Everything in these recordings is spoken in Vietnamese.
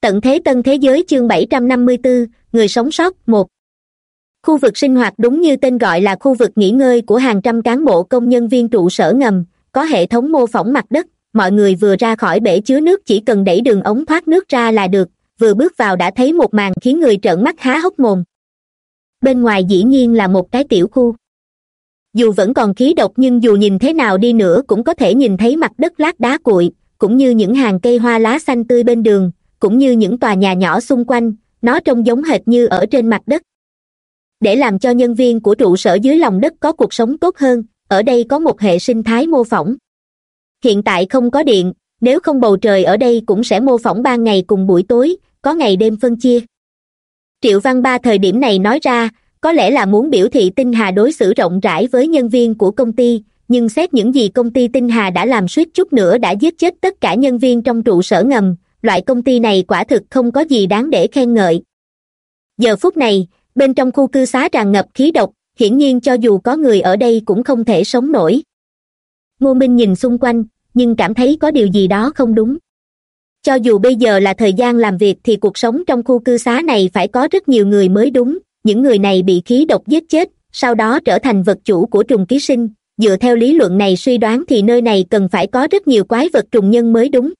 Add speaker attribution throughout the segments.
Speaker 1: tận thế tân thế giới chương bảy trăm năm mươi bốn người sống sót, một. Khu vực sinh hoạt đúng như tên gọi là khu vực nghỉ ngơi của hàng trăm cán bộ công nhân viên trụ sở ngầm, có hệ thống mô phỏng mặt đất. Mọi người vừa ra khỏi bể chứa nước chỉ cần đẩy đường ống thoát nước ra là được, vừa bước vào đã thấy một màn khiến người trợn mắt há hốc mồm. Bên ngoài dĩ nhiên là một cái tiểu khu. Dù vẫn còn khí độc nhưng dù nhìn thế nào đi nữa cũng có thể nhìn thấy mặt đất lát đá cuội, cũng như những hàng cây hoa lá xanh tươi bên đường cũng như những tòa nhà nhỏ xung quanh, nó trông giống hệt như ở trên mặt đất. Để làm cho nhân viên của trụ sở dưới lòng đất có cuộc sống tốt hơn, ở đây có một hệ sinh thái mô phỏng. Hiện tại không có điện, nếu không bầu trời ở đây cũng sẽ mô phỏng ban ngày cùng buổi tối, có ngày đêm phân chia. Triệu văn ba thời điểm này nói ra, có lẽ là muốn biểu thị tinh hà đối xử rộng rãi với nhân viên của công ty, nhưng xét những gì công ty tinh hà đã làm suýt chút nữa đã giết chết tất cả nhân viên trong trụ sở ngầm loại công ty này quả thực không có gì đáng để khen ngợi. Giờ phút này, bên trong khu cư xá tràn ngập khí độc, hiển nhiên cho dù có người ở đây cũng không thể sống nổi. Ngô minh nhìn xung quanh, nhưng cảm thấy có điều gì đó không đúng. Cho dù bây giờ là thời gian làm việc thì cuộc sống trong khu cư xá này phải có rất nhiều người mới đúng, những người này bị khí độc giết chết, sau đó trở thành vật chủ của trùng ký sinh. Dựa theo lý luận này suy đoán thì nơi này cần phải có rất nhiều quái vật trùng nhân mới đúng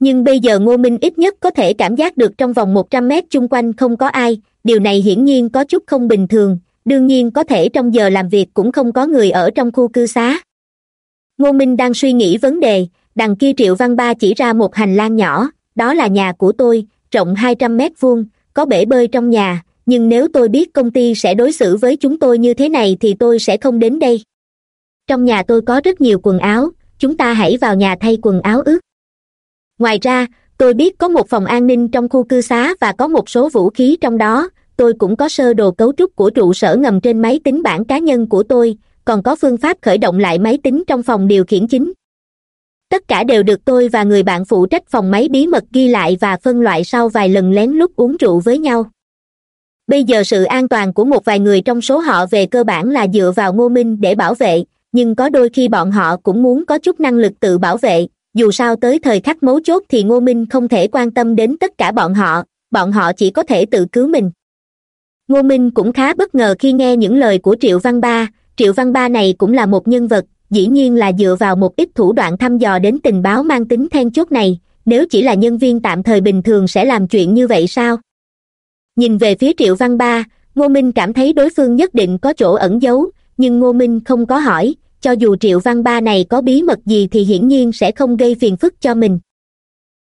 Speaker 1: nhưng bây giờ ngô minh ít nhất có thể cảm giác được trong vòng một trăm mét chung quanh không có ai, điều này hiển nhiên có chút không bình thường, đương nhiên có thể trong giờ làm việc cũng không có người ở trong khu cư xá. Ngô minh đang suy nghĩ vấn đề, đằng kia triệu văn ba chỉ ra một hành lang nhỏ, đó là nhà của tôi, rộng hai trăm mét vuông, có bể bơi trong nhà, nhưng nếu tôi biết công ty sẽ đối xử với chúng tôi như thế này thì tôi sẽ không đến đây. Trong nhà tôi có rất nhiều quần áo, chúng ta hãy vào nhà thay quần áo ướt ngoài ra, tôi biết có một phòng an ninh trong khu cư xá và có một số vũ khí trong đó. Tôi cũng có sơ đồ cấu trúc của trụ sở ngầm trên máy tính bản cá nhân của tôi, còn có phương pháp khởi động lại máy tính trong phòng điều khiển chính. Tất cả đều được tôi và người bạn phụ trách phòng máy bí mật ghi lại và phân loại sau vài lần lén lút uống rượu với nhau. Bây giờ sự an toàn của một vài người trong số họ về cơ bản là dựa vào ngô minh để bảo vệ, nhưng có đôi khi bọn họ cũng muốn có chút năng lực tự bảo vệ dù sao tới thời khắc mấu chốt thì ngô minh không thể quan tâm đến tất cả bọn họ bọn họ chỉ có thể tự cứu mình. Ngô minh cũng khá bất ngờ khi nghe những lời của triệu văn ba. Triệu văn ba này cũng là một nhân vật, dĩ nhiên là dựa vào một ít thủ đoạn thăm dò đến tình báo mang tính then chốt này, nếu chỉ là nhân viên tạm thời bình thường sẽ làm chuyện như vậy sao? Nhìn về phía triệu văn ba, ngô minh cảm thấy đối phương nhất định có chỗ ẩn giấu, nhưng ngô minh không có hỏi cho dù triệu văn ba này có bí mật gì thì hiển nhiên sẽ không gây phiền phức cho mình.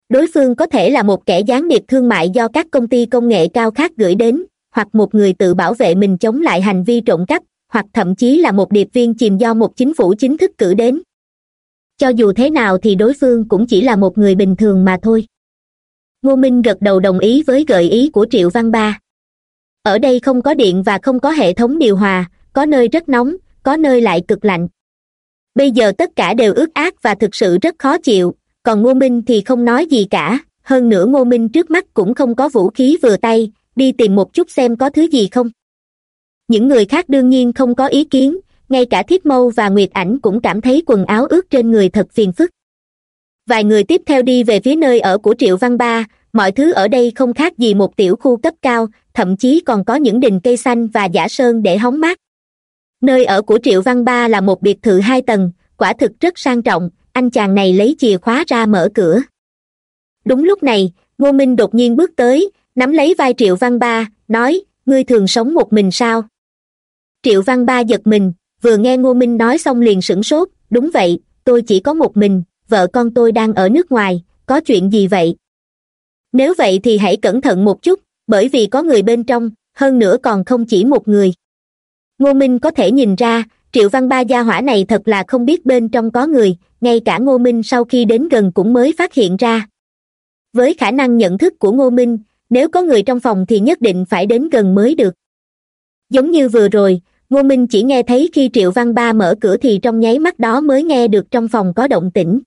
Speaker 1: Đối phương có thể là một kẻ gián điệp thương mại do các công ty công nghệ cao khác gửi đến, hoặc một người tự bảo vệ mình chống lại hành vi trộm cắp, hoặc thậm chí là một điệp viên chìm do một chính phủ chính thức cử đến. Cho dù thế nào thì đối phương cũng chỉ là một người bình thường mà thôi. Ngô minh gật đầu đồng ý với gợi ý của triệu văn ba. Ở đây không có điện và không có hệ thống điều hòa, có nơi rất nóng, có nơi lại cực lạnh bây giờ tất cả đều ướt át và thực sự rất khó chịu, còn ngô minh thì không nói gì cả. Hơn nữa ngô minh trước mắt cũng không có vũ khí vừa tay, đi tìm một chút xem có thứ gì không. Những người khác đương nhiên không có ý kiến, ngay cả thiết mâu và nguyệt ảnh cũng cảm thấy quần áo ướt trên người thật phiền phức. Vài người tiếp theo đi về phía nơi ở của triệu văn ba, mọi thứ ở đây không khác gì một tiểu khu cấp cao, thậm chí còn có những đình cây xanh và giả sơn để hóng mát nơi ở của triệu văn ba là một biệt thự hai tầng, quả thực rất sang trọng, anh chàng này lấy chìa khóa ra mở cửa. Đúng lúc này, ngô minh đột nhiên bước tới, nắm lấy vai triệu văn ba, nói, ngươi thường sống một mình sao? Triệu văn ba giật mình, vừa nghe ngô minh nói xong liền sửng sốt, đúng vậy, tôi chỉ có một mình, vợ con tôi đang ở nước ngoài, có chuyện gì vậy? Nếu vậy thì hãy cẩn thận một chút, bởi vì có người bên trong, hơn nữa còn không chỉ một người ngô minh có thể nhìn ra, triệu văn ba gia hỏa này thật là không biết bên trong có người, ngay cả ngô minh sau khi đến gần cũng mới phát hiện ra. Với khả năng nhận thức của ngô minh, nếu có người trong phòng thì nhất định phải đến gần mới được. Giống như vừa rồi, ngô minh chỉ nghe thấy khi triệu văn ba mở cửa thì trong nháy mắt đó mới nghe được trong phòng có động tĩnh.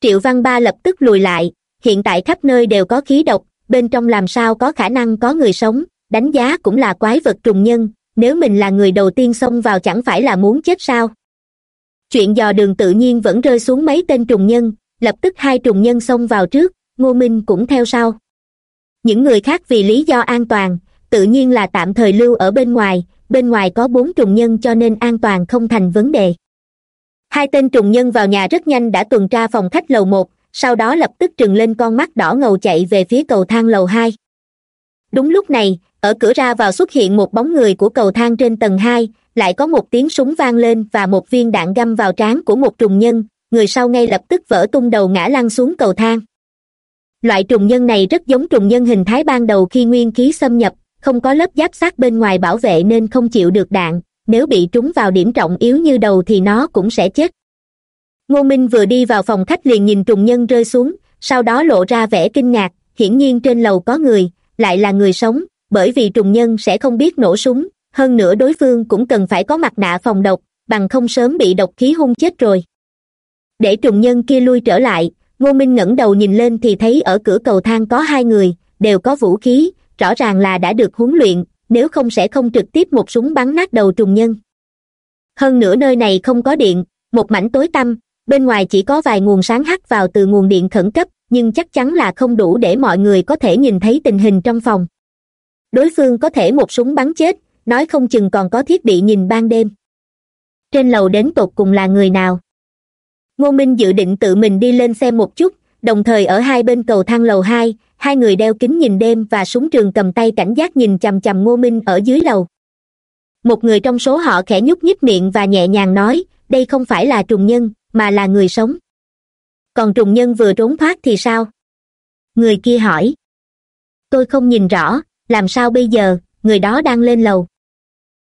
Speaker 1: Triệu văn ba lập tức lùi lại, hiện tại khắp nơi đều có khí độc, bên trong làm sao có khả năng có người sống, đánh giá cũng là quái vật trùng nhân nếu mình là người đầu tiên xông vào chẳng phải là muốn chết sao? Chuyện dò đường tự nhiên vẫn rơi xuống mấy tên trùng nhân, lập tức hai trùng nhân xông vào trước, ngô minh cũng theo sau. Những người khác vì lý do an toàn, tự nhiên là tạm thời lưu ở bên ngoài bên ngoài có bốn trùng nhân cho nên an toàn không thành vấn đề. Hai tên trùng nhân vào nhà rất nhanh đã tuần tra phòng khách lầu một, sau đó lập tức trừng lên con mắt đỏ ngầu chạy về phía cầu thang lầu hai. Đúng lúc này ở cửa ra vào xuất hiện một bóng người của cầu thang trên tầng hai, lại có một tiếng súng vang lên và một viên đạn găm vào trán của một trùng nhân, người sau ngay lập tức vỡ tung đầu ngã lăn xuống cầu thang. Loại trùng nhân này rất giống trùng nhân hình thái ban đầu khi nguyên khí xâm nhập, không có lớp giáp sát bên ngoài bảo vệ nên không chịu được đạn, nếu bị trúng vào điểm trọng yếu như đầu thì nó cũng sẽ chết. Ngô minh vừa đi vào phòng khách liền nhìn trùng nhân rơi xuống, sau đó lộ ra vẻ kinh ngạc, hiển nhiên trên lầu có người, lại là người sống bởi vì trùng nhân sẽ không biết nổ súng, hơn nữa đối phương cũng cần phải có mặt nạ phòng độc, bằng không sớm bị độc khí hung chết rồi. Để trùng nhân kia lui trở lại, ngô minh ngẩng đầu nhìn lên thì thấy ở cửa cầu thang có hai người, đều có vũ khí, rõ ràng là đã được huấn luyện, nếu không sẽ không trực tiếp một súng bắn nát đầu trùng nhân. Hơn nữa nơi này không có điện, một mảnh tối tăm, bên ngoài chỉ có vài nguồn sáng hắt vào từ nguồn điện khẩn cấp, nhưng chắc chắn là không đủ để mọi người có thể nhìn thấy tình hình trong phòng đối phương có thể một súng bắn chết, nói không chừng còn có thiết bị nhìn ban đêm. Trên lầu đến tột cùng là người nào? Ngô minh dự định tự mình đi lên xem một chút, đồng thời ở hai bên cầu thang lầu hai hai người đeo kính nhìn đêm và súng trường cầm tay cảnh giác nhìn chằm chằm ngô minh ở dưới lầu. Một người trong số họ khẽ nhúc nhích miệng và nhẹ nhàng nói, đây không phải là trùng nhân, mà là người sống. Còn trùng nhân vừa trốn thoát thì sao? Người kia hỏi. Tôi không nhìn rõ làm sao bây giờ? Người đó đang lên lầu.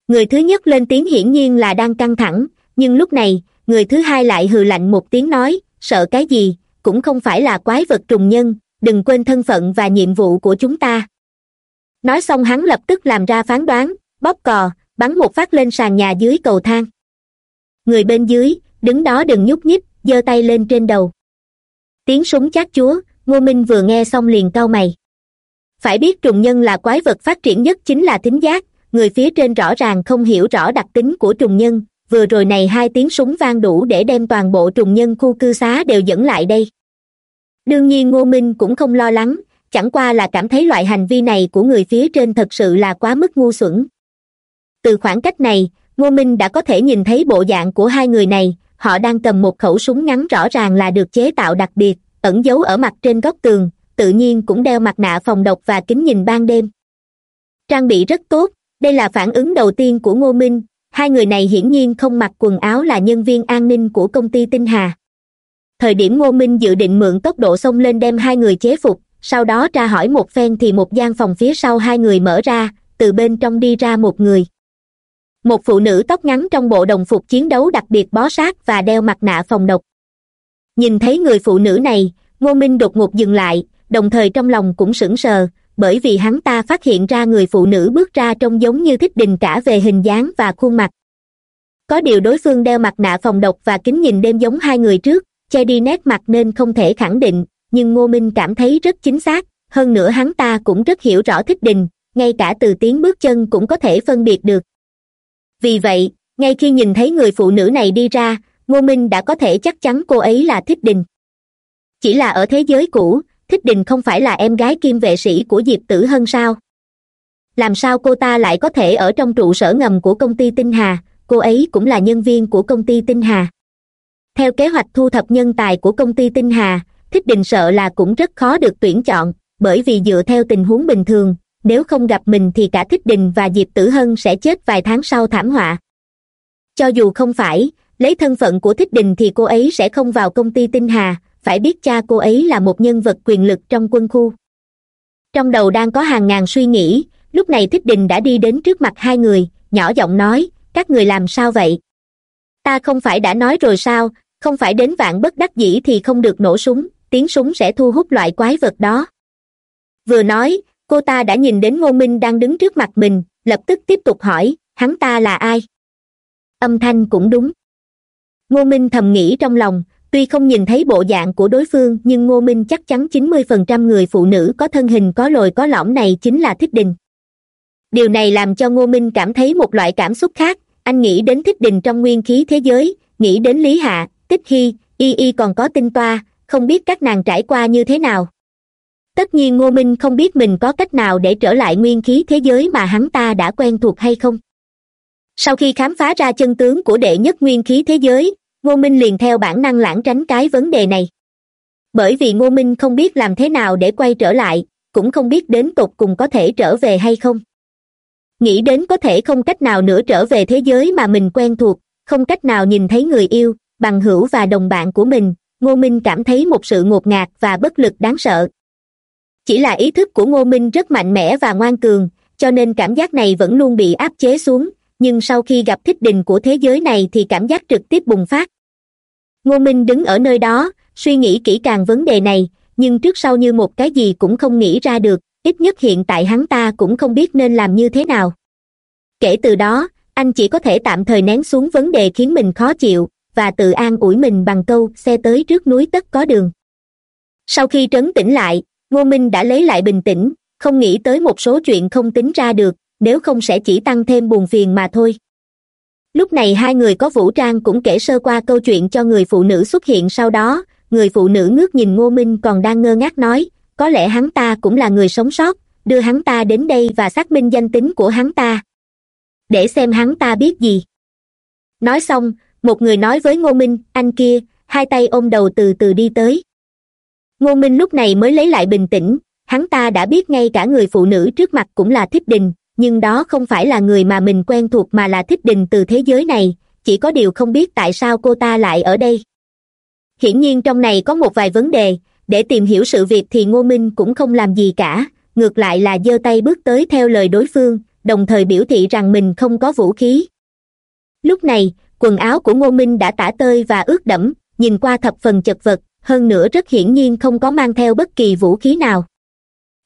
Speaker 1: Người thứ nhất lên tiếng hiển nhiên là đang căng thẳng, nhưng lúc này, người thứ hai lại hừ lạnh một tiếng nói, sợ cái gì? Cũng không phải là quái vật trùng nhân, đừng quên thân phận và nhiệm vụ của chúng ta. Nói xong hắn lập tức làm ra phán đoán, bóp cò, bắn một phát lên sàn nhà dưới cầu thang. Người bên dưới, đứng đó đừng nhúc nhích, giơ tay lên trên đầu. Tiếng súng chát chúa, ngô minh vừa nghe xong liền cau mày phải biết trùng nhân là quái vật phát triển nhất chính là tính giác, người phía trên rõ ràng không hiểu rõ đặc tính của trùng nhân. Vừa rồi này hai tiếng súng vang đủ để đem toàn bộ trùng nhân khu cư xá đều dẫn lại đây. Đương nhiên ngô minh cũng không lo lắng, chẳng qua là cảm thấy loại hành vi này của người phía trên thật sự là quá mức ngu xuẩn. Từ khoảng cách này, ngô minh đã có thể nhìn thấy bộ dạng của hai người này, họ đang cầm một khẩu súng ngắn rõ ràng là được chế tạo đặc biệt, ẩn giấu ở mặt trên góc tường tự nhiên cũng đeo mặt nạ phòng độc và kính nhìn ban đêm. Trang bị rất tốt, đây là phản ứng đầu tiên của ngô minh, hai người này hiển nhiên không mặc quần áo là nhân viên an ninh của công ty tinh hà. Thời điểm ngô minh dự định mượn tốc độ xông lên đem hai người chế phục, sau đó tra hỏi một phen thì một gian phòng phía sau hai người mở ra, từ bên trong đi ra một người. Một phụ nữ tóc ngắn trong bộ đồng phục chiến đấu đặc biệt bó sát và đeo mặt nạ phòng độc. Nhìn thấy người phụ nữ này, ngô minh đột ngột dừng lại đồng thời trong lòng cũng sững sờ, bởi vì hắn ta phát hiện ra người phụ nữ bước ra trông giống như thích đình cả về hình dáng và khuôn mặt. Có điều đối phương đeo mặt nạ phòng độc và kính nhìn đêm giống hai người trước, che đi nét mặt nên không thể khẳng định, nhưng ngô minh cảm thấy rất chính xác, hơn nữa hắn ta cũng rất hiểu rõ thích đình, ngay cả từ tiếng bước chân cũng có thể phân biệt được. Vì vậy, ngay khi nhìn thấy người phụ nữ này đi ra, ngô minh đã có thể chắc chắn cô ấy là thích đình. Chỉ là ở thế giới cũ thích đình không phải là em gái kim vệ sĩ của diệp tử hân sao? Làm sao cô ta lại có thể ở trong trụ sở ngầm của công ty tinh hà? Cô ấy cũng là nhân viên của công ty tinh hà. Theo kế hoạch thu thập nhân tài của công ty tinh hà, thích đình sợ là cũng rất khó được tuyển chọn, bởi vì dựa theo tình huống bình thường, nếu không gặp mình thì cả thích đình và diệp tử hân sẽ chết vài tháng sau thảm họa. Cho dù không phải, lấy thân phận của thích đình thì cô ấy sẽ không vào công ty tinh hà phải biết cha cô ấy là một nhân vật quyền lực trong quân khu. Trong đầu đang có hàng ngàn suy nghĩ, lúc này thích đình đã đi đến trước mặt hai người, nhỏ giọng nói, các người làm sao vậy? Ta không phải đã nói rồi sao, không phải đến vạn bất đắc dĩ thì không được nổ súng, tiếng súng sẽ thu hút loại quái vật đó. Vừa nói, cô ta đã nhìn đến ngô minh đang đứng trước mặt mình, lập tức tiếp tục hỏi, hắn ta là ai? Âm thanh cũng đúng. Ngô minh thầm nghĩ trong lòng tuy không nhìn thấy bộ dạng của đối phương, nhưng ngô minh chắc chắn chín mươi phần trăm người phụ nữ có thân hình có lồi có lõm này chính là thích đình. Điều này làm cho ngô minh cảm thấy một loại cảm xúc khác. Anh nghĩ đến thích đình trong nguyên khí thế giới, nghĩ đến lý hạ, tích hy, y y còn có tinh toa, không biết các nàng trải qua như thế nào. Tất nhiên ngô minh không biết mình có cách nào để trở lại nguyên khí thế giới mà hắn ta đã quen thuộc hay không. Sau khi khám phá ra chân tướng của đệ nhất nguyên khí thế giới ngô minh liền theo bản năng lãng tránh cái vấn đề này. Bởi vì ngô minh không biết làm thế nào để quay trở lại, cũng không biết đến tục cùng có thể trở về hay không. Nghĩ đến có thể không cách nào nữa trở về thế giới mà mình quen thuộc, không cách nào nhìn thấy người yêu, bằng hữu và đồng bạn của mình, ngô minh cảm thấy một sự ngột ngạt và bất lực đáng sợ. Chỉ là ý thức của ngô minh rất mạnh mẽ và ngoan cường, cho nên cảm giác này vẫn luôn bị áp chế xuống nhưng sau khi gặp thích đình của thế giới này thì cảm giác trực tiếp bùng phát. Ngô minh đứng ở nơi đó, suy nghĩ kỹ càng vấn đề này, nhưng trước sau như một cái gì cũng không nghĩ ra được, ít nhất hiện tại hắn ta cũng không biết nên làm như thế nào. Kể từ đó, anh chỉ có thể tạm thời nén xuống vấn đề khiến mình khó chịu, và tự an ủi mình bằng câu, xe tới trước núi tất có đường. Sau khi trấn tĩnh lại, ngô minh đã lấy lại bình tĩnh, không nghĩ tới một số chuyện không tính ra được nếu không sẽ chỉ tăng thêm buồn phiền mà thôi. Lúc này hai người có vũ trang cũng kể sơ qua câu chuyện cho người phụ nữ xuất hiện sau đó. Người phụ nữ ngước nhìn ngô minh còn đang ngơ ngác nói, có lẽ hắn ta cũng là người sống sót, đưa hắn ta đến đây và xác minh danh tính của hắn ta. Để xem hắn ta biết gì. Nói xong, một người nói với ngô minh, anh kia. Hai tay ôm đầu từ từ đi tới. Ngô minh lúc này mới lấy lại bình tĩnh, hắn ta đã biết ngay cả người phụ nữ trước mặt cũng là thích đình nhưng đó không phải là người mà mình quen thuộc mà là thích đình từ thế giới này, chỉ có điều không biết tại sao cô ta lại ở đây. Hiển nhiên trong này có một vài vấn đề, để tìm hiểu sự việc thì ngô minh cũng không làm gì cả, ngược lại là giơ tay bước tới theo lời đối phương, đồng thời biểu thị rằng mình không có vũ khí. Lúc này, quần áo của ngô minh đã tả tơi và ướt đẫm, nhìn qua thập phần chật vật, hơn nữa rất hiển nhiên không có mang theo bất kỳ vũ khí nào.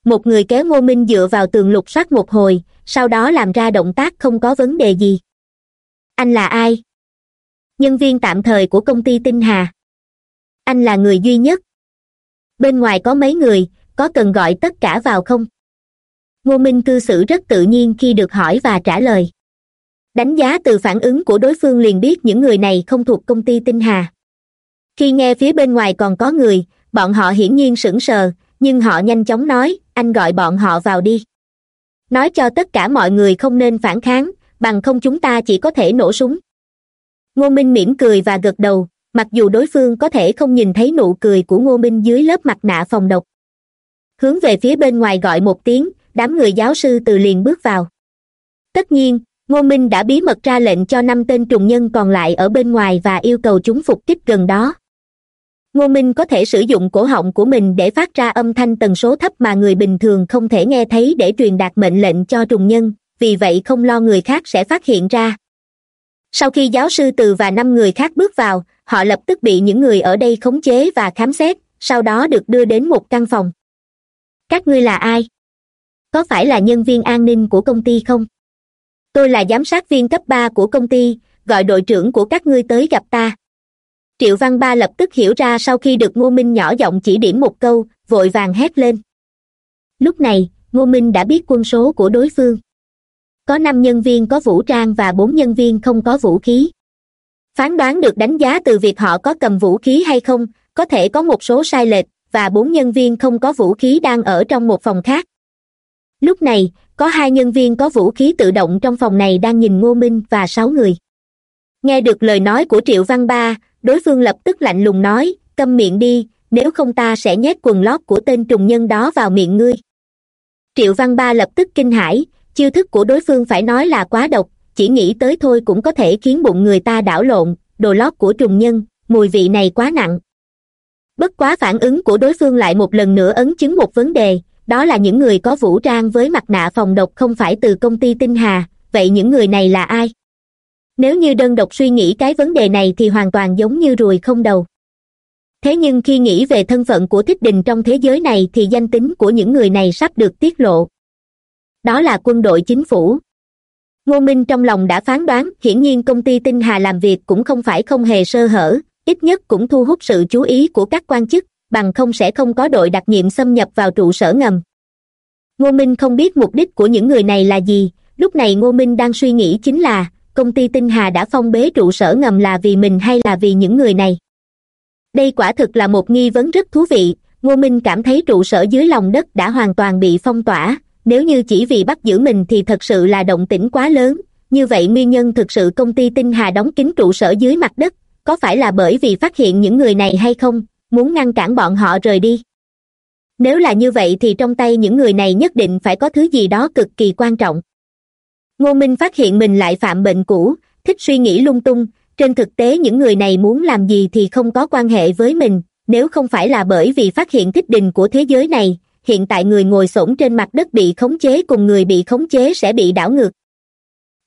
Speaker 1: Một người kéo ngô minh dựa vào tường lục soát một hồi sau đó làm ra động tác không có vấn đề gì. Anh là ai? Nhân viên tạm thời của công ty tinh hà. Anh là người duy nhất. Bên ngoài có mấy người, có cần gọi tất cả vào không? Ngô minh cư xử rất tự nhiên khi được hỏi và trả lời. Đánh giá từ phản ứng của đối phương liền biết những người này không thuộc công ty tinh hà. Khi nghe phía bên ngoài còn có người, bọn họ hiển nhiên sững sờ, nhưng họ nhanh chóng nói, anh gọi bọn họ vào đi nói cho tất cả mọi người không nên phản kháng, bằng không chúng ta chỉ có thể nổ súng. Ngô minh mỉm cười và gật đầu, mặc dù đối phương có thể không nhìn thấy nụ cười của ngô minh dưới lớp mặt nạ phòng độc. Hướng về phía bên ngoài gọi một tiếng, đám người giáo sư từ liền bước vào. Tất nhiên, ngô minh đã bí mật ra lệnh cho năm tên trùng nhân còn lại ở bên ngoài và yêu cầu chúng phục kích gần đó ngô minh có thể sử dụng cổ họng của mình để phát ra âm thanh tần số thấp mà người bình thường không thể nghe thấy để truyền đạt mệnh lệnh cho trùng nhân, vì vậy không lo người khác sẽ phát hiện ra. Sau khi giáo sư từ và năm người khác bước vào, họ lập tức bị những người ở đây khống chế và khám xét, sau đó được đưa đến một căn phòng. Các ngươi là ai? Có phải là nhân viên an ninh của công ty không? Tôi là giám sát viên cấp ba của công ty, gọi đội trưởng của các ngươi tới gặp ta triệu văn ba lập tức hiểu ra sau khi được ngô minh nhỏ giọng chỉ điểm một câu, vội vàng hét lên. Lúc này, ngô minh đã biết quân số của đối phương. Có năm nhân viên có vũ trang và bốn nhân viên không có vũ khí. Phán đoán được đánh giá từ việc họ có cầm vũ khí hay không, có thể có một số sai lệch, và bốn nhân viên không có vũ khí đang ở trong một phòng khác. Lúc này, có hai nhân viên có vũ khí tự động trong phòng này đang nhìn ngô minh và sáu người. Nghe được lời nói của triệu văn ba đối phương lập tức lạnh lùng nói, câm miệng đi, nếu không ta sẽ nhét quần lót của tên trùng nhân đó vào miệng ngươi. Triệu văn ba lập tức kinh hãi, chiêu thức của đối phương phải nói là quá độc, chỉ nghĩ tới thôi cũng có thể khiến bụng người ta đảo lộn, đồ lót của trùng nhân, mùi vị này quá nặng. Bất quá phản ứng của đối phương lại một lần nữa ấn chứng một vấn đề, đó là những người có vũ trang với mặt nạ phòng độc không phải từ công ty tinh hà, vậy những người này là ai? Nếu như đơn độc suy nghĩ cái vấn đề này thì hoàn toàn giống như ruồi không đầu. Thế nhưng khi nghĩ về thân phận của thích đình trong thế giới này thì danh tính của những người này sắp được tiết lộ. Đó là quân đội chính phủ. Ngô minh trong lòng đã phán đoán, hiển nhiên công ty tinh hà làm việc cũng không phải không hề sơ hở, ít nhất cũng thu hút sự chú ý của các quan chức, bằng không sẽ không có đội đặc nhiệm xâm nhập vào trụ sở ngầm. Ngô minh không biết mục đích của những người này là gì, lúc này ngô minh đang suy nghĩ chính là công ty tinh hà đã phong bế trụ sở ngầm là vì mình hay là vì những người này? Đây quả thực là một nghi vấn rất thú vị. Ngô minh cảm thấy trụ sở dưới lòng đất đã hoàn toàn bị phong tỏa. Nếu như chỉ vì bắt giữ mình thì thật sự là động tĩnh quá lớn. Như vậy nguyên nhân thực sự công ty tinh hà đóng kín trụ sở dưới mặt đất, có phải là bởi vì phát hiện những người này hay không? Muốn ngăn cản bọn họ rời đi. Nếu là như vậy thì trong tay những người này nhất định phải có thứ gì đó cực kỳ quan trọng ngô minh phát hiện mình lại phạm bệnh cũ, thích suy nghĩ lung tung. Trên thực tế những người này muốn làm gì thì không có quan hệ với mình, nếu không phải là bởi vì phát hiện thích đình của thế giới này, hiện tại người ngồi s trên mặt đất bị khống chế cùng người bị khống chế sẽ bị đảo ngược.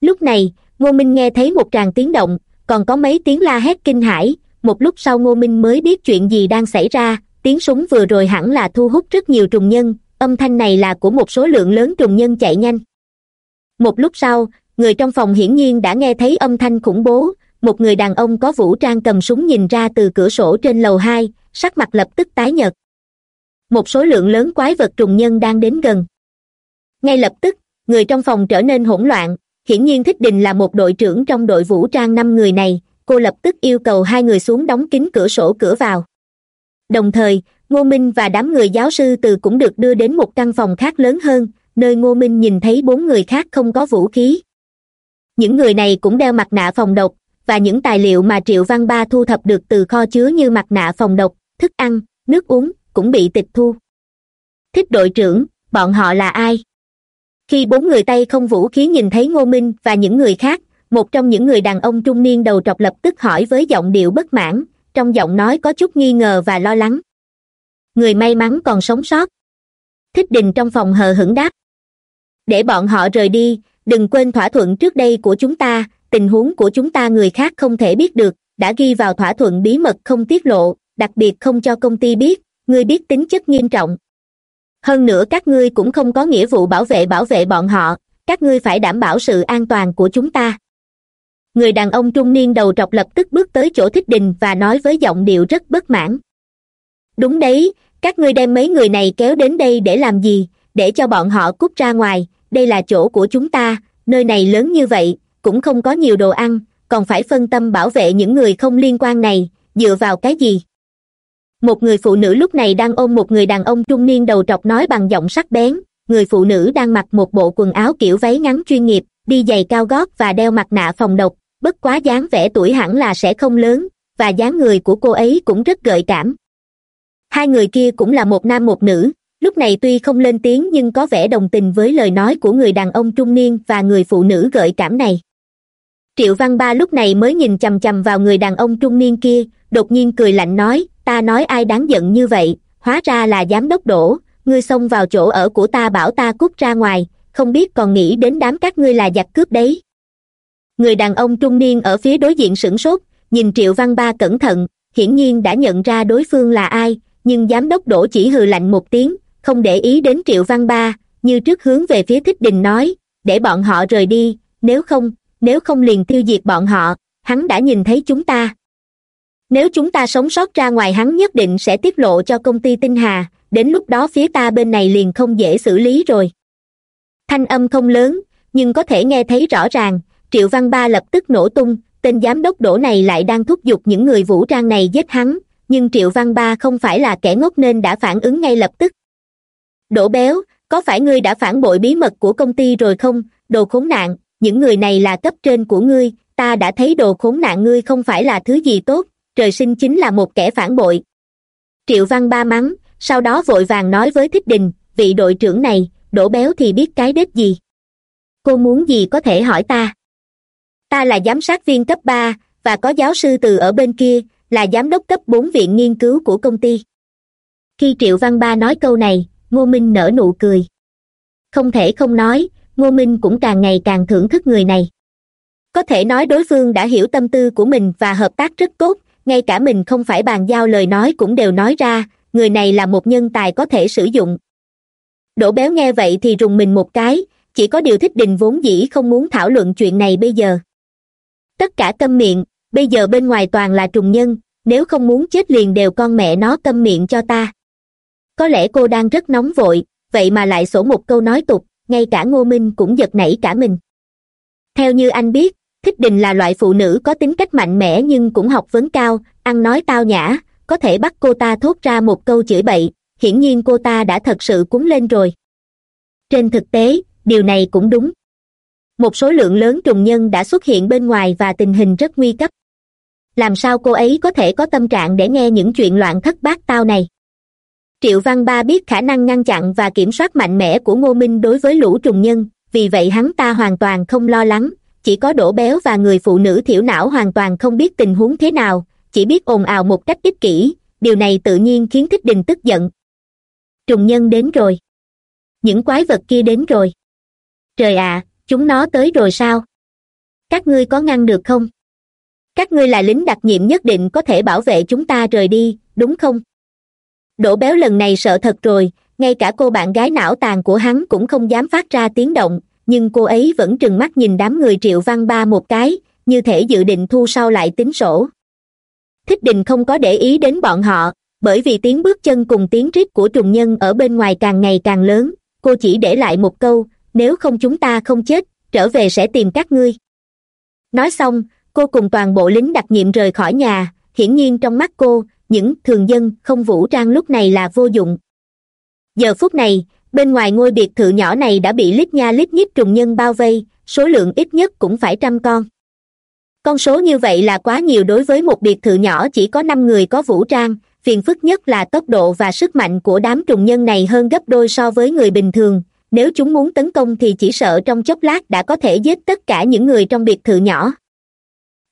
Speaker 1: Lúc này, ngô minh nghe thấy một tràng tiếng động, còn có mấy tiếng la hét kinh hãi. Một lúc sau ngô minh mới biết chuyện gì đang xảy ra, tiếng súng vừa rồi hẳn là thu hút rất nhiều trùng nhân, âm thanh này là của một số lượng lớn trùng nhân chạy nhanh một lúc sau, người trong phòng hiển nhiên đã nghe thấy âm thanh khủng bố. Một người đàn ông có vũ trang cầm súng nhìn ra từ cửa sổ trên lầu hai, sắc mặt lập tức tái nhợt. Một số lượng lớn quái vật trùng nhân đang đến gần. Ngay lập tức, người trong phòng trở nên hỗn loạn. Hiển nhiên thích đình là một đội trưởng trong đội vũ trang năm người này. Cô lập tức yêu cầu hai người xuống đóng kín cửa sổ cửa vào. Đồng thời, ngô minh và đám người giáo sư từ cũng được đưa đến một căn phòng khác lớn hơn nơi ngô minh nhìn thấy bốn người khác không có vũ khí. Những người này cũng đeo mặt nạ phòng độc, và những tài liệu mà triệu văn ba thu thập được từ kho chứa như mặt nạ phòng độc, thức ăn, nước uống, cũng bị tịch thu. Thích đội trưởng, bọn họ là ai? Khi bốn người tay không vũ khí nhìn thấy ngô minh và những người khác, một trong những người đàn ông trung niên đầu trọc lập tức hỏi với giọng điệu bất mãn, trong giọng nói có chút nghi ngờ và lo lắng. Người may mắn còn sống sót. Thích đình trong phòng hờ hững đáp để bọn họ rời đi, đừng quên thỏa thuận trước đây của chúng ta, tình huống của chúng ta người khác không thể biết được, đã ghi vào thỏa thuận bí mật không tiết lộ, đặc biệt không cho công ty biết ngươi biết tính chất nghiêm trọng. Hơn nữa các ngươi cũng không có nghĩa vụ bảo vệ bảo vệ bọn họ, các ngươi phải đảm bảo sự an toàn của chúng ta. Người đàn ông trung niên đầu trọc lập tức bước tới chỗ thích đình và nói với giọng điệu rất bất mãn. Đúng đấy, các ngươi đem mấy người này kéo đến đây để làm gì, để cho bọn họ cút ra ngoài đây là chỗ của chúng ta, nơi này lớn như vậy, cũng không có nhiều đồ ăn, còn phải phân tâm bảo vệ những người không liên quan này, dựa vào cái gì? Một người phụ nữ lúc này đang ôm một người đàn ông trung niên đầu trọc nói bằng giọng sắc bén, người phụ nữ đang mặc một bộ quần áo kiểu váy ngắn chuyên nghiệp, đi giày cao gót và đeo mặt nạ phòng độc, bất quá dáng vẻ tuổi hẳn là sẽ không lớn, và dáng người của cô ấy cũng rất gợi cảm. Hai người kia cũng là một nam một nữ lúc này tuy không lên tiếng nhưng có vẻ đồng tình với lời nói của người đàn ông trung niên và người phụ nữ gợi cảm này. Triệu văn ba lúc này mới nhìn chằm chằm vào người đàn ông trung niên kia, đột nhiên cười lạnh nói, ta nói ai đáng giận như vậy, hóa ra là giám đốc đổ, ngươi xông vào chỗ ở của ta bảo ta cút ra ngoài, không biết còn nghĩ đến đám các ngươi là giặc cướp đấy. Người đàn ông trung niên ở phía đối diện sửng sốt, nhìn triệu văn ba cẩn thận, hiển nhiên đã nhận ra đối phương là ai, nhưng giám đốc đổ chỉ hừ lạnh một tiếng không để ý đến triệu văn ba, như trước hướng về phía thích đình nói, để bọn họ rời đi, nếu không nếu không liền tiêu diệt bọn họ, hắn đã nhìn thấy chúng ta. Nếu chúng ta sống sót ra ngoài hắn nhất định sẽ tiết lộ cho công ty tinh hà, đến lúc đó phía ta bên này liền không dễ xử lý rồi. Thanh âm không lớn, nhưng có thể nghe thấy rõ ràng, triệu văn ba lập tức nổ tung, tên giám đốc đổ này lại đang thúc giục những người vũ trang này giết hắn, nhưng triệu văn ba không phải là kẻ ngốc nên đã phản ứng ngay lập tức đổ béo, có phải ngươi đã phản bội bí mật của công ty rồi không? Đồ khốn nạn, những người này là cấp trên của ngươi, ta đã thấy đồ khốn nạn ngươi không phải là thứ gì tốt, trời sinh chính là một kẻ phản bội. Triệu văn ba mắng, sau đó vội vàng nói với thích đình, vị đội trưởng này đổ béo thì biết cái đết gì? Cô muốn gì có thể hỏi ta? Ta là giám sát viên cấp ba, và có giáo sư từ ở bên kia, là giám đốc cấp bốn viện nghiên cứu của công ty. Khi triệu văn ba nói câu này ngô minh nở nụ cười. Không thể không nói, ngô minh cũng càng ngày càng thưởng thức người này. Có thể nói đối phương đã hiểu tâm tư của mình và hợp tác rất tốt, ngay cả mình không phải bàn giao lời nói cũng đều nói ra, người này là một nhân tài có thể sử dụng. Đỗ béo nghe vậy thì rùng mình một cái, chỉ có điều thích đình vốn dĩ không muốn thảo luận chuyện này bây giờ. Tất cả câm miệng, bây giờ bên ngoài toàn là trùng nhân, nếu không muốn chết liền đều con mẹ nó câm miệng cho ta có lẽ cô đang rất nóng vội, vậy mà lại sổ một câu nói tục, ngay cả ngô minh cũng giật nảy cả mình. Theo như anh biết, thích đình là loại phụ nữ có tính cách mạnh mẽ nhưng cũng học vấn cao, ăn nói tao nhã, có thể bắt cô ta thốt ra một câu chửi bậy, hiển nhiên cô ta đã thật sự cúng lên rồi. Trên thực tế, điều này cũng đúng. Một số lượng lớn trùng nhân đã xuất hiện bên ngoài và tình hình rất nguy cấp. Làm sao cô ấy có thể có tâm trạng để nghe những chuyện loạn thất bát tao này? Triệu văn ba biết khả năng ngăn chặn và kiểm soát mạnh mẽ của ngô minh đối với lũ trùng nhân, vì vậy hắn ta hoàn toàn không lo lắng, chỉ có đổ béo và người phụ nữ thiểu não hoàn toàn không biết tình huống thế nào, chỉ biết ồn ào một cách ích kỷ, điều này tự nhiên khiến thích đình tức giận. Trùng nhân đến rồi. Những quái vật kia đến rồi. Trời ạ, chúng nó tới rồi sao? Các ngươi có ngăn được không? Các ngươi là lính đặc nhiệm nhất định có thể bảo vệ chúng ta rời đi, đúng không? Đổ béo lần này sợ thật rồi, ngay cả cô bạn gái não tàn của hắn cũng không dám phát ra tiếng động, nhưng cô ấy vẫn trừng mắt nhìn đám người triệu văn ba một cái, như thể dự định thu sau lại tính sổ. Thích đình không có để ý đến bọn họ, bởi vì tiếng bước chân cùng tiếng rít của trùng nhân ở bên ngoài càng ngày càng lớn, cô chỉ để lại một câu, nếu không chúng ta không chết, trở về sẽ tìm các ngươi. Nói xong, cô cùng toàn bộ lính đặc nhiệm rời khỏi nhà, hiển nhiên trong mắt cô những thường dân không vũ trang lúc này là vô dụng. Giờ phút này, bên ngoài ngôi biệt thự nhỏ này đã bị lít nha lít nhít trùng nhân bao vây, số lượng ít nhất cũng phải trăm con. Con số như vậy là quá nhiều đối với một biệt thự nhỏ chỉ có năm người có vũ trang, phiền phức nhất là tốc độ và sức mạnh của đám trùng nhân này hơn gấp đôi so với người bình thường. Nếu chúng muốn tấn công thì chỉ sợ trong chốc lát đã có thể giết tất cả những người trong biệt thự nhỏ.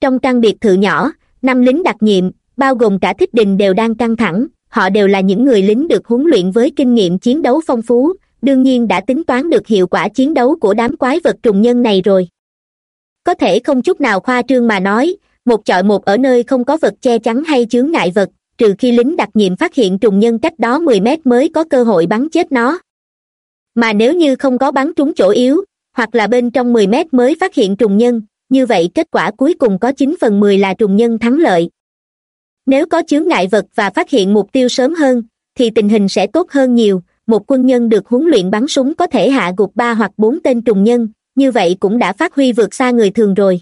Speaker 1: Trong căn biệt thự nhỏ, năm lính đặc nhiệm bao gồm cả thích đình đều đang căng thẳng, họ đều là những người lính được huấn luyện với kinh nghiệm chiến đấu phong phú, đương nhiên đã tính toán được hiệu quả chiến đấu của đám quái vật trùng nhân này rồi. Có thể không chút nào khoa trương mà nói, một chọi một ở nơi không có vật che chắn hay chướng ngại vật, trừ khi lính đặc nhiệm phát hiện trùng nhân cách đó mười mét mới có cơ hội bắn chết nó. Mà nếu như không có bắn trúng chỗ yếu, hoặc là bên trong mười mét mới phát hiện trùng nhân, như vậy kết quả cuối cùng có chín phần mười là trùng nhân thắng lợi nếu có chướng ngại vật và phát hiện mục tiêu sớm hơn, thì tình hình sẽ tốt hơn nhiều. Một quân nhân được huấn luyện bắn súng có thể hạ gục ba hoặc bốn tên trùng nhân, như vậy cũng đã phát huy vượt xa người thường rồi.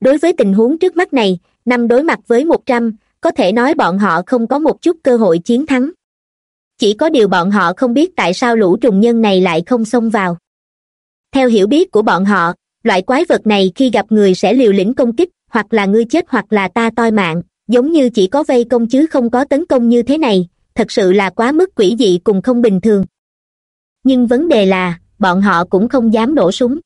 Speaker 1: Đối với tình huống trước mắt này, năm đối mặt với một trăm, có thể nói bọn họ không có một chút cơ hội chiến thắng. Chỉ có điều bọn họ không biết tại sao lũ trùng nhân này lại không xông vào. Theo hiểu biết của bọn họ, loại quái vật này khi gặp người sẽ liều lĩnh công kích, hoặc là ngươi chết hoặc là ta toi mạng giống như chỉ có vây công chứ không có tấn công như thế này, thật sự là quá mức quỷ dị cùng không bình thường. Nhưng vấn đề là, bọn họ cũng không dám nổ súng.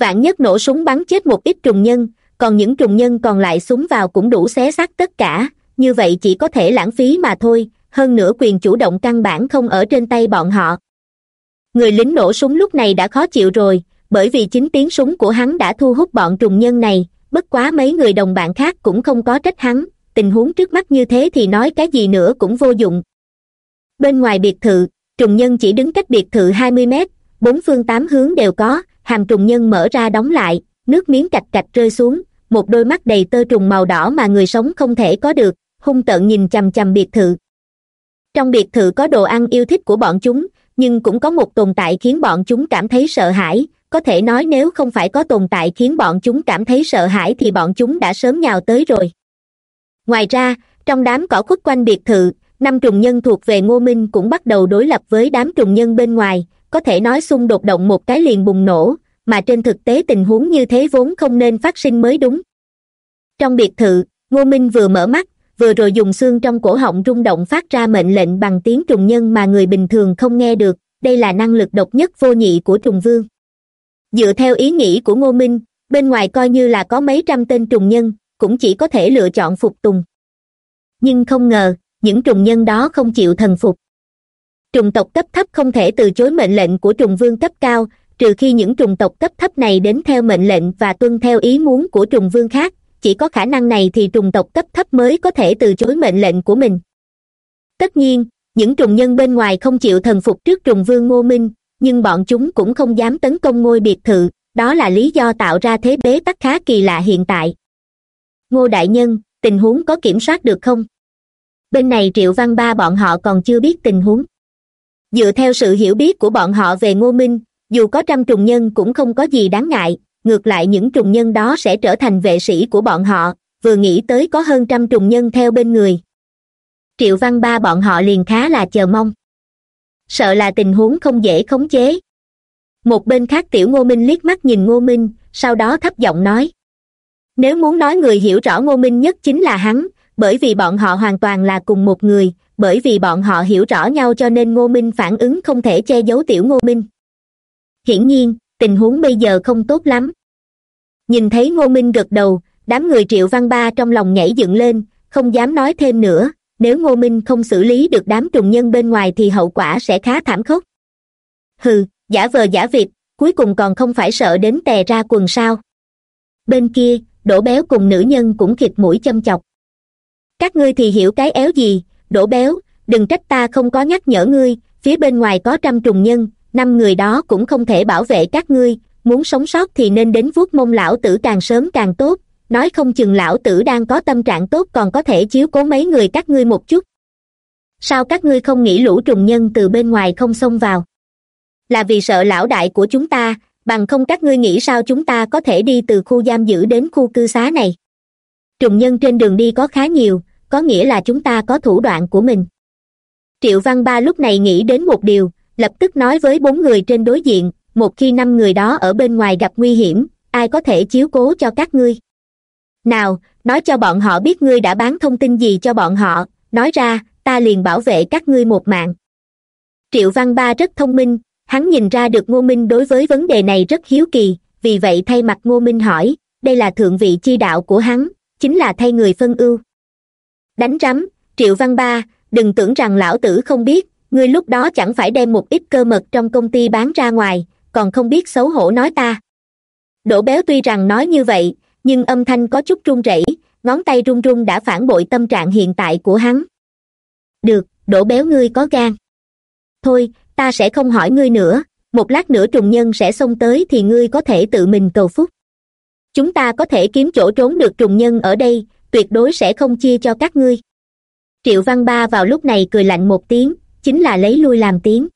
Speaker 1: Vạn nhất nổ súng bắn chết một ít trùng nhân, còn những trùng nhân còn lại súng vào cũng đủ xé xác tất cả, như vậy chỉ có thể lãng phí mà thôi, hơn nữa quyền chủ động căn bản không ở trên tay bọn họ. Người lính nổ súng lúc này đã khó chịu rồi, bởi vì chính tiếng súng của hắn đã thu hút bọn trùng nhân này bất quá mấy người đồng bạn khác cũng không có trách hắn, tình huống trước mắt như thế thì nói cái gì nữa cũng vô dụng. Bên ngoài biệt thự, trùng nhân chỉ đứng cách biệt thự hai mươi mét, bốn phương tám hướng đều có, hàm trùng nhân mở ra đóng lại, nước miếng cạch cạch rơi xuống, một đôi mắt đầy tơ trùng màu đỏ mà người sống không thể có được, hung tợn nhìn chằm chằm biệt thự. Trong biệt thự có đồ ăn yêu thích của bọn chúng, nhưng cũng có một tồn tại khiến bọn chúng cảm thấy sợ hãi có thể nói nếu không phải có tồn tại khiến bọn chúng cảm thấy sợ hãi thì bọn chúng đã sớm nhào tới rồi. Ngoài ra, trong đám cỏ khuất quanh biệt thự, năm trùng nhân thuộc về ngô minh cũng bắt đầu đối lập với đám trùng nhân bên ngoài, có thể nói xung đột động một cái liền bùng nổ, mà trên thực tế tình huống như thế vốn không nên phát sinh mới đúng. Trong biệt thự, ngô minh vừa mở mắt, vừa rồi dùng xương trong cổ họng rung động phát ra mệnh lệnh bằng tiếng trùng nhân mà người bình thường không nghe được, đây là năng lực độc nhất vô nhị của trùng vương dựa theo ý nghĩ của ngô minh, bên ngoài coi như là có mấy trăm tên trùng nhân, cũng chỉ có thể lựa chọn phục tùng. Nhưng không ngờ, những trùng nhân đó không chịu thần phục. Trùng tộc cấp thấp không thể từ chối mệnh lệnh của trùng vương cấp cao, trừ khi những trùng tộc cấp thấp này đến theo mệnh lệnh và tuân theo ý muốn của trùng vương khác, chỉ có khả năng này thì trùng tộc cấp thấp mới có thể từ chối mệnh lệnh của mình. Tất nhiên, những trùng nhân bên ngoài không chịu thần phục trước trùng vương ngô minh nhưng bọn chúng cũng không dám tấn công ngôi biệt thự, đó là lý do tạo ra thế bế tắc khá kỳ lạ hiện tại. Ngô đại nhân, tình huống có kiểm soát được không? Bên này triệu văn ba bọn họ còn chưa biết tình huống. Dựa theo sự hiểu biết của bọn họ về ngô minh, dù có trăm trùng nhân cũng không có gì đáng ngại, ngược lại những trùng nhân đó sẽ trở thành vệ sĩ của bọn họ, vừa nghĩ tới có hơn trăm trùng nhân theo bên người. Triệu văn ba bọn họ liền khá là chờ mong sợ là tình huống không dễ khống chế. Một bên khác tiểu ngô minh liếc mắt nhìn ngô minh, sau đó thấp giọng nói. Nếu muốn nói người hiểu rõ ngô minh nhất chính là hắn, bởi vì bọn họ hoàn toàn là cùng một người, bởi vì bọn họ hiểu rõ nhau cho nên ngô minh phản ứng không thể che giấu tiểu ngô minh. Hiển nhiên, tình huống bây giờ không tốt lắm. Nhìn thấy ngô minh gật đầu, đám người triệu văn ba trong lòng nhảy dựng lên, không dám nói thêm nữa nếu ngô minh không xử lý được đám trùng nhân bên ngoài thì hậu quả sẽ khá thảm khốc. Hừ, giả vờ giả vịt, cuối cùng còn không phải sợ đến tè ra quần sao. Bên kia, đổ béo cùng nữ nhân cũng khịt mũi châm chọc. Các ngươi thì hiểu cái éo gì, đổ béo, đừng trách ta không có nhắc nhở ngươi, phía bên ngoài có trăm trùng nhân, năm người đó cũng không thể bảo vệ các ngươi, muốn sống sót thì nên đến vuốt mông lão tử càng sớm càng tốt nói không chừng lão tử đang có tâm trạng tốt còn có thể chiếu cố mấy người các ngươi một chút. Sao các ngươi không nghĩ lũ trùng nhân từ bên ngoài không xông vào? Là vì sợ lão đại của chúng ta, bằng không các ngươi nghĩ sao chúng ta có thể đi từ khu giam giữ đến khu cư xá này? Trùng nhân trên đường đi có khá nhiều, có nghĩa là chúng ta có thủ đoạn của mình. Triệu văn ba lúc này nghĩ đến một điều, lập tức nói với bốn người trên đối diện, một khi năm người đó ở bên ngoài gặp nguy hiểm, ai có thể chiếu cố cho các ngươi? Nào, nói cho bọn họ biết ngươi đã bán thông tin gì cho bọn họ. Nói ra, ta liền bảo vệ các ngươi một mạng. Triệu văn ba rất thông minh. Hắn nhìn ra được ngô minh đối với vấn đề này rất hiếu kỳ. Vì vậy thay mặt ngô minh hỏi, đây là thượng vị chi đạo của hắn, chính là thay người phân ưu. Đánh rắm, triệu văn ba, đừng tưởng rằng lão tử không biết, ngươi lúc đó chẳng phải đem một ít cơ mật trong công ty bán ra ngoài, còn không biết xấu hổ nói ta. Đỗ béo tuy rằng nói như vậy nhưng âm thanh có chút run rẩy, ngón tay run run đã phản bội tâm trạng hiện tại của hắn. Được, đổ béo ngươi có gan. Thôi, ta sẽ không hỏi ngươi nữa, một lát nữa trùng nhân sẽ xông tới thì ngươi có thể tự mình cầu phúc. Chúng ta có thể kiếm chỗ trốn được trùng nhân ở đây, tuyệt đối sẽ không chia cho các ngươi. Triệu văn ba vào lúc này cười lạnh một tiếng, chính là lấy lui làm tiếng.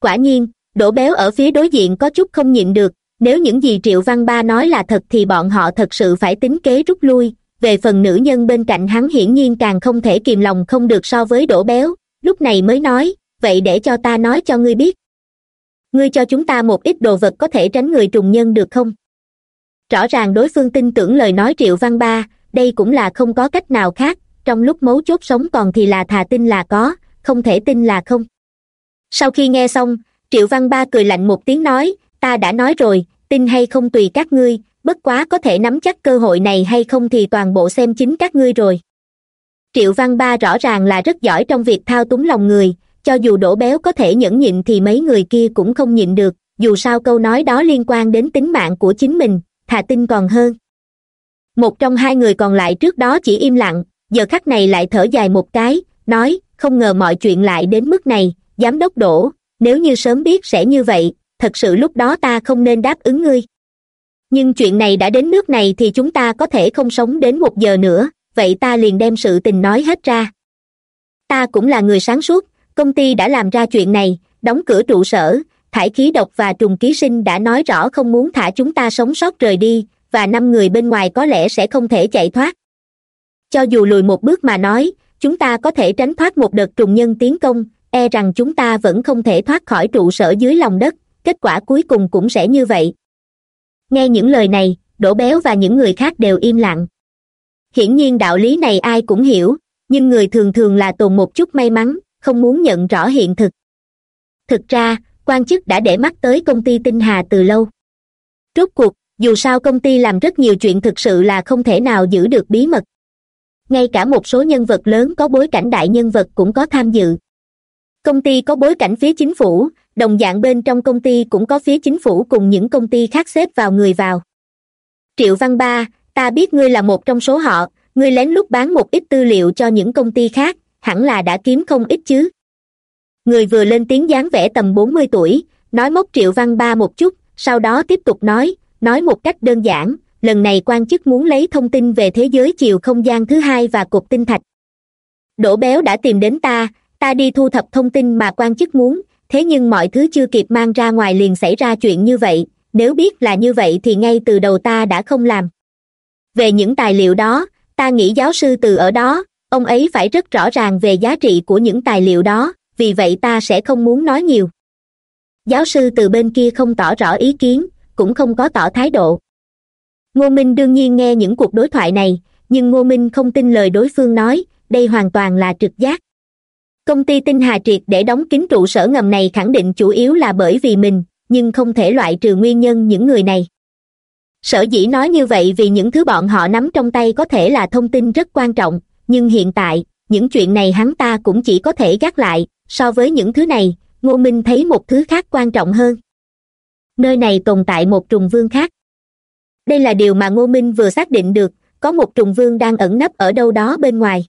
Speaker 1: Quả nhiên, đổ béo ở phía đối diện có chút không nhịn được nếu những gì triệu văn ba nói là thật thì bọn họ thật sự phải tính kế rút lui. Về phần nữ nhân bên cạnh hắn hiển nhiên càng không thể kìm lòng không được so với đổ béo. Lúc này mới nói, vậy để cho ta nói cho ngươi biết. Ngươi cho chúng ta một ít đồ vật có thể tránh người trùng nhân được không? Rõ ràng đối phương tin tưởng lời nói triệu văn ba, đây cũng là không có cách nào khác. Trong lúc mấu chốt sống còn thì là thà tin là có, không thể tin là không. Sau khi nghe xong, triệu văn ba cười lạnh một tiếng nói ta đã nói rồi, tin hay không tùy các ngươi, bất quá có thể nắm chắc cơ hội này hay không thì toàn bộ xem chính các ngươi rồi. Triệu văn ba rõ ràng là rất giỏi trong việc thao túng lòng người, cho dù đổ béo có thể nhẫn nhịn thì mấy người kia cũng không nhịn được, dù sao câu nói đó liên quan đến tính mạng của chính mình, thà tin còn hơn. Một trong hai người còn lại trước đó chỉ im lặng, giờ khắc này lại thở dài một cái, nói, không ngờ mọi chuyện lại đến mức này, giám đốc đổ, nếu như sớm biết sẽ như vậy thật sự lúc đó ta không nên đáp ứng ngươi. Nhưng chuyện này đã đến nước này thì chúng ta có thể không sống đến một giờ nữa, vậy ta liền đem sự tình nói hết ra. Ta cũng là người sáng suốt, công ty đã làm ra chuyện này, đóng cửa trụ sở, thải khí độc và trùng ký sinh đã nói rõ không muốn thả chúng ta sống sót rời đi, và năm người bên ngoài có lẽ sẽ không thể chạy thoát. Cho dù lùi một bước mà nói, chúng ta có thể tránh thoát một đợt trùng nhân tiến công e rằng chúng ta vẫn không thể thoát khỏi trụ sở dưới lòng đất kết quả cuối cùng cũng sẽ như vậy. Nghe những lời này, đỗ béo và những người khác đều im lặng. Hiển nhiên đạo lý này ai cũng hiểu, nhưng người thường thường là tồn một chút may mắn, không muốn nhận rõ hiện thực. Thực ra, quan chức đã để mắt tới công ty tinh hà từ lâu. Rốt cuộc, dù sao công ty làm rất nhiều chuyện thực sự là không thể nào giữ được bí mật. Ngay cả một số nhân vật lớn có bối cảnh đại nhân vật cũng có tham dự. Công ty có bối cảnh phía chính phủ đồng dạng bên trong công ty cũng có phía chính phủ cùng những công ty khác xếp vào người vào. Triệu văn ba, ta biết ngươi là một trong số họ, ngươi lén lút bán một ít tư liệu cho những công ty khác, hẳn là đã kiếm không ít chứ. Người vừa lên tiếng dáng vẻ tầm bốn mươi tuổi, nói mốc triệu văn ba một chút, sau đó tiếp tục nói nói một cách đơn giản, lần này quan chức muốn lấy thông tin về thế giới chiều không gian thứ hai và cục tinh thạch. Đỗ béo đã tìm đến ta ta đi thu thập thông tin mà quan chức muốn thế nhưng mọi thứ chưa kịp mang ra ngoài liền xảy ra chuyện như vậy, nếu biết là như vậy thì ngay từ đầu ta đã không làm. Về những tài liệu đó, ta nghĩ giáo sư từ ở đó, ông ấy phải rất rõ ràng về giá trị của những tài liệu đó, vì vậy ta sẽ không muốn nói nhiều. Giáo sư từ bên kia không tỏ rõ ý kiến, cũng không có tỏ thái độ. Ngô minh đương nhiên nghe những cuộc đối thoại này, nhưng ngô minh không tin lời đối phương nói, đây hoàn toàn là trực giác công ty tinh hà triệt để đóng kín trụ sở ngầm này khẳng định chủ yếu là bởi vì mình, nhưng không thể loại trừ nguyên nhân những người này. Sở dĩ nói như vậy vì những thứ bọn họ nắm trong tay có thể là thông tin rất quan trọng, nhưng hiện tại, những chuyện này hắn ta cũng chỉ có thể gác lại, so với những thứ này, ngô minh thấy một thứ khác quan trọng hơn. Nơi này tồn tại một trùng vương khác. Đây là điều mà ngô minh vừa xác định được, có một trùng vương đang ẩn nấp ở đâu đó bên ngoài.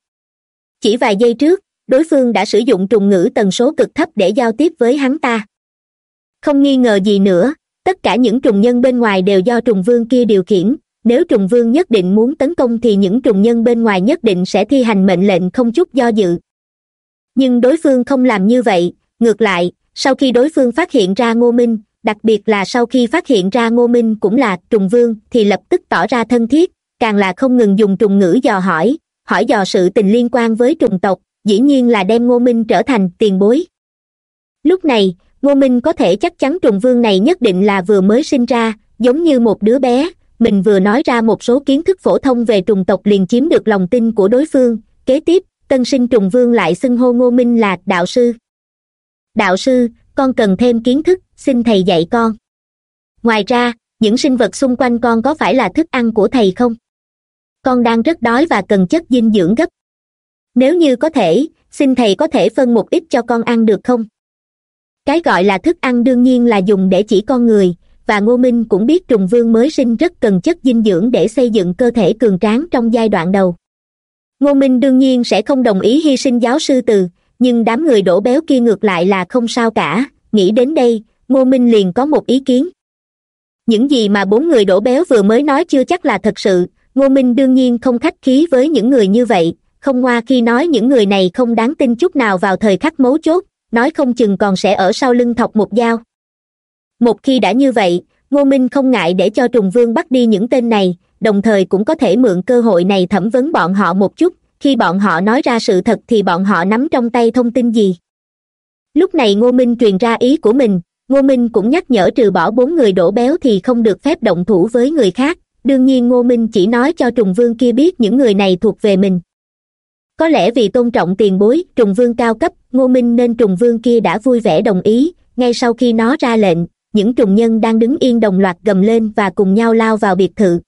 Speaker 1: Chỉ vài giây trước đối phương đã sử dụng trùng ngữ tần số cực thấp để giao tiếp với hắn ta. Không nghi ngờ gì nữa, tất cả những trùng nhân bên ngoài đều do trùng vương kia điều khiển. Nếu trùng vương nhất định muốn tấn công thì những trùng nhân bên ngoài nhất định sẽ thi hành mệnh lệnh không chút do dự. Nhưng đối phương không làm như vậy. Ngược lại, sau khi đối phương phát hiện ra ngô minh, đặc biệt là sau khi phát hiện ra ngô minh cũng là trùng vương, thì lập tức tỏ ra thân thiết. Càng là không ngừng dùng trùng ngữ dò hỏi hỏi dò sự tình liên quan với trùng tộc dĩ nhiên là đem ngô minh trở thành tiền bối. Lúc này, ngô minh có thể chắc chắn trùng vương này nhất định là vừa mới sinh ra, giống như một đứa bé. Mình vừa nói ra một số kiến thức phổ thông về trùng tộc liền chiếm được lòng tin của đối phương. Kế tiếp, tân sinh trùng vương lại xưng hô ngô minh là đạo sư. Đạo sư, con cần thêm kiến thức, xin thầy dạy con. Ngoài ra, những sinh vật xung quanh con có phải là thức ăn của thầy không? Con đang rất đói và cần chất dinh dưỡng gấp nếu như có thể, xin thầy có thể phân một ít cho con ăn được không? Cái gọi là thức ăn đương nhiên là dùng để chỉ con người, và ngô minh cũng biết trùng vương mới sinh rất cần chất dinh dưỡng để xây dựng cơ thể cường tráng trong giai đoạn đầu. Ngô minh đương nhiên sẽ không đồng ý hy sinh giáo sư từ, nhưng đám người đổ béo kia ngược lại là không sao cả. Nghĩ đến đây, ngô minh liền có một ý kiến. Những gì mà bốn người đổ béo vừa mới nói chưa chắc là thật sự, ngô minh đương nhiên không khách khí với những người như vậy không ngoa khi nói những người này không đáng tin chút nào vào thời khắc mấu chốt, nói không chừng còn sẽ ở sau lưng thọc một dao. Một khi đã như vậy, ngô minh không ngại để cho trùng vương bắt đi những tên này, đồng thời cũng có thể mượn cơ hội này thẩm vấn bọn họ một chút, khi bọn họ nói ra sự thật thì bọn họ nắm trong tay thông tin gì. Lúc này ngô minh truyền ra ý của mình, ngô minh cũng nhắc nhở trừ bỏ bốn người đổ béo thì không được phép động thủ với người khác, đương nhiên ngô minh chỉ nói cho trùng vương kia biết những người này thuộc về mình có lẽ vì tôn trọng tiền bối, trùng vương cao cấp, ngô minh nên trùng vương kia đã vui vẻ đồng ý. Ngay sau khi nó ra lệnh, những trùng nhân đang đứng yên đồng loạt gầm lên và cùng nhau lao vào biệt thự.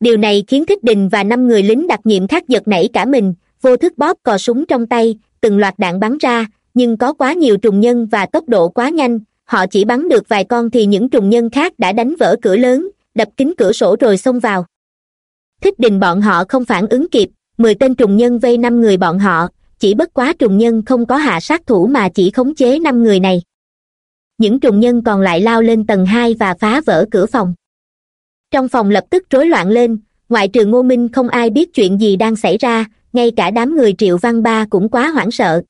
Speaker 1: Điều này khiến thích đình và năm người lính đặc nhiệm khác giật nảy cả mình, vô thức bóp cò súng trong tay, từng loạt đạn bắn ra, nhưng có quá nhiều trùng nhân và tốc độ quá nhanh, họ chỉ bắn được vài con thì những trùng nhân khác đã đánh vỡ cửa lớn, đập kính cửa sổ rồi xông vào. Thích đình bọn họ không phản ứng kịp mười tên trùng nhân vây năm người bọn họ, chỉ bất quá trùng nhân không có hạ sát thủ mà chỉ khống chế năm người này. Những trùng nhân còn lại lao lên tầng hai và phá vỡ cửa phòng. Trong phòng lập tức rối loạn lên, ngoại trừ ngô minh không ai biết chuyện gì đang xảy ra, ngay cả đám người triệu văn ba cũng quá hoảng sợ.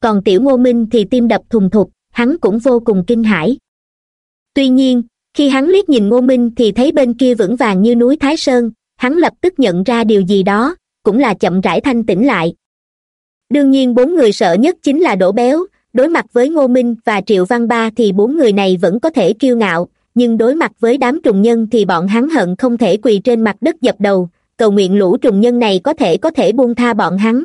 Speaker 1: Còn tiểu ngô minh thì tim đập thùng thục hắn cũng vô cùng kinh hãi. Tuy nhiên, khi hắn liếc nhìn ngô minh thì thấy bên kia vững vàng như núi thái sơn, hắn lập tức nhận ra điều gì đó cũng là chậm rãi thanh tĩnh lại. Đương nhiên bốn người sợ nhất chính là Đỗ béo. Đối mặt với ngô minh và triệu văn ba thì bốn người này vẫn có thể kiêu ngạo, nhưng đối mặt với đám trùng nhân thì bọn hắn hận không thể quỳ trên mặt đất dập đầu. Cầu nguyện lũ trùng nhân này có thể có thể buông tha bọn hắn.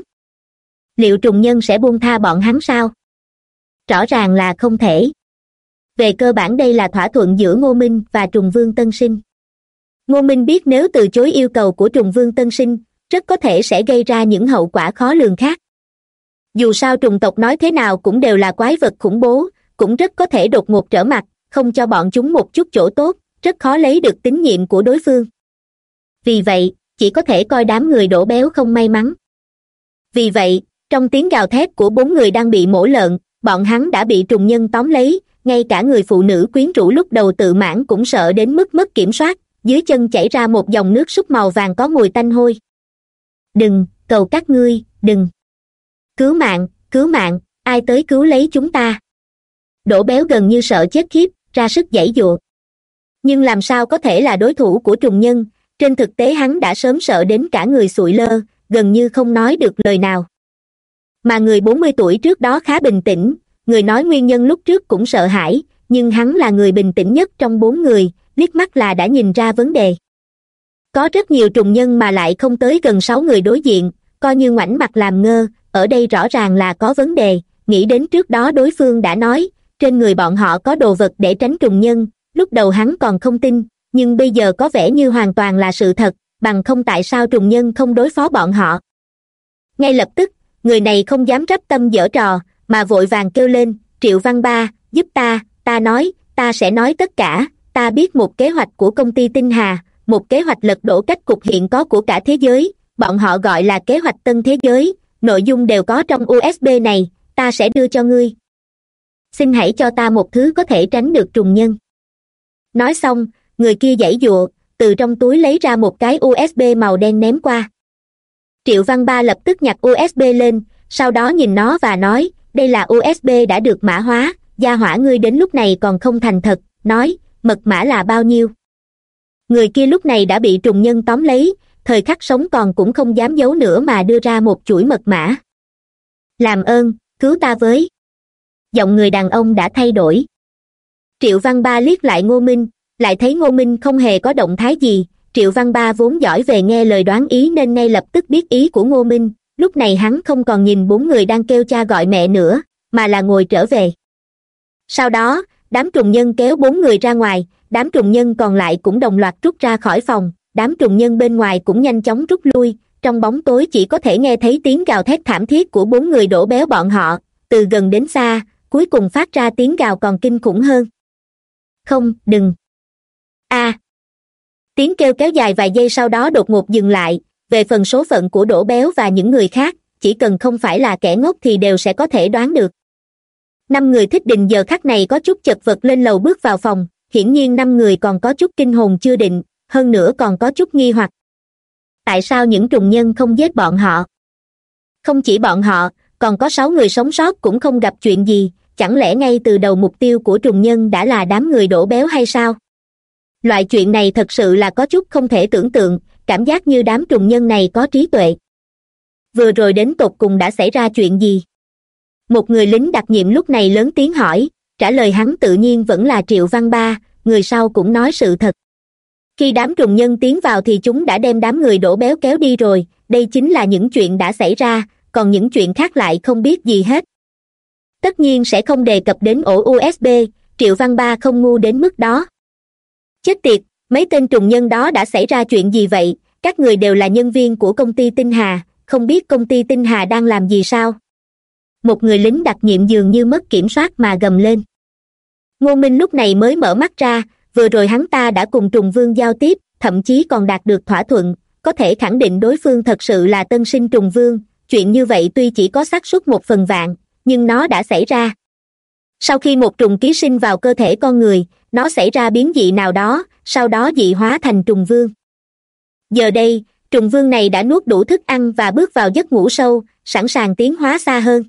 Speaker 1: Liệu trùng nhân sẽ buông tha bọn hắn sao? Rõ ràng là không thể. Về cơ bản đây là thỏa thuận giữa ngô minh và trùng vương tân sinh. Ngô minh biết nếu từ chối yêu cầu của trùng vương tân sinh rất có thể sẽ gây ra những hậu quả khó lường khác. Dù sao trùng tộc nói thế nào cũng đều là quái vật khủng bố, cũng rất có thể đột ngột trở mặt, không cho bọn chúng một chút chỗ tốt, rất khó lấy được tín nhiệm của đối phương. Vì vậy, chỉ có thể coi đám người đổ béo không may mắn. Vì vậy, trong tiếng gào thét của bốn người đang bị mổ lợn, bọn hắn đã bị trùng nhân tóm lấy, ngay cả người phụ nữ quyến rũ lúc đầu tự mãn cũng sợ đến mức mất kiểm soát, dưới chân chảy ra một dòng nước súc màu vàng có mùi tanh hôi đừng, cầu các ngươi, đừng. Cứu mạng cứu mạng, ai tới cứu lấy chúng ta? Đổ béo gần như sợ chết khiếp, ra sức giãy dụa nhưng làm sao có thể là đối thủ của trùng nhân? Trên thực tế hắn đã sớm sợ đến cả người sụi lơ, gần như không nói được lời nào. Mà người bốn mươi tuổi trước đó khá bình tĩnh, người nói nguyên nhân lúc trước cũng sợ hãi, nhưng hắn là người bình tĩnh nhất trong bốn người, liếc mắt là đã nhìn ra vấn đề có rất nhiều trùng nhân mà lại không tới gần sáu người đối diện, coi như ngoảnh mặt làm ngơ, ở đây rõ ràng là có vấn đề, nghĩ đến trước đó đối phương đã nói, trên người bọn họ có đồ vật để tránh trùng nhân, lúc đầu hắn còn không tin, nhưng bây giờ có vẻ như hoàn toàn là sự thật, bằng không tại sao trùng nhân không đối phó bọn họ. Ngay lập tức, người này không dám rắp tâm dở trò, mà vội vàng kêu lên, triệu văn ba, giúp ta ta nói, ta sẽ nói tất cả, ta biết một kế hoạch của công ty tinh hà một kế hoạch lật đổ cách cục hiện có của cả thế giới. Bọn họ gọi là kế hoạch tân thế giới. Nội dung đều có trong usb này. Ta sẽ đưa cho ngươi. Xin hãy cho ta một thứ có thể tránh được trùng nhân. Nói xong, người kia giãy giụa, từ trong túi lấy ra một cái usb màu đen ném qua. Triệu văn ba lập tức nhặt usb lên, sau đó nhìn nó và nói, đây là usb đã được mã hóa. Gia hỏa ngươi đến lúc này còn không thành thật. Nói, mật mã là bao nhiêu? Người kia lúc này đã bị trùng nhân tóm lấy, thời khắc sống còn cũng không dám giấu nữa mà đưa ra một chuỗi mật mã. Làm ơn, cứu ta với. Giọng người đàn ông đã thay đổi. Triệu văn ba liếc lại ngô minh, lại thấy ngô minh không hề có động thái gì. Triệu văn ba vốn giỏi về nghe lời đoán ý nên ngay lập tức biết ý của ngô minh. Lúc này hắn không còn nhìn bốn người đang kêu cha gọi mẹ nữa, mà là ngồi trở về. Sau đó, đám trùng nhân kéo bốn người ra ngoài đám trùng nhân còn lại cũng đồng loạt rút ra khỏi phòng. Đám trùng nhân bên ngoài cũng nhanh chóng rút lui. Trong bóng tối chỉ có thể nghe thấy tiếng gào thét thảm thiết của bốn người đổ béo bọn họ. Từ gần đến xa, cuối cùng phát ra tiếng gào còn kinh khủng hơn. Không, đừng. A. Tiếng kêu kéo dài vài giây sau đó đột ngột dừng lại. Về phần số phận của đổ béo và những người khác, chỉ cần không phải là kẻ ngốc thì đều sẽ có thể đoán được. Năm người thích đình giờ khắc này có chút chật vật lên lầu bước vào phòng hiển nhiên năm người còn có chút kinh hồn chưa định, hơn nữa còn có chút nghi hoặc. Tại sao những trùng nhân không giết bọn họ? Không chỉ bọn họ, còn có sáu người sống sót cũng không gặp chuyện gì, chẳng lẽ ngay từ đầu mục tiêu của trùng nhân đã là đám người đổ béo hay sao? Loại chuyện này thật sự là có chút không thể tưởng tượng, cảm giác như đám trùng nhân này có trí tuệ. Vừa rồi đến tột cùng đã xảy ra chuyện gì? Một người lính đặc nhiệm lúc này lớn tiếng hỏi trả lời hắn tự nhiên vẫn là triệu văn ba, người sau cũng nói sự thật. Khi đám trùng nhân tiến vào thì chúng đã đem đám người đổ béo kéo đi rồi, đây chính là những chuyện đã xảy ra, còn những chuyện khác lại không biết gì hết. Tất nhiên sẽ không đề cập đến ổ usb triệu văn ba không ngu đến mức đó. Chết tiệt, mấy tên trùng nhân đó đã xảy ra chuyện gì vậy? Các người đều là nhân viên của công ty tinh hà, không biết công ty tinh hà đang làm gì sao? Một người lính đặc nhiệm dường như mất kiểm soát mà gầm lên ngô minh lúc này mới mở mắt ra, vừa rồi hắn ta đã cùng trùng vương giao tiếp, thậm chí còn đạt được thỏa thuận, có thể khẳng định đối phương thật sự là tân sinh trùng vương, chuyện như vậy tuy chỉ có xác suất một phần vạn, nhưng nó đã xảy ra. Sau khi một trùng ký sinh vào cơ thể con người, nó xảy ra biến dị nào đó, sau đó dị hóa thành trùng vương. Giờ đây, trùng vương này đã nuốt đủ thức ăn và bước vào giấc ngủ sâu, sẵn sàng tiến hóa xa hơn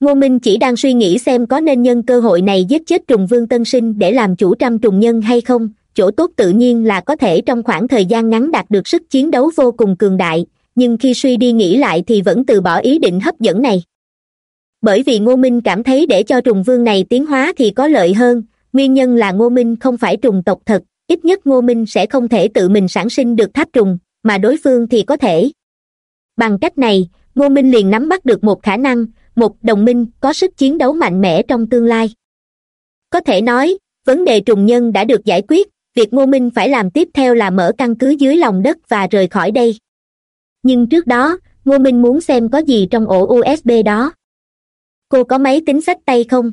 Speaker 1: ngô minh chỉ đang suy nghĩ xem có nên nhân cơ hội này giết chết trùng vương tân sinh để làm chủ trăm trùng nhân hay không. Chỗ tốt tự nhiên là có thể trong khoảng thời gian ngắn đạt được sức chiến đấu vô cùng cường đại, nhưng khi suy đi nghĩ lại thì vẫn từ bỏ ý định hấp dẫn này. Bởi vì ngô minh cảm thấy để cho trùng vương này tiến hóa thì có lợi hơn, nguyên nhân là ngô minh không phải trùng tộc thật, ít nhất ngô minh sẽ không thể tự mình sản sinh được tháp trùng, mà đối phương thì có thể. Bằng cách này, ngô minh liền nắm bắt được một khả năng một đồng minh có sức chiến đấu mạnh mẽ trong tương lai. Có thể nói, vấn đề trùng nhân đã được giải quyết, việc ngô minh phải làm tiếp theo là mở căn cứ dưới lòng đất và rời khỏi đây. Nhưng trước đó, ngô minh muốn xem có gì trong ổ usb đó. Cô có máy tính sách tay không?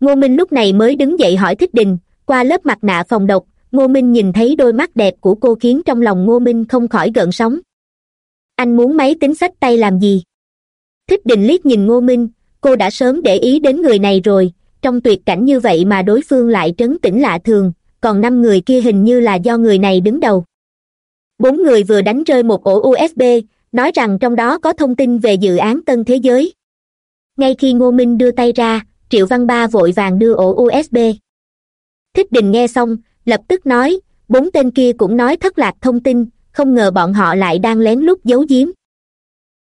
Speaker 1: Ngô minh lúc này mới đứng dậy hỏi thích đình, qua lớp mặt nạ phòng độc, ngô minh nhìn thấy đôi mắt đẹp của cô khiến trong lòng ngô minh không khỏi gợn sóng. Anh muốn máy tính sách tay làm gì? Thích đình liếc nhìn ngô minh, cô đã sớm để ý đến người này rồi. Trong tuyệt cảnh như vậy mà đối phương lại trấn tĩnh lạ thường, còn năm người kia hình như là do người này đứng đầu. Bốn người vừa đánh rơi một ổ usb nói rằng trong đó có thông tin về dự án tân thế giới. Ngay khi ngô minh đưa tay ra, triệu văn ba vội vàng đưa ổ usb thích đình nghe xong, lập tức nói, bốn tên kia cũng nói thất lạc thông tin, không ngờ bọn họ lại đang lén lút giấu giếm.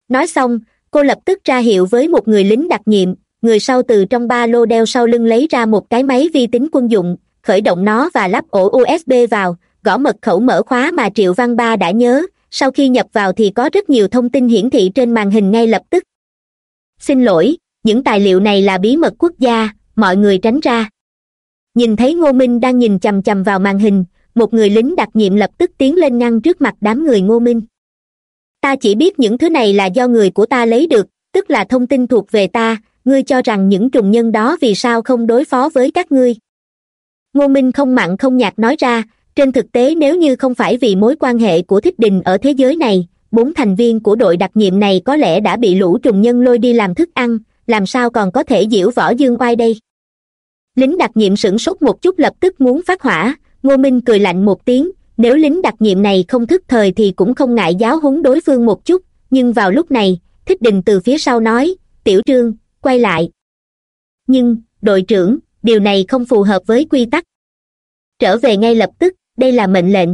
Speaker 1: Nói xong cô lập tức ra hiệu với một người lính đặc nhiệm, người sau từ trong ba lô đeo sau lưng lấy ra một cái máy vi tính quân dụng, khởi động nó và lắp ổ usb vào. Gõ mật khẩu mở khóa mà triệu văn ba đã nhớ, sau khi nhập vào thì có rất nhiều thông tin hiển thị trên màn hình ngay lập tức. Xin lỗi, những tài liệu này là bí mật quốc gia, mọi người tránh ra. Nhìn thấy ngô minh đang nhìn chằm chằm vào màn hình, một người lính đặc nhiệm lập tức tiến lên ngăn trước mặt đám người ngô minh ta chỉ biết những thứ này là do người của ta lấy được, tức là thông tin thuộc về ta, ngươi cho rằng những trùng nhân đó vì sao không đối phó với các ngươi? Ngô minh không mặn không nhạt nói ra, trên thực tế nếu như không phải vì mối quan hệ của thích đình ở thế giới này, bốn thành viên của đội đặc nhiệm này có lẽ đã bị lũ trùng nhân lôi đi làm thức ăn, làm sao còn có thể diễu võ dương oai đây? Lính đặc nhiệm sửng sốt một chút lập tức muốn phát hỏa, ngô minh cười lạnh một tiếng nếu lính đặc nhiệm này không thức thời thì cũng không ngại giáo huấn đối phương một chút, nhưng vào lúc này, thích đình từ phía sau nói, tiểu trương, quay lại. Nhưng, đội trưởng, điều này không phù hợp với quy tắc. Trở về ngay lập tức, đây là mệnh lệnh.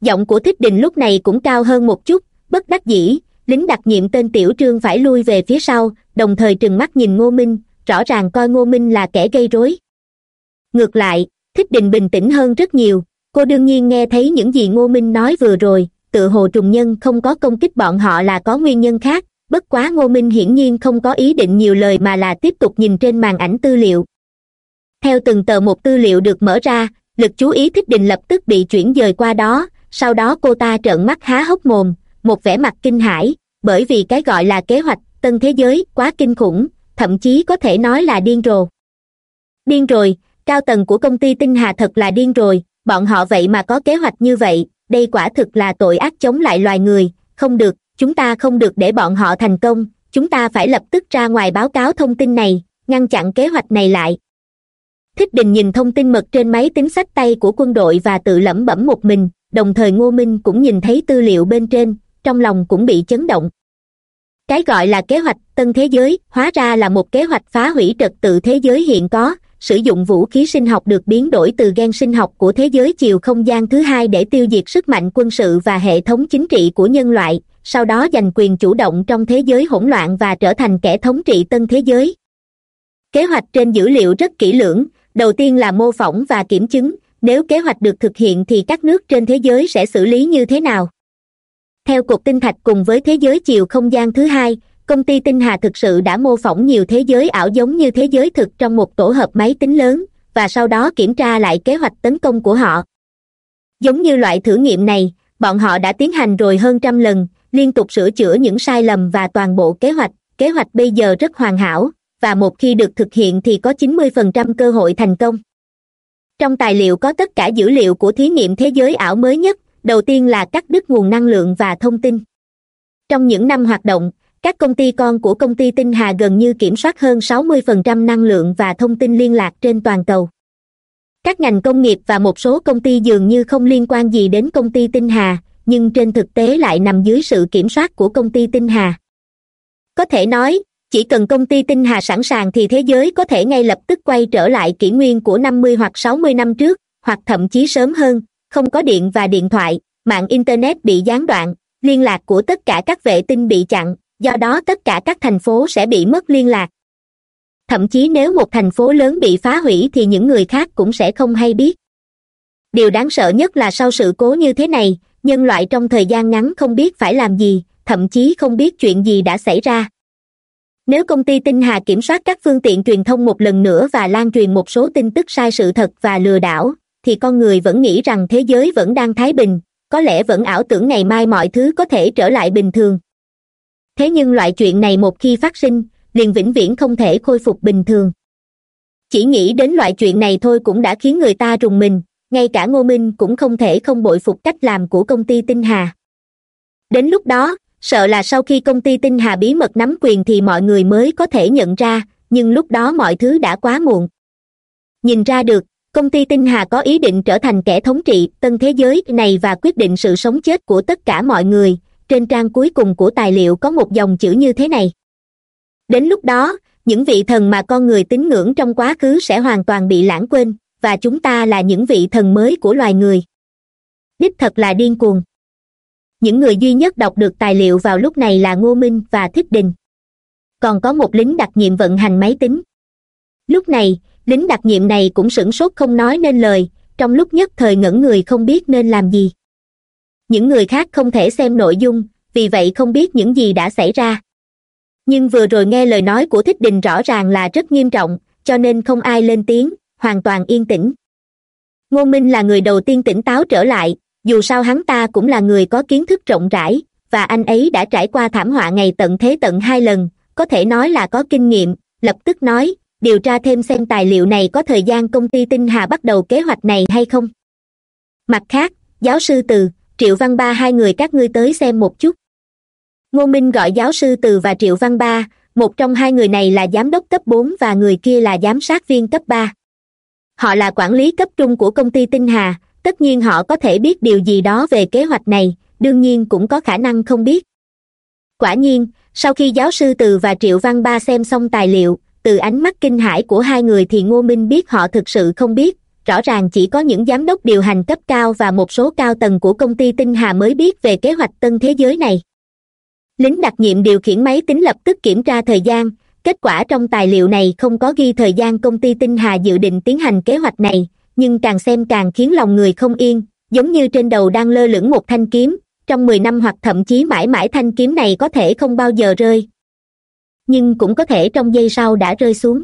Speaker 1: Giọng của thích đình lúc này cũng cao hơn một chút, bất đắc dĩ, lính đặc nhiệm tên tiểu trương phải lui về phía sau, đồng thời trừng mắt nhìn ngô minh, rõ ràng coi ngô minh là kẻ gây rối. Ngược lại, thích đình bình tĩnh hơn rất nhiều cô đương nhiên nghe thấy những gì ngô minh nói vừa rồi, tự hồ trùng nhân không có công kích bọn họ là có nguyên nhân khác, bất quá ngô minh hiển nhiên không có ý định nhiều lời mà là tiếp tục nhìn trên màn ảnh tư liệu. Theo từng tờ một tư liệu được mở ra, lực chú ý thích đình lập tức bị chuyển dời qua đó, sau đó cô ta trợn mắt há hốc mồm, một vẻ mặt kinh hãi, bởi vì cái gọi là kế hoạch, tân thế giới, quá kinh khủng, thậm chí có thể nói là điên rồ. Điên rồi, cao tầng của công ty tinh hà thật là điên rồi bọn họ vậy mà có kế hoạch như vậy, đây quả thực là tội ác chống lại loài người. Không được, chúng ta không được để bọn họ thành công, chúng ta phải lập tức ra ngoài báo cáo thông tin này, ngăn chặn kế hoạch này lại. Thích đình nhìn thông tin mật trên máy tính sách tay của quân đội và tự lẩm bẩm một mình, đồng thời ngô minh cũng nhìn thấy tư liệu bên trên, trong lòng cũng bị chấn động. Cái gọi là kế hoạch tân thế giới, hóa ra là một kế hoạch phá hủy trật tự thế giới hiện có sử dụng vũ khí sinh học được biến đổi từ gen sinh học của thế giới chiều không gian thứ hai để tiêu diệt sức mạnh quân sự và hệ thống chính trị của nhân loại, sau đó giành quyền chủ động trong thế giới hỗn loạn và trở thành kẻ thống trị tân thế giới. Kế hoạch trên dữ liệu rất kỹ lưỡng, đầu tiên là mô phỏng và kiểm chứng, nếu kế hoạch được thực hiện thì các nước trên thế giới sẽ xử lý như thế nào? Theo cục tinh thạch cùng với thế giới chiều không gian thứ hai công ty tinh hà thực sự đã mô phỏng nhiều thế giới ảo giống như thế giới thực trong một tổ hợp máy tính lớn, và sau đó kiểm tra lại kế hoạch tấn công của họ. Giống như loại thử nghiệm này, bọn họ đã tiến hành rồi hơn trăm lần, liên tục sửa chữa những sai lầm và toàn bộ kế hoạch. Kế hoạch bây giờ rất hoàn hảo, và một khi được thực hiện thì có chín mươi phần trăm cơ hội thành công. Trong tài liệu có tất cả dữ liệu của thí nghiệm thế giới ảo mới nhất, đầu tiên là cắt đứt nguồn năng lượng và thông tin. Trong những năm hoạt động các công ty con của công ty tinh hà gần như kiểm soát hơn sáu mươi phần trăm năng lượng và thông tin liên lạc trên toàn cầu. Các ngành công nghiệp và một số công ty dường như không liên quan gì đến công ty tinh hà, nhưng trên thực tế lại nằm dưới sự kiểm soát của công ty tinh hà. Có thể nói, chỉ cần công ty tinh hà sẵn sàng thì thế giới có thể ngay lập tức quay trở lại kỷ nguyên của năm mươi hoặc sáu mươi năm trước, hoặc thậm chí sớm hơn, không có điện và điện thoại, mạng internet bị gián đoạn, liên lạc của tất cả các vệ tinh bị chặn do đó tất cả các thành phố sẽ bị mất liên lạc. Thậm chí nếu một thành phố lớn bị phá hủy thì những người khác cũng sẽ không hay biết. Điều đáng sợ nhất là sau sự cố như thế này, nhân loại trong thời gian ngắn không biết phải làm gì, thậm chí không biết chuyện gì đã xảy ra. Nếu công ty tinh hà kiểm soát các phương tiện truyền thông một lần nữa và lan truyền một số tin tức sai sự thật và lừa đảo, thì con người vẫn nghĩ rằng thế giới vẫn đang thái bình, có lẽ vẫn ảo tưởng ngày mai mọi thứ có thể trở lại bình thường thế nhưng loại chuyện này một khi phát sinh, liền vĩnh viễn không thể khôi phục bình thường. Chỉ nghĩ đến loại chuyện này thôi cũng đã khiến người ta rùng mình, ngay cả ngô minh cũng không thể không bội phục cách làm của công ty tinh hà. Đến lúc đó, sợ là sau khi công ty tinh hà bí mật nắm quyền thì mọi người mới có thể nhận ra, nhưng lúc đó mọi thứ đã quá muộn. Nhìn ra được, công ty tinh hà có ý định trở thành kẻ thống trị tân thế giới này và quyết định sự sống chết của tất cả mọi người trên trang cuối cùng của tài liệu có một dòng chữ như thế này. Đến lúc đó, những vị thần mà con người tín ngưỡng trong quá khứ sẽ hoàn toàn bị lãng quên, và chúng ta là những vị thần mới của loài người. Đích thật là điên cuồng. Những người duy nhất đọc được tài liệu vào lúc này là ngô minh và thích đình. Còn có một lính đặc nhiệm vận hành máy tính. Lúc này, lính đặc nhiệm này cũng sửng sốt không nói nên lời, trong lúc nhất thời ngẩn người không biết nên làm gì những người khác không thể xem nội dung, vì vậy không biết những gì đã xảy ra. Nhưng vừa rồi nghe lời nói của thích đình rõ ràng là rất nghiêm trọng, cho nên không ai lên tiếng, hoàn toàn yên tĩnh. Ngô minh là người đầu tiên tỉnh táo trở lại, dù sao hắn ta cũng là người có kiến thức rộng rãi, và anh ấy đã trải qua thảm họa ngày tận thế tận hai lần, có thể nói là có kinh nghiệm, lập tức nói, điều tra thêm xem tài liệu này có thời gian công ty tinh hà bắt đầu kế hoạch này hay không. Mặt khác, giáo sư từ triệu văn ba hai người các ngươi tới xem một chút. Ngô minh gọi giáo sư từ và triệu văn ba, một trong hai người này là giám đốc cấp bốn và người kia là giám sát viên cấp ba. Họ là quản lý cấp trung của công ty tinh hà, tất nhiên họ có thể biết điều gì đó về kế hoạch này, đương nhiên cũng có khả năng không biết. Quả nhiên, sau khi giáo sư từ và triệu văn ba xem xong tài liệu, từ ánh mắt kinh hãi của hai người thì ngô minh biết họ thực sự không biết rõ ràng chỉ có những giám đốc điều hành cấp cao và một số cao tầng của công ty tinh hà mới biết về kế hoạch tân thế giới này. Lính đặc nhiệm điều khiển máy tính lập tức kiểm tra thời gian, kết quả trong tài liệu này không có ghi thời gian công ty tinh hà dự định tiến hành kế hoạch này, nhưng càng xem càng khiến lòng người không yên, giống như trên đầu đang lơ lửng một thanh kiếm, trong mười năm hoặc thậm chí mãi mãi thanh kiếm này có thể không bao giờ rơi. Nhưng cũng có thể trong giây sau đã rơi xuống.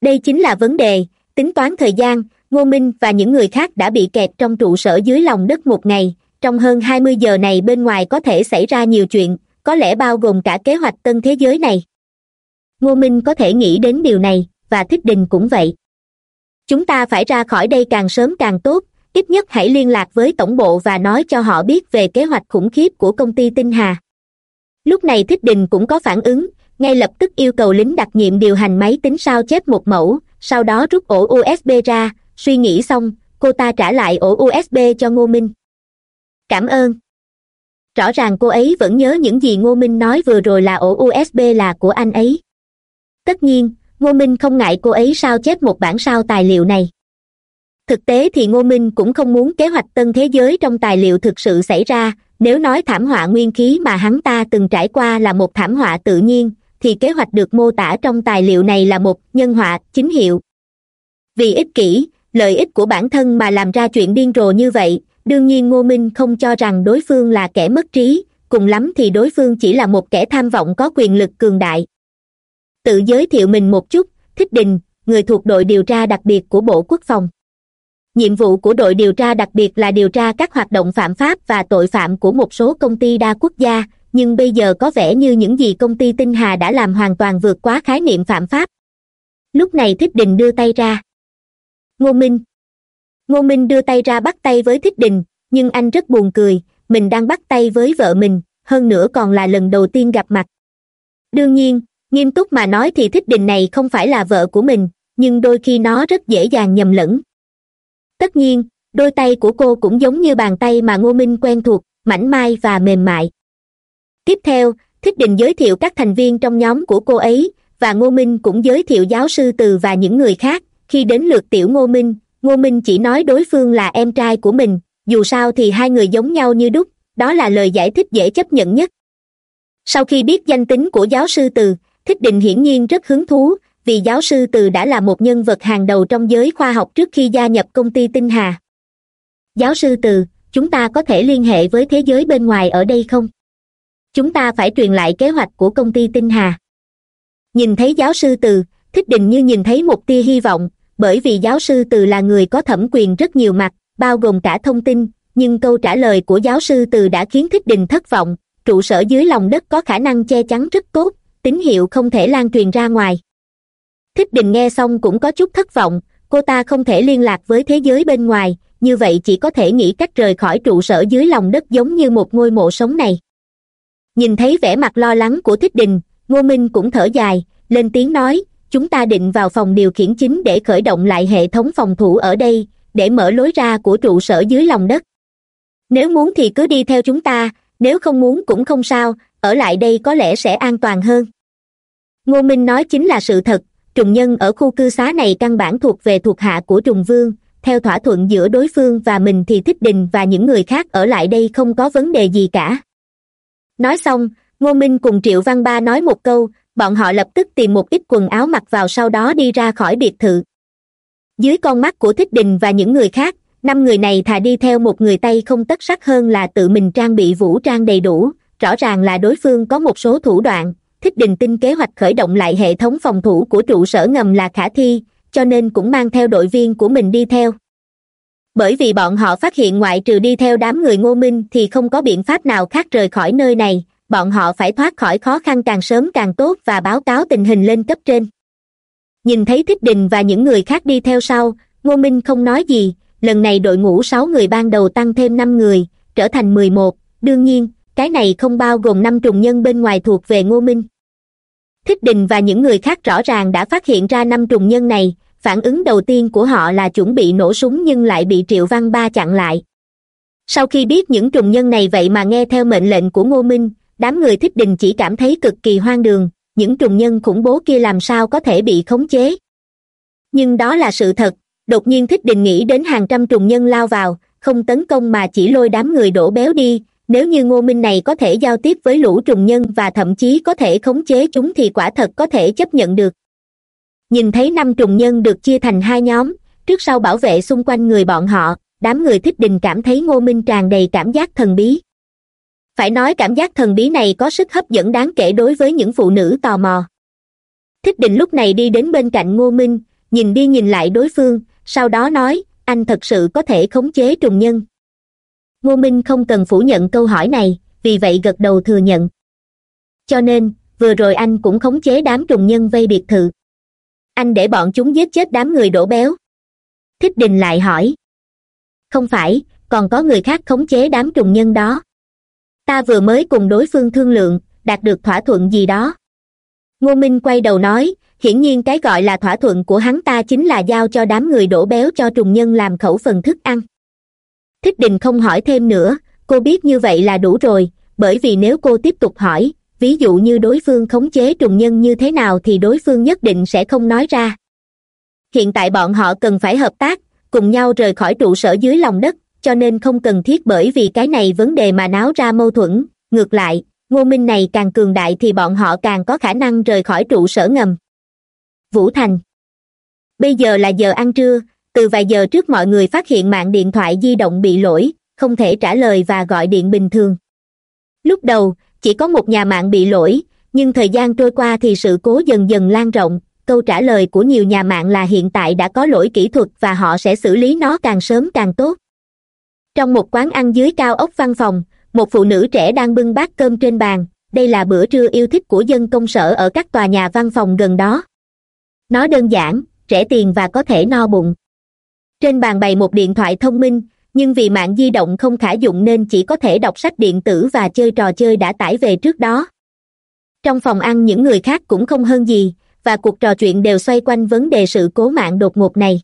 Speaker 1: Đây chính là vấn đề, tính toán thời gian ngô minh và những người khác đã bị kẹt trong trụ sở dưới lòng đất một ngày. Trong hơn hai mươi giờ này bên ngoài có thể xảy ra nhiều chuyện, có lẽ bao gồm cả kế hoạch tân thế giới này. Ngô minh có thể nghĩ đến điều này, và thích đình cũng vậy. Chúng ta phải ra khỏi đây càng sớm càng tốt, ít nhất hãy liên lạc với tổng bộ và nói cho họ biết về kế hoạch khủng khiếp của công ty tinh hà. Lúc này thích đình cũng có phản ứng, ngay lập tức yêu cầu lính đặc nhiệm điều hành máy tính sao chép một mẫu, sau đó rút ổ usb ra suy nghĩ xong, cô ta trả lại ổ usb cho ngô minh. Cảm ơn. Rõ ràng cô ấy vẫn nhớ những gì ngô minh nói vừa rồi là ổ usb là của anh ấy. Tất nhiên, ngô minh không ngại cô ấy sao chép một bản sao tài liệu này. Thực tế thì ngô minh cũng không muốn kế hoạch tân thế giới trong tài liệu thực sự xảy ra. Nếu nói thảm họa nguyên khí mà hắn ta từng trải qua là một thảm họa tự nhiên, thì kế hoạch được mô tả trong tài liệu này là một nhân họa chính hiệu. Vì ích kỷ lợi ích của bản thân mà làm ra chuyện điên rồ như vậy, đương nhiên ngô minh không cho rằng đối phương là kẻ mất trí, cùng lắm thì đối phương chỉ là một kẻ tham vọng có quyền lực cường đại. Tự giới thiệu mình một chút, thích đình, người thuộc đội điều tra đặc biệt của bộ quốc phòng. Nhiệm vụ của đội điều tra đặc biệt là điều tra các hoạt động phạm pháp và tội phạm của một số công ty đa quốc gia, nhưng bây giờ có vẻ như những gì công ty tinh hà đã làm hoàn toàn vượt quá khái niệm phạm pháp. Lúc này thích đình đưa tay ra ngô minh. Ngô minh đưa tay ra bắt tay với thích đình, nhưng anh rất buồn cười, mình đang bắt tay với vợ mình, hơn nữa còn là lần đầu tiên gặp mặt. Đương nhiên, nghiêm túc mà nói thì thích đình này không phải là vợ của mình, nhưng đôi khi nó rất dễ dàng nhầm lẫn. Tất nhiên, đôi tay của cô cũng giống như bàn tay mà ngô minh quen thuộc, mảnh mai và mềm mại. Tiếp theo, thích đình giới thiệu các thành viên trong nhóm của cô ấy, và ngô minh cũng giới thiệu giáo sư từ và những người khác khi đến lượt tiểu ngô minh ngô minh chỉ nói đối phương là em trai của mình, dù sao thì hai người giống nhau như đúc, đó là lời giải thích dễ chấp nhận nhất. Sau khi biết danh tính của giáo sư từ, thích đình hiển nhiên rất hứng thú, vì giáo sư từ đã là một nhân vật hàng đầu trong giới khoa học trước khi gia nhập công ty tinh hà. Giáo sư từ, chúng ta có thể liên hệ với thế giới bên ngoài ở đây không? Chúng ta phải truyền lại kế hoạch của công ty tinh hà. Nhìn thấy giáo sư từ thích đình như nhìn thấy một tia hy vọng, bởi vì giáo sư từ là người có thẩm quyền rất nhiều mặt, bao gồm cả thông tin, nhưng câu trả lời của giáo sư từ đã khiến thích đình thất vọng. Trụ sở dưới lòng đất có khả năng che chắn rất tốt, tín hiệu không thể lan truyền ra ngoài. Thích đình nghe xong cũng có chút thất vọng, cô ta không thể liên lạc với thế giới bên ngoài, như vậy chỉ có thể nghĩ cách rời khỏi trụ sở dưới lòng đất giống như một ngôi mộ sống này. Nhìn thấy vẻ mặt lo lắng của thích đình, ngô minh cũng thở dài, lên tiếng nói chúng ta định vào phòng điều khiển chính để khởi động lại hệ thống phòng thủ ở đây, để mở lối ra của trụ sở dưới lòng đất. Nếu muốn thì cứ đi theo chúng ta, nếu không muốn cũng không sao, ở lại đây có lẽ sẽ an toàn hơn. Ngô minh nói chính là sự thật, trùng nhân ở khu cư xá này căn bản thuộc về thuộc hạ của trùng vương, theo thỏa thuận giữa đối phương và mình thì thích đình và những người khác ở lại đây không có vấn đề gì cả. Nói xong, ngô minh cùng triệu văn ba nói một câu bọn họ lập tức tìm một ít quần áo mặc vào sau đó đi ra khỏi biệt thự. Dưới con mắt của thích đình và những người khác, năm người này thà đi theo một người tay không tất sắc hơn là tự mình trang bị vũ trang đầy đủ. Rõ ràng là đối phương có một số thủ đoạn. Thích đình tin kế hoạch khởi động lại hệ thống phòng thủ của trụ sở ngầm là khả thi, cho nên cũng mang theo đội viên của mình đi theo. Bởi vì bọn họ phát hiện ngoại trừ đi theo đám người ngô minh thì không có biện pháp nào khác rời khỏi nơi này bọn họ phải thoát khỏi khó khăn càng sớm càng tốt và báo cáo tình hình lên cấp trên. Nhìn thấy thích đình và những người khác đi theo sau, ngô minh không nói gì. Lần này đội ngũ sáu người ban đầu tăng thêm năm người, trở thành mười một. Đương nhiên, cái này không bao gồm năm trùng nhân bên ngoài thuộc về ngô minh. Thích đình và những người khác rõ ràng đã phát hiện ra năm trùng nhân này. Phản ứng đầu tiên của họ là chuẩn bị nổ súng nhưng lại bị triệu văn ba chặn lại. Sau khi biết những trùng nhân này vậy mà nghe theo mệnh lệnh của ngô minh đám người thích đình chỉ cảm thấy cực kỳ hoang đường, những trùng nhân khủng bố kia làm sao có thể bị khống chế? Nhưng đó là sự thật, đột nhiên thích đình nghĩ đến hàng trăm trùng nhân lao vào, không tấn công mà chỉ lôi đám người đổ béo đi, nếu như ngô minh này có thể giao tiếp với lũ trùng nhân và thậm chí có thể khống chế chúng thì quả thật có thể chấp nhận được. Nhìn thấy năm trùng nhân được chia thành hai nhóm, trước sau bảo vệ xung quanh người bọn họ, đám người thích đình cảm thấy ngô minh tràn đầy cảm giác thần bí phải nói cảm giác thần bí này có sức hấp dẫn đáng kể đối với những phụ nữ tò mò. Thích đình lúc này đi đến bên cạnh ngô minh, nhìn đi nhìn lại đối phương, sau đó nói, anh thật sự có thể khống chế trùng nhân. Ngô minh không cần phủ nhận câu hỏi này, vì vậy gật đầu thừa nhận. Cho nên, vừa rồi anh cũng khống chế đám trùng nhân vây biệt thự. Anh để bọn chúng giết chết đám người đổ béo. Thích đình lại hỏi. Không phải, còn có người khác khống chế đám trùng nhân đó ta vừa mới cùng đối phương thương lượng, đạt được thỏa thuận gì đó. Ngô minh quay đầu nói, hiển nhiên cái gọi là thỏa thuận của hắn ta chính là giao cho đám người đổ béo cho trùng nhân làm khẩu phần thức ăn. Thích đình không hỏi thêm nữa, cô biết như vậy là đủ rồi, bởi vì nếu cô tiếp tục hỏi, ví dụ như đối phương khống chế trùng nhân như thế nào thì đối phương nhất định sẽ không nói ra. Hiện tại bọn họ cần phải hợp tác, cùng nhau rời khỏi trụ sở dưới lòng đất cho nên không cần thiết bởi vì cái này vấn đề mà náo ra mâu thuẫn. Ngược lại, ngô minh này càng cường đại thì bọn họ càng có khả năng rời khỏi trụ sở ngầm. Vũ thành. Bây giờ là giờ ăn trưa, từ vài giờ trước mọi người phát hiện mạng điện thoại di động bị lỗi, không thể trả lời và gọi điện bình thường. Lúc đầu, chỉ có một nhà mạng bị lỗi, nhưng thời gian trôi qua thì sự cố dần dần lan rộng. Câu trả lời của nhiều nhà mạng là hiện tại đã có lỗi kỹ thuật và họ sẽ xử lý nó càng sớm càng tốt trong một quán ăn dưới cao ốc văn phòng, một phụ nữ trẻ đang bưng bát cơm trên bàn. Đây là bữa trưa yêu thích của dân công sở ở các tòa nhà văn phòng gần đó. Nó đơn giản, rẻ tiền và có thể no bụng. Trên bàn bày một điện thoại thông minh, nhưng vì mạng di động không khả dụng nên chỉ có thể đọc sách điện tử và chơi trò chơi đã tải về trước đó. Trong phòng ăn những người khác cũng không hơn gì, và cuộc trò chuyện đều xoay quanh vấn đề sự cố mạng đột ngột này.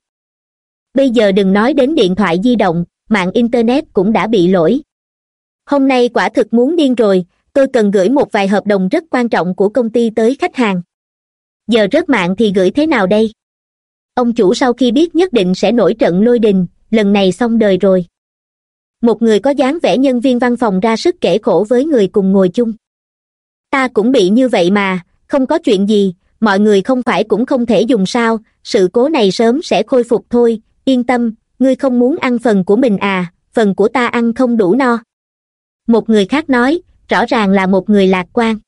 Speaker 1: Bây giờ đừng nói đến điện thoại di động mạng internet cũng đã bị lỗi. Hôm nay quả thực muốn điên rồi, tôi cần gửi một vài hợp đồng rất quan trọng của công ty tới khách hàng. Giờ rớt mạng thì gửi thế nào đây? Ông chủ sau khi biết nhất định sẽ nổi trận lôi đình, lần này xong đời rồi. Một người có dáng vẻ nhân viên văn phòng ra sức kể khổ với người cùng ngồi chung. Ta cũng bị như vậy mà, không có chuyện gì, mọi người không phải cũng không thể dùng sao, sự cố này sớm sẽ khôi phục thôi, yên tâm ngươi không muốn ăn phần của mình à phần của ta ăn không đủ no. Một người khác nói, rõ ràng là một người lạc quan.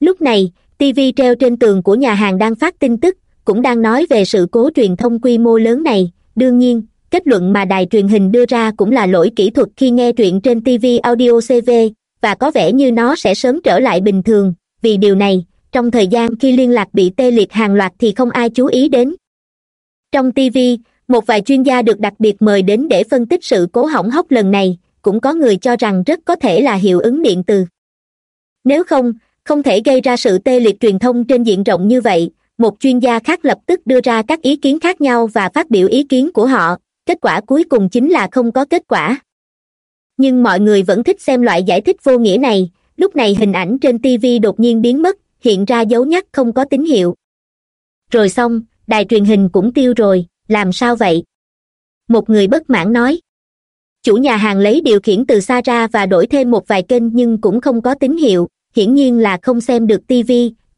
Speaker 1: Lúc này tv treo trên tường của nhà hàng đang phát tin tức, cũng đang nói về sự cố truyền thông quy mô lớn này. Đương nhiên, kết luận mà đài truyền hình đưa ra cũng là lỗi kỹ thuật khi nghe truyện trên tv audio cv và có vẻ như nó sẽ sớm trở lại bình thường. Vì điều này, trong thời gian khi liên lạc bị tê liệt hàng loạt thì không ai chú ý đến. Trong tv một vài chuyên gia được đặc biệt mời đến để phân tích sự cố hỏng hóc lần này, cũng có người cho rằng rất có thể là hiệu ứng điện từ. Nếu không không thể gây ra sự tê liệt truyền thông trên diện rộng như vậy, một chuyên gia khác lập tức đưa ra các ý kiến khác nhau và phát biểu ý kiến của họ, kết quả cuối cùng chính là không có kết quả. Nhưng mọi người vẫn thích xem loại giải thích vô nghĩa này, lúc này hình ảnh trên tv đột nhiên biến mất, hiện ra dấu nhắc không có tín hiệu. Rồi xong, đài truyền hình cũng tiêu rồi làm sao vậy? Một người bất mãn nói. Chủ nhà hàng lấy điều khiển từ xa ra và đổi thêm một vài kênh nhưng cũng không có tín hiệu. Hiển nhiên là không xem được tv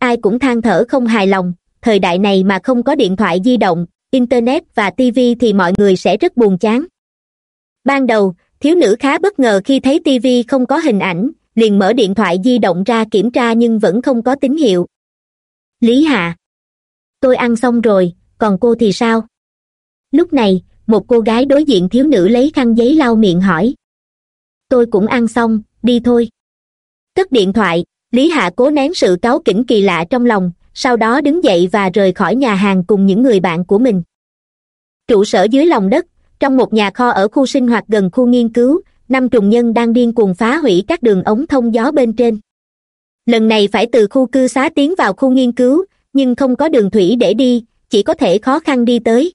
Speaker 1: ai cũng than thở không hài lòng. Thời đại này mà không có điện thoại di động, internet và tv thì mọi người sẽ rất buồn chán. Ban đầu, thiếu nữ khá bất ngờ khi thấy tv không có hình ảnh, liền mở điện thoại di động ra kiểm tra nhưng vẫn không có tín hiệu. Lý hạ. Tôi ăn xong rồi, còn cô thì sao? Lúc này, một cô gái đối diện thiếu nữ lấy khăn giấy lau miệng hỏi. Tôi cũng ăn xong, đi thôi. Cất điện thoại, lý hạ cố nén sự cáu kỉnh kỳ lạ trong lòng, sau đó đứng dậy và rời khỏi nhà hàng cùng những người bạn của mình. Trụ sở dưới lòng đất, trong một nhà kho ở khu sinh hoạt gần khu nghiên cứu, năm trùng nhân đang điên cuồng phá hủy các đường ống thông gió bên trên. Lần này phải từ khu cư xá tiến vào khu nghiên cứu, nhưng không có đường thủy để đi, chỉ có thể khó khăn đi tới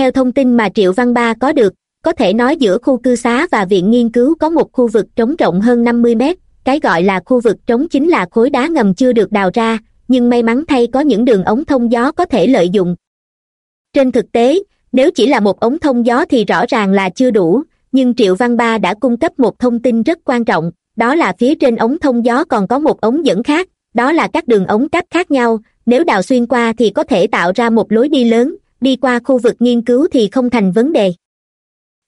Speaker 1: theo thông tin mà triệu văn ba có được, có thể nói giữa khu cư xá và viện nghiên cứu có một khu vực trống rộng hơn năm mươi mét, cái gọi là khu vực trống chính là khối đá ngầm chưa được đào ra, nhưng may mắn thay có những đường ống thông gió có thể lợi dụng. Trên thực tế, nếu chỉ là một ống thông gió thì rõ ràng là chưa đủ, nhưng triệu văn ba đã cung cấp một thông tin rất quan trọng, đó là phía trên ống thông gió còn có một ống dẫn khác, đó là các đường ống cách khác nhau, nếu đào xuyên qua thì có thể tạo ra một lối đi lớn đi qua khu vực nghiên cứu thì không thành vấn đề.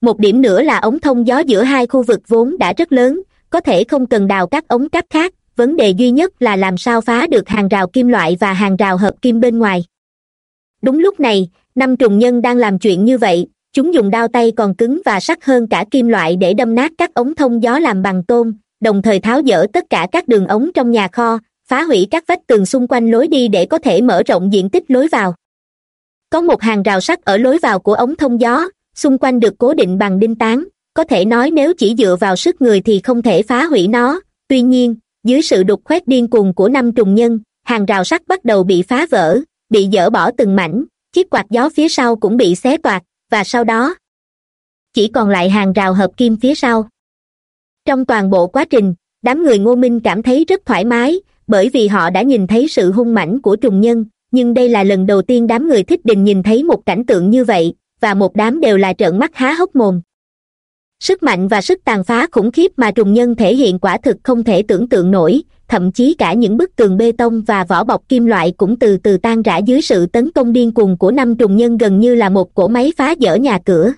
Speaker 1: Một điểm nữa là ống thông gió giữa hai khu vực vốn đã rất lớn, có thể không cần đào các ống cáp khác, vấn đề duy nhất là làm sao phá được hàng rào kim loại và hàng rào hợp kim bên ngoài. Đúng lúc này, năm trùng nhân đang làm chuyện như vậy, chúng dùng đao tay còn cứng và sắc hơn cả kim loại để đâm nát các ống thông gió làm bằng tôn đồng thời tháo dỡ tất cả các đường ống trong nhà kho, phá hủy các vách tường xung quanh lối đi để có thể mở rộng diện tích lối vào có một hàng rào sắt ở lối vào của ống thông gió, xung quanh được cố định bằng đinh tán. Có thể nói nếu chỉ dựa vào sức người thì không thể phá hủy nó. Tuy nhiên, dưới sự đục khoét điên cuồng của năm trùng nhân, hàng rào sắt bắt đầu bị phá vỡ, bị dỡ bỏ từng mảnh, chiếc quạt gió phía sau cũng bị xé toạc, và sau đó, chỉ còn lại hàng rào hợp kim phía sau. Trong toàn bộ quá trình, đám người ngô minh cảm thấy rất thoải mái, bởi vì họ đã nhìn thấy sự hung mãnh của trùng nhân nhưng đây là lần đầu tiên đám người thích đình nhìn thấy một cảnh tượng như vậy, và một đám đều là trợn mắt há hốc mồm. Sức mạnh và sức tàn phá khủng khiếp mà trùng nhân thể hiện quả thực không thể tưởng tượng nổi, thậm chí cả những bức tường bê tông và vỏ bọc kim loại cũng từ từ tan rã dưới sự tấn công điên cuồng của năm trùng nhân gần như là một cỗ máy phá dỡ nhà cửa.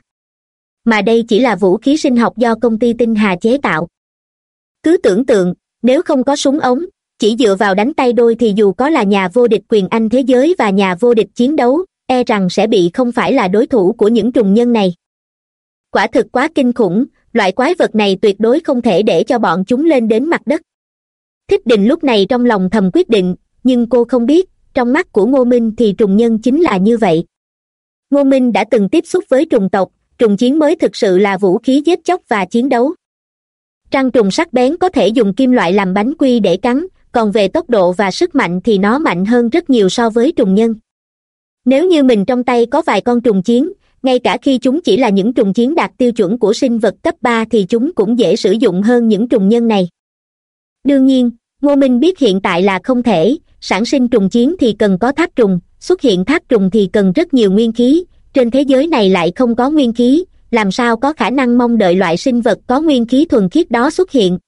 Speaker 1: Mà đây chỉ là vũ khí sinh học do công ty tinh hà chế tạo. Cứ tưởng tượng, nếu không có súng ống chỉ dựa vào đánh tay đôi thì dù có là nhà vô địch quyền anh thế giới và nhà vô địch chiến đấu e rằng sẽ bị không phải là đối thủ của những trùng nhân này. Quả thực quá kinh khủng, loại quái vật này tuyệt đối không thể để cho bọn chúng lên đến mặt đất. Thích đình lúc này trong lòng thầm quyết định, nhưng cô không biết, trong mắt của ngô minh thì trùng nhân chính là như vậy. Ngô minh đã từng tiếp xúc với trùng tộc, trùng chiến mới thực sự là vũ khí giết chóc và chiến đấu. Trăng trùng sắc bén có thể dùng kim loại làm bánh quy để cắn còn về tốc độ và sức mạnh thì nó mạnh hơn rất nhiều so với trùng nhân. Nếu như mình trong tay có vài con trùng chiến, ngay cả khi chúng chỉ là những trùng chiến đạt tiêu chuẩn của sinh vật cấp ba thì chúng cũng dễ sử dụng hơn những trùng nhân này. Đương nhiên, ngô minh biết hiện tại là không thể, sản sinh trùng chiến thì cần có tháp trùng, xuất hiện tháp trùng thì cần rất nhiều nguyên khí, trên thế giới này lại không có nguyên khí, làm sao có khả năng mong đợi loại sinh vật có nguyên khí thuần khiết đó xuất hiện?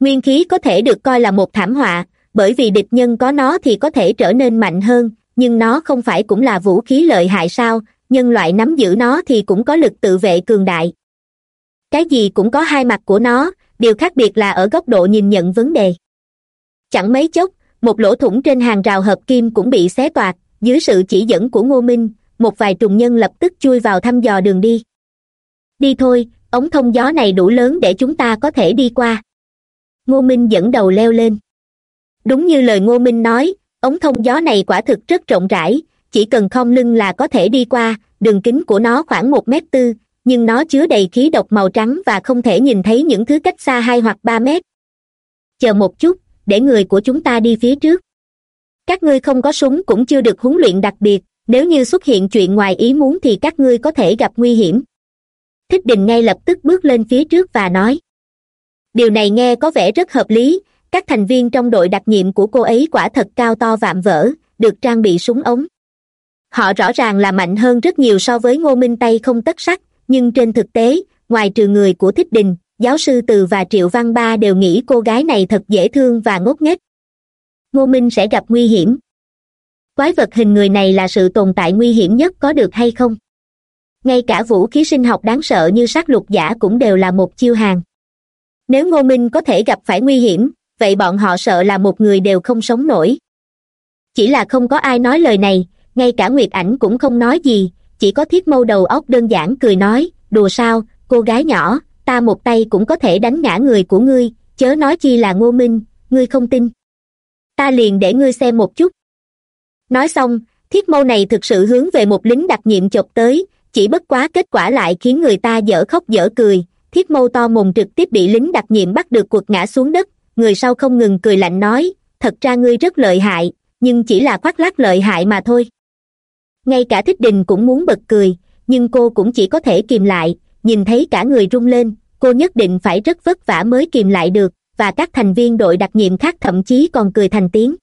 Speaker 1: Nguyên khí có thể được coi là một thảm họa, bởi vì địch nhân có nó thì có thể trở nên mạnh hơn, nhưng nó không phải cũng là vũ khí lợi hại sao, nhân loại nắm giữ nó thì cũng có lực tự vệ cường đại. Cái gì cũng có hai mặt của nó, điều khác biệt là ở góc độ nhìn nhận vấn đề. Chẳng mấy chốc, một lỗ thủng trên hàng rào hợp kim cũng bị xé toạc, dưới sự chỉ dẫn của ngô minh, một vài trùng nhân lập tức chui vào thăm dò đường đi. Đi thôi, ống thông gió này đủ lớn để chúng ta có thể đi qua ngô minh dẫn đầu leo lên. Đúng như lời ngô minh nói, ống thông gió này quả thực rất rộng rãi, chỉ cần khom lưng là có thể đi qua, đường kính của nó khoảng một mét tư, nhưng nó chứa đầy khí độc màu trắng và không thể nhìn thấy những thứ cách xa hai hoặc ba mét. Chờ một chút, để người của chúng ta đi phía trước. Các ngươi không có súng cũng chưa được huấn luyện đặc biệt, nếu như xuất hiện chuyện ngoài ý muốn thì các ngươi có thể gặp nguy hiểm. Thích đình ngay lập tức bước lên phía trước và nói điều này nghe có vẻ rất hợp lý. Các thành viên trong đội đặc nhiệm của cô ấy quả thật cao to vạm vỡ, được trang bị súng ống. Họ rõ ràng là mạnh hơn rất nhiều so với ngô minh Tây không tất sắc, nhưng trên thực tế, ngoài trừ người của thích đình, giáo sư từ và triệu văn ba đều nghĩ cô gái này thật dễ thương và ngốc nghếch. Ngô minh sẽ gặp nguy hiểm. Quái vật hình người này là sự tồn tại nguy hiểm nhất có được hay không? Ngay cả vũ khí sinh học đáng sợ như sát lục giả cũng đều là một chiêu hàng nếu ngô minh có thể gặp phải nguy hiểm, vậy bọn họ sợ là một người đều không sống nổi. Chỉ là không có ai nói lời này, ngay cả nguyệt ảnh cũng không nói gì, chỉ có thiết mâu đầu óc đơn giản cười nói, đùa sao, cô gái nhỏ, ta một tay cũng có thể đánh ngã người của ngươi, chớ nói chi là ngô minh, ngươi không tin. Ta liền để ngươi xem một chút. Nói xong, thiết mâu này thực sự hướng về một lính đặc nhiệm chộp tới, chỉ bất quá kết quả lại khiến người ta dở khóc dở cười thiết mâu to mồm trực tiếp bị lính đặc nhiệm bắt được quật ngã xuống đất. Người sau không ngừng cười lạnh nói, thật ra ngươi rất lợi hại, nhưng chỉ là khoác lác lợi hại mà thôi. Ngay cả thích đình cũng muốn bật cười, nhưng cô cũng chỉ có thể kìm lại, nhìn thấy cả người rung lên, cô nhất định phải rất vất vả mới kìm lại được, và các thành viên đội đặc nhiệm khác thậm chí còn cười thành tiếng.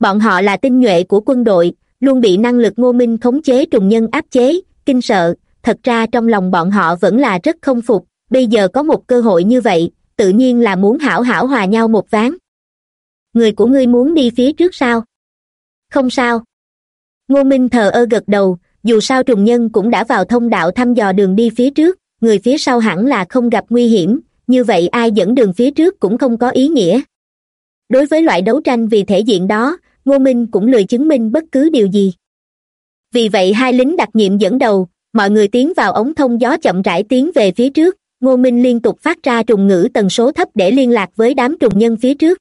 Speaker 1: Bọn họ là tinh nhuệ của quân đội, luôn bị năng lực ngô minh khống chế trùng nhân áp chế, kinh sợ thật ra trong lòng bọn họ vẫn là rất không phục, bây giờ có một cơ hội như vậy, tự nhiên là muốn hảo hảo hòa nhau một ván. Người của ngươi muốn đi phía trước sao? Không sao. Ngô minh thờ ơ gật đầu, dù sao trùng nhân cũng đã vào thông đạo thăm dò đường đi phía trước, người phía sau hẳn là không gặp nguy hiểm, như vậy ai dẫn đường phía trước cũng không có ý nghĩa. Đối với loại đấu tranh vì thể diện đó, ngô minh cũng lười chứng minh bất cứ điều gì. Vì vậy hai lính đặc nhiệm dẫn đầu mọi người tiến vào ống thông gió chậm rãi tiến về phía trước. Ngô minh liên tục phát ra trùng ngữ tần số thấp để liên lạc với đám trùng nhân phía trước.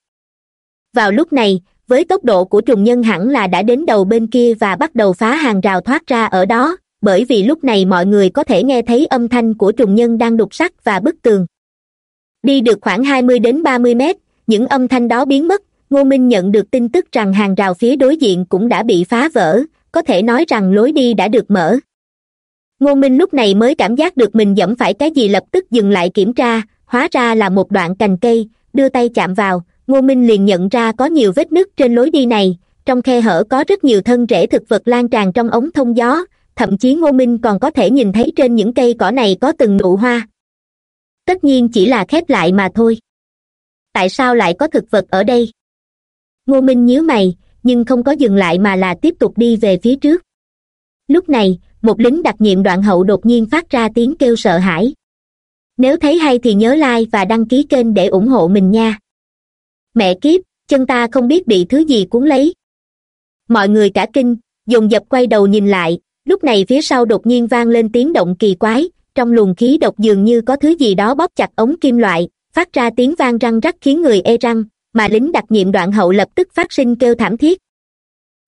Speaker 1: Vào lúc này, với tốc độ của trùng nhân hẳn là đã đến đầu bên kia và bắt đầu phá hàng rào thoát ra ở đó, bởi vì lúc này mọi người có thể nghe thấy âm thanh của trùng nhân đang đục sắt và bức tường. Đi được khoảng hai mươi đến ba mươi mét, những âm thanh đó biến mất. Ngô minh nhận được tin tức rằng hàng rào phía đối diện cũng đã bị phá vỡ, có thể nói rằng lối đi đã được mở ngô minh lúc này mới cảm giác được mình dẫm phải cái gì lập tức dừng lại kiểm tra, hóa ra là một đoạn cành cây, đưa tay chạm vào, ngô minh liền nhận ra có nhiều vết nứt trên lối đi này, trong khe hở có rất nhiều thân rễ thực vật lan tràn trong ống thông gió, thậm chí ngô minh còn có thể nhìn thấy trên những cây cỏ này có từng nụ hoa. Tất nhiên chỉ là khép lại mà thôi. Tại sao lại có thực vật ở đây? Ngô minh nhíu mày, nhưng không có dừng lại mà là tiếp tục đi về phía trước lúc này, một lính đặc nhiệm đoạn hậu đột nhiên phát ra tiếng kêu sợ hãi. Nếu thấy hay thì nhớ like và đăng ký kênh để ủng hộ mình nha. Mẹ kiếp, chân ta không biết bị thứ gì cuốn lấy. Mọi người cả kinh dùng dập quay đầu nhìn lại, lúc này phía sau đột nhiên vang lên tiếng động kỳ quái, trong luồng khí độc dường như có thứ gì đó bóp chặt ống kim loại, phát ra tiếng vang răng rắc khiến người ê răng, mà lính đặc nhiệm đoạn hậu lập tức phát sinh kêu thảm thiết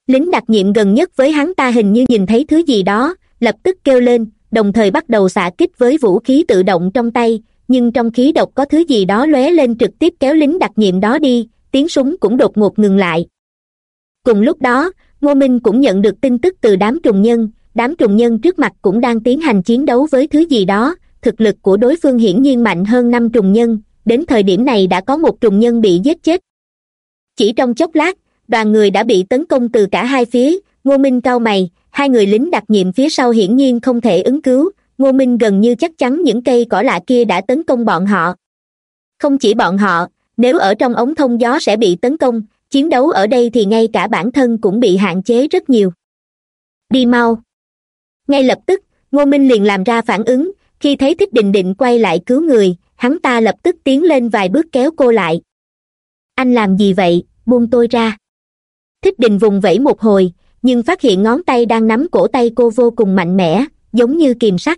Speaker 1: lính đặc nhiệm gần nhất với hắn ta hình như nhìn thấy thứ gì đó, lập tức kêu lên, đồng thời bắt đầu xạ kích với vũ khí tự động trong tay, nhưng trong khí độc có thứ gì đó lóe lên trực tiếp kéo lính đặc nhiệm đó đi, tiếng súng cũng đột ngột ngừng lại. Cùng lúc đó, ngô minh cũng nhận được tin tức từ đám trùng nhân, đám trùng nhân trước mặt cũng đang tiến hành chiến đấu với thứ gì đó, thực lực của đối phương hiển nhiên mạnh hơn năm trùng nhân, đến thời điểm này đã có một trùng nhân bị giết chết. Chỉ trong chốc lát đoàn người đã bị tấn công từ cả hai phía. Ngô minh cau mày, hai người lính đặc nhiệm phía sau hiển nhiên không thể ứng cứu. Ngô minh gần như chắc chắn những cây cỏ lạ kia đã tấn công bọn họ. Không chỉ bọn họ, nếu ở trong ống thông gió sẽ bị tấn công, chiến đấu ở đây thì ngay cả bản thân cũng bị hạn chế rất nhiều. Đi mau. Ngay lập tức, ngô minh liền làm ra phản ứng. Khi thấy thích Đình định quay lại cứu người, hắn ta lập tức tiến lên vài bước kéo cô lại. Anh làm gì vậy? Buông tôi ra thích đình vùng vẫy một hồi, nhưng phát hiện ngón tay đang nắm cổ tay cô vô cùng mạnh mẽ, giống như kìm sắt.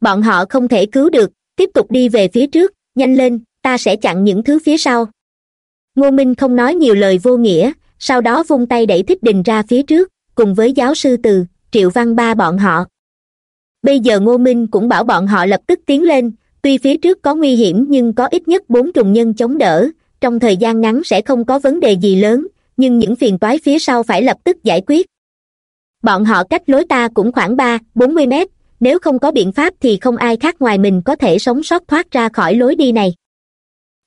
Speaker 1: Bọn họ không thể cứu được, tiếp tục đi về phía trước, nhanh lên, ta sẽ chặn những thứ phía sau. Ngô minh không nói nhiều lời vô nghĩa, sau đó vung tay đẩy thích đình ra phía trước, cùng với giáo sư từ, triệu văn ba bọn họ. Bây giờ ngô minh cũng bảo bọn họ lập tức tiến lên, tuy phía trước có nguy hiểm nhưng có ít nhất bốn trùng nhân chống đỡ, trong thời gian ngắn sẽ không có vấn đề gì lớn nhưng những phiền toái phía sau phải lập tức giải quyết. Bọn họ cách lối ta cũng khoảng ba, bốn mươi mét, nếu không có biện pháp thì không ai khác ngoài mình có thể sống sót thoát ra khỏi lối đi này.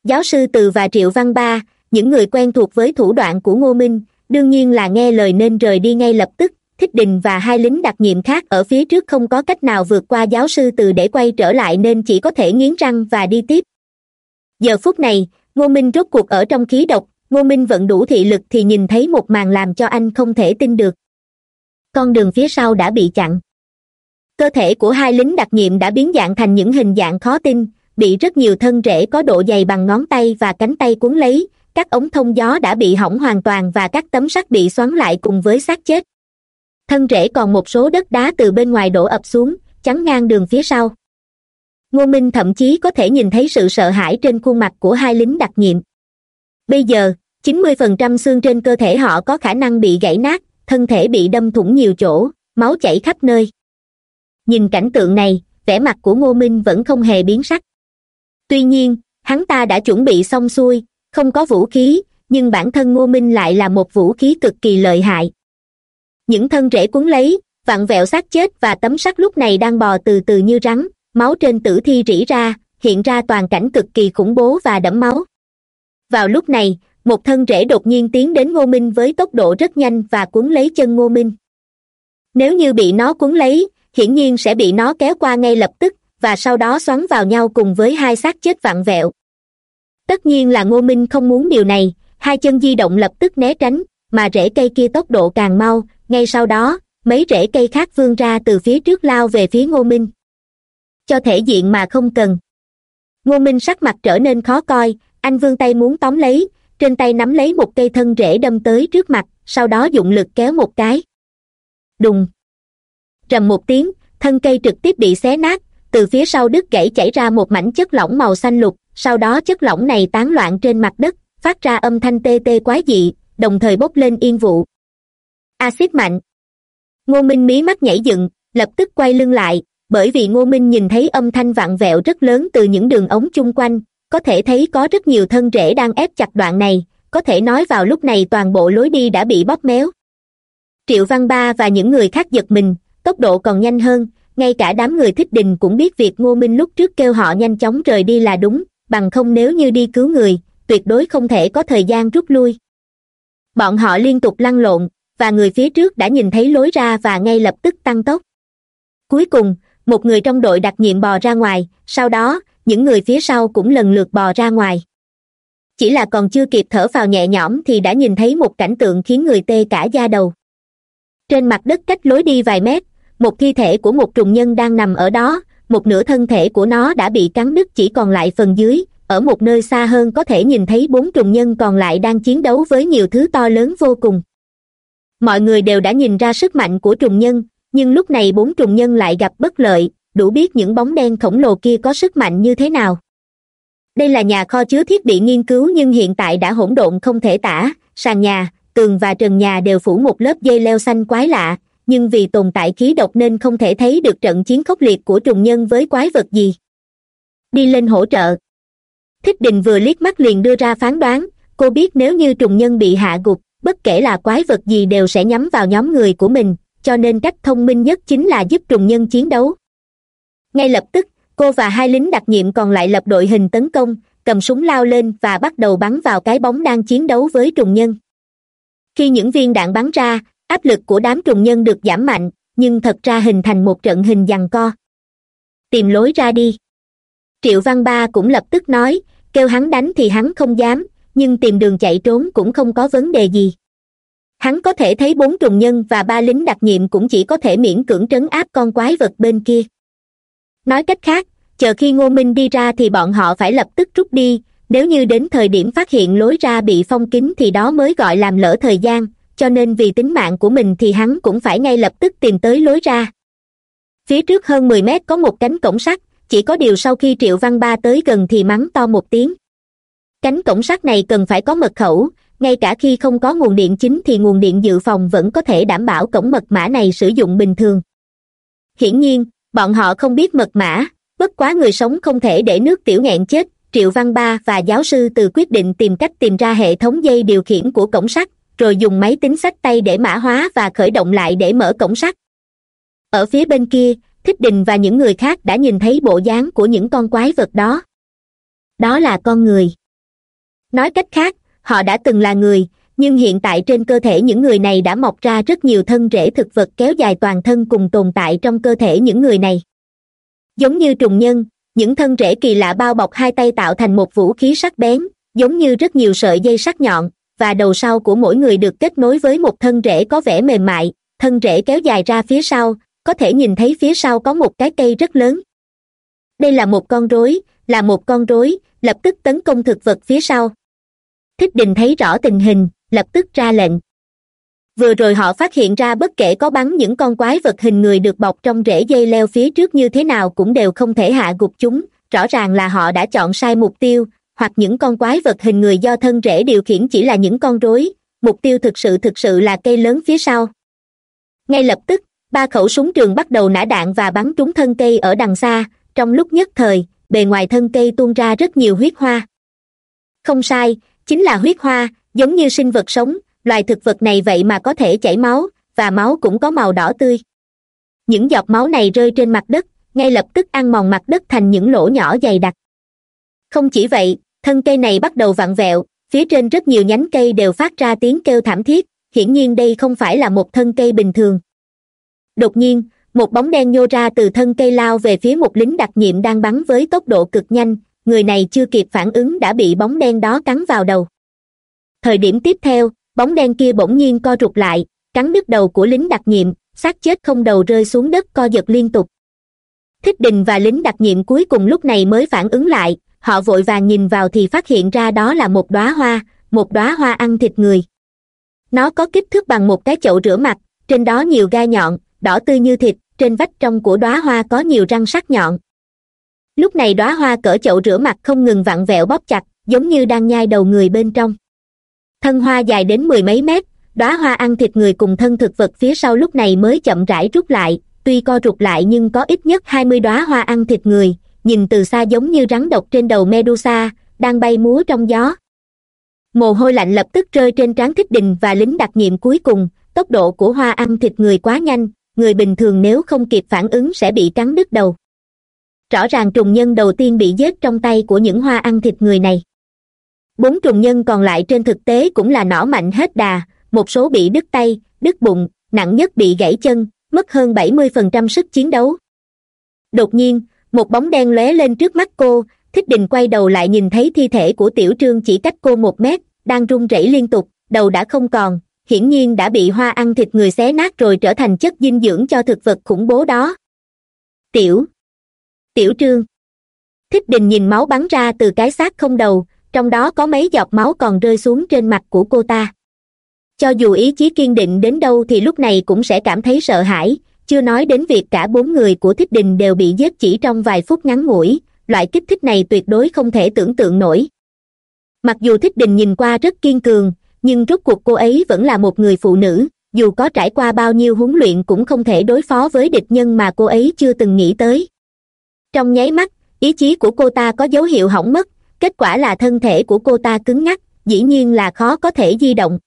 Speaker 1: Giáo sư từ và triệu văn ba, những người quen thuộc với thủ đoạn của ngô minh, đương nhiên là nghe lời nên rời đi ngay lập tức, thích đình và hai lính đặc nhiệm khác ở phía trước không có cách nào vượt qua giáo sư từ để quay trở lại nên chỉ có thể nghiến răng và đi tiếp. Giờ phút này, ngô minh rốt cuộc ở trong khí độc ngô minh vẫn đủ thị lực thì nhìn thấy một màn làm cho anh không thể tin được. Con đường phía sau đã bị chặn. Cơ thể của hai lính đặc nhiệm đã biến dạng thành những hình dạng khó tin, bị rất nhiều thân rễ có độ dày bằng ngón tay và cánh tay cuốn lấy, các ống thông gió đã bị hỏng hoàn toàn và các tấm sắt bị xoắn lại cùng với xác chết. Thân rễ còn một số đất đá từ bên ngoài đổ ập xuống, chắn ngang đường phía sau. Ngô minh thậm chí có thể nhìn thấy sự sợ hãi trên khuôn mặt của hai lính đặc nhiệm bây giờ, chín mươi phần trăm xương trên cơ thể họ có khả năng bị gãy nát, thân thể bị đâm thủng nhiều chỗ, máu chảy khắp nơi. Nhìn cảnh tượng này, vẻ mặt của ngô minh vẫn không hề biến sắc. Tuy nhiên, hắn ta đã chuẩn bị xong xuôi, không có vũ khí, nhưng bản thân ngô minh lại là một vũ khí cực kỳ lợi hại. Những thân rễ cuốn lấy vặn vẹo xác chết và tấm sắt lúc này đang bò từ từ như rắn, máu trên tử thi rỉ ra, hiện ra toàn cảnh cực kỳ khủng bố và đẫm máu vào lúc này, một thân rễ đột nhiên tiến đến ngô minh với tốc độ rất nhanh và cuốn lấy chân ngô minh. Nếu như bị nó cuốn lấy, hiển nhiên sẽ bị nó kéo qua ngay lập tức, và sau đó xoắn vào nhau cùng với hai xác chết vặn vẹo. Tất nhiên là ngô minh không muốn điều này, hai chân di động lập tức né tránh, mà rễ cây kia tốc độ càng mau, ngay sau đó, mấy rễ cây khác vươn ra từ phía trước lao về phía ngô minh. Cho thể diện mà không cần. Ngô minh sắc mặt trở nên khó coi anh vươn tay muốn tóm lấy, trên tay nắm lấy một cây thân rễ đâm tới trước mặt, sau đó dụng lực kéo một cái. Đùng. Rầm một tiếng, thân cây trực tiếp bị xé nát, từ phía sau đứt gãy chảy ra một mảnh chất lỏng màu xanh lục, sau đó chất lỏng này tán loạn trên mặt đất, phát ra âm thanh tê tê quái dị, đồng thời bốc lên yên vụ. Acid mạnh. Ngô minh mí mắt nhảy dựng, lập tức quay lưng lại, bởi vì ngô minh nhìn thấy âm thanh vặn vẹo rất lớn từ những đường ống chung quanh có thể thấy có rất nhiều thân rễ đang ép chặt đoạn này, có thể nói vào lúc này toàn bộ lối đi đã bị bóp méo. Triệu văn ba và những người khác giật mình, tốc độ còn nhanh hơn, ngay cả đám người thích đình cũng biết việc ngô minh lúc trước kêu họ nhanh chóng rời đi là đúng, bằng không nếu như đi cứu người, tuyệt đối không thể có thời gian rút lui. Bọn họ liên tục lăn lộn, và người phía trước đã nhìn thấy lối ra và ngay lập tức tăng tốc. Cuối cùng, một người trong đội đặc nhiệm bò ra ngoài, sau đó những người phía sau cũng lần lượt bò ra ngoài. Chỉ là còn chưa kịp thở vào nhẹ nhõm thì đã nhìn thấy một cảnh tượng khiến người tê cả da đầu. Trên mặt đất cách lối đi vài mét, một thi thể của một trùng nhân đang nằm ở đó, một nửa thân thể của nó đã bị cắn đứt chỉ còn lại phần dưới, ở một nơi xa hơn có thể nhìn thấy bốn trùng nhân còn lại đang chiến đấu với nhiều thứ to lớn vô cùng. Mọi người đều đã nhìn ra sức mạnh của trùng nhân, nhưng lúc này bốn trùng nhân lại gặp bất lợi đủ biết những bóng đen khổng lồ kia có sức mạnh như thế nào. Đây là nhà kho chứa thiết bị nghiên cứu nhưng hiện tại đã hỗn độn không thể tả, sàn nhà, tường và trần nhà đều phủ một lớp dây leo xanh quái lạ, nhưng vì tồn tại khí độc nên không thể thấy được trận chiến khốc liệt của trùng nhân với quái vật gì. Đi lên hỗ trợ. Thích đình vừa liếc mắt liền đưa ra phán đoán, cô biết nếu như trùng nhân bị hạ gục, bất kể là quái vật gì đều sẽ nhắm vào nhóm người của mình, cho nên cách thông minh nhất chính là giúp trùng nhân chiến đấu ngay lập tức, cô và hai lính đặc nhiệm còn lại lập đội hình tấn công, cầm súng lao lên và bắt đầu bắn vào cái bóng đang chiến đấu với trùng nhân. Khi những viên đạn bắn ra, áp lực của đám trùng nhân được giảm mạnh, nhưng thật ra hình thành một trận hình giằng co. Tìm lối ra đi. Triệu văn ba cũng lập tức nói, kêu hắn đánh thì hắn không dám, nhưng tìm đường chạy trốn cũng không có vấn đề gì. Hắn có thể thấy bốn trùng nhân và ba lính đặc nhiệm cũng chỉ có thể miễn cưỡng trấn áp con quái vật bên kia nói cách khác, chờ khi ngô minh đi ra thì bọn họ phải lập tức rút đi, nếu như đến thời điểm phát hiện lối ra bị phong kín thì đó mới gọi làm lỡ thời gian, cho nên vì tính mạng của mình thì hắn cũng phải ngay lập tức tìm tới lối ra. Phía trước hơn mười mét có một cánh cổng sắt, chỉ có điều sau khi triệu văn ba tới gần thì mắng to một tiếng. Cánh cổng sắt này cần phải có mật khẩu, ngay cả khi không có nguồn điện chính thì nguồn điện dự phòng vẫn có thể đảm bảo cổng mật mã này sử dụng bình thường. Hiển nhiên bọn họ không biết mật mã, bất quá người sống không thể để nước tiểu nghẹn chết, triệu văn ba và giáo sư từ quyết định tìm cách tìm ra hệ thống dây điều khiển của cổng sắt, rồi dùng máy tính sách tay để mã hóa và khởi động lại để mở cổng sắt. Ở phía bên kia, thích đình và những người khác đã nhìn thấy bộ dáng của những con quái vật đó. Đó là con người. Nói cách khác, họ đã từng là người nhưng hiện tại trên cơ thể những người này đã mọc ra rất nhiều thân rễ thực vật kéo dài toàn thân cùng tồn tại trong cơ thể những người này. Giống như trùng nhân, những thân rễ kỳ lạ bao bọc hai tay tạo thành một vũ khí sắc bén, giống như rất nhiều sợi dây sắc nhọn, và đầu sau của mỗi người được kết nối với một thân rễ có vẻ mềm mại, thân rễ kéo dài ra phía sau, có thể nhìn thấy phía sau có một cái cây rất lớn. Đây là một con rối, là một con rối, lập tức tấn công thực vật phía sau. Thích đình thấy rõ tình hình lập tức ra lệnh. Vừa rồi họ phát hiện ra bất kể có bắn những con quái vật hình người được bọc trong rễ dây leo phía trước như thế nào cũng đều không thể hạ gục chúng, rõ ràng là họ đã chọn sai mục tiêu, hoặc những con quái vật hình người do thân rễ điều khiển chỉ là những con rối, mục tiêu thực sự thực sự là cây lớn phía sau. Ngay lập tức, ba khẩu súng trường bắt đầu nã đạn và bắn trúng thân cây ở đằng xa, trong lúc nhất thời, bề ngoài thân cây tuôn ra rất nhiều huyết hoa. Không sai, chính là huyết hoa giống như sinh vật sống, loài thực vật này vậy mà có thể chảy máu, và máu cũng có màu đỏ tươi. Những giọt máu này rơi trên mặt đất, ngay lập tức ăn mòn mặt đất thành những lỗ nhỏ dày đặc. Không chỉ vậy, thân cây này bắt đầu vặn vẹo, phía trên rất nhiều nhánh cây đều phát ra tiếng kêu thảm thiết, hiển nhiên đây không phải là một thân cây bình thường. Đột nhiên, một bóng đen nhô ra từ thân cây lao về phía một lính đặc nhiệm đang bắn với tốc độ cực nhanh, người này chưa kịp phản ứng đã bị bóng đen đó cắn vào đầu thời điểm tiếp theo, bóng đen kia bỗng nhiên co rụt lại, cắn đứt đầu của lính đặc nhiệm, xác chết không đầu rơi xuống đất co giật liên tục. Thích đình và lính đặc nhiệm cuối cùng lúc này mới phản ứng lại, họ vội vàng nhìn vào thì phát hiện ra đó là một đóa hoa, một đóa hoa ăn thịt người. Nó có kích thước bằng một cái chậu rửa mặt, trên đó nhiều gai nhọn, đỏ tươi như thịt, trên vách trong của đóa hoa có nhiều răng sắc nhọn. Lúc này đóa hoa cỡ chậu rửa mặt không ngừng vặn vẹo bóp chặt, giống như đang nhai đầu người bên trong thân hoa dài đến mười mấy mét, đóa hoa ăn thịt người cùng thân thực vật phía sau lúc này mới chậm rãi rút lại, tuy co rụt lại nhưng có ít nhất hai mươi đóa hoa ăn thịt người, nhìn từ xa giống như rắn độc trên đầu medusa, đang bay múa trong gió. Mồ hôi lạnh lập tức rơi trên trán thích đình và lính đặc nhiệm cuối cùng, tốc độ của hoa ăn thịt người quá nhanh, người bình thường nếu không kịp phản ứng sẽ bị cắn đứt đầu. Rõ ràng trùng nhân đầu tiên bị giết trong tay của những hoa ăn thịt người này bốn trùng nhân còn lại trên thực tế cũng là nỏ mạnh hết đà, một số bị đứt tay, đứt bụng, nặng nhất bị gãy chân, mất hơn bảy mươi phần trăm sức chiến đấu. Đột nhiên, một bóng đen lóe lên trước mắt cô, thích đình quay đầu lại nhìn thấy thi thể của tiểu trương chỉ cách cô một mét, đang run rẩy liên tục, đầu đã không còn, hiển nhiên đã bị hoa ăn thịt người xé nát rồi trở thành chất dinh dưỡng cho thực vật khủng bố đó. Tiểu tiểu trương. Thích đình nhìn máu bắn ra từ cái xác không đầu trong đó có mấy giọt máu còn rơi xuống trên mặt của cô ta. Cho dù ý chí kiên định đến đâu thì lúc này cũng sẽ cảm thấy sợ hãi, chưa nói đến việc cả bốn người của thích đình đều bị giết chỉ trong vài phút ngắn ngủi, loại kích thích này tuyệt đối không thể tưởng tượng nổi. Mặc dù thích đình nhìn qua rất kiên cường, nhưng rốt cuộc cô ấy vẫn là một người phụ nữ, dù có trải qua bao nhiêu huấn luyện cũng không thể đối phó với địch nhân mà cô ấy chưa từng nghĩ tới. Trong nháy mắt, ý chí của cô ta có dấu hiệu hỏng mất kết quả là thân thể của cô ta cứng ngắc, dĩ nhiên là khó có thể di động.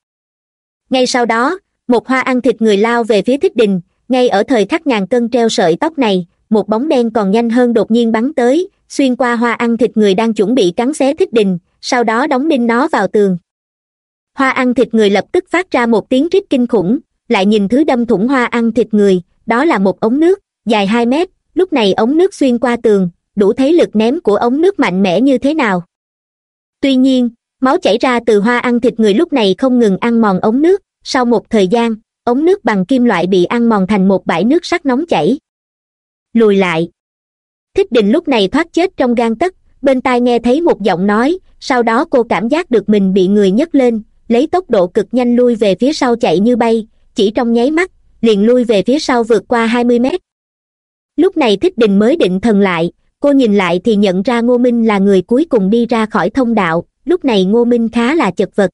Speaker 1: Ngay sau đó, một hoa ăn thịt người lao về phía thích đình, ngay ở thời khắc ngàn cân treo sợi tóc này, một bóng đen còn nhanh hơn đột nhiên bắn tới, xuyên qua hoa ăn thịt người đang chuẩn bị cắn xé thích đình, sau đó đóng đinh nó vào tường. Hoa ăn thịt người lập tức phát ra một tiếng rít kinh khủng, lại nhìn thứ đâm thủng hoa ăn thịt người, đó là một ống nước, dài hai mét, lúc này ống nước xuyên qua tường đủ thấy lực ném của ống nước mạnh mẽ như thế nào. Tuy nhiên, máu chảy ra từ hoa ăn thịt người lúc này không ngừng ăn mòn ống nước. Sau một thời gian, ống nước bằng kim loại bị ăn mòn thành một bãi nước sắt nóng chảy. Lùi lại. Thích đình lúc này thoát chết trong gan tấc, bên tai nghe thấy một giọng nói, sau đó cô cảm giác được mình bị người nhấc lên, lấy tốc độ cực nhanh lui về phía sau chạy như bay, chỉ trong nháy mắt, liền lui về phía sau vượt qua hai mươi mét. Lúc này thích đình mới định thần lại cô nhìn lại thì nhận ra ngô minh là người cuối cùng đi ra khỏi thông đạo, lúc này ngô minh khá là chật vật.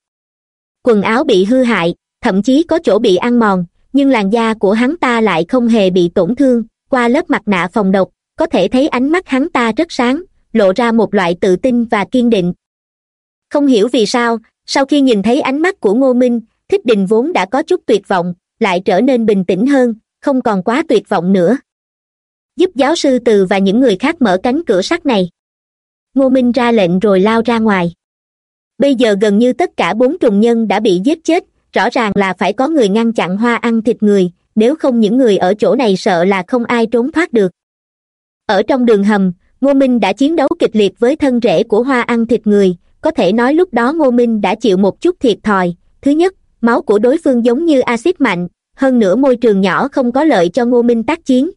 Speaker 1: Quần áo bị hư hại, thậm chí có chỗ bị ăn mòn, nhưng làn da của hắn ta lại không hề bị tổn thương, qua lớp mặt nạ phòng độc, có thể thấy ánh mắt hắn ta rất sáng, lộ ra một loại tự tin và kiên định. Không hiểu vì sao, sau khi nhìn thấy ánh mắt của ngô minh, thích đình vốn đã có chút tuyệt vọng, lại trở nên bình tĩnh hơn, không còn quá tuyệt vọng nữa giúp giáo sư từ và những người khác mở cánh cửa sắt này. Ngô minh ra lệnh rồi lao ra ngoài. Bây giờ gần như tất cả bốn trùng nhân đã bị giết chết, rõ ràng là phải có người ngăn chặn hoa ăn thịt người, nếu không những người ở chỗ này sợ là không ai trốn thoát được. Ở trong đường hầm, ngô minh đã chiến đấu kịch liệt với thân rễ của hoa ăn thịt người, có thể nói lúc đó ngô minh đã chịu một chút thiệt thòi. Thứ nhất, máu của đối phương giống như axit mạnh, hơn nữa môi trường nhỏ không có lợi cho ngô minh tác chiến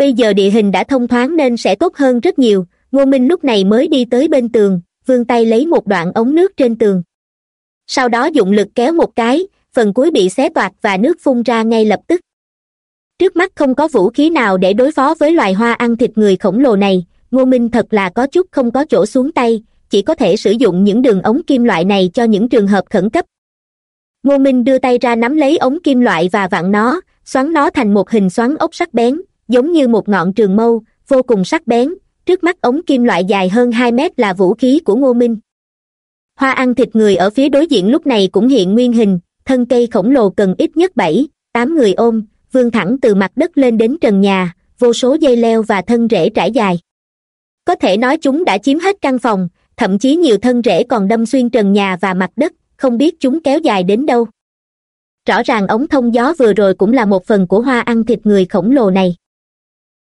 Speaker 1: bây giờ địa hình đã thông thoáng nên sẽ tốt hơn rất nhiều. Ngô minh lúc này mới đi tới bên tường, vươn tay lấy một đoạn ống nước trên tường. Sau đó dụng lực kéo một cái, phần cuối bị xé toạc và nước phun ra ngay lập tức. Trước mắt không có vũ khí nào để đối phó với loài hoa ăn thịt người khổng lồ này. Ngô minh thật là có chút không có chỗ xuống tay, chỉ có thể sử dụng những đường ống kim loại này cho những trường hợp khẩn cấp. Ngô minh đưa tay ra nắm lấy ống kim loại và vặn nó, xoắn nó thành một hình xoắn ốc sắc bén giống như một ngọn trường mâu, vô cùng sắc bén, trước mắt ống kim loại dài hơn hai mét là vũ khí của ngô minh. Hoa ăn thịt người ở phía đối diện lúc này cũng hiện nguyên hình, thân cây khổng lồ cần ít nhất bảy, tám người ôm, vươn thẳng từ mặt đất lên đến trần nhà, vô số dây leo và thân rễ trải dài. Có thể nói chúng đã chiếm hết căn phòng, thậm chí nhiều thân rễ còn đâm xuyên trần nhà và mặt đất, không biết chúng kéo dài đến đâu. Rõ ràng ống thông gió vừa rồi cũng là một phần của hoa ăn thịt người khổng lồ này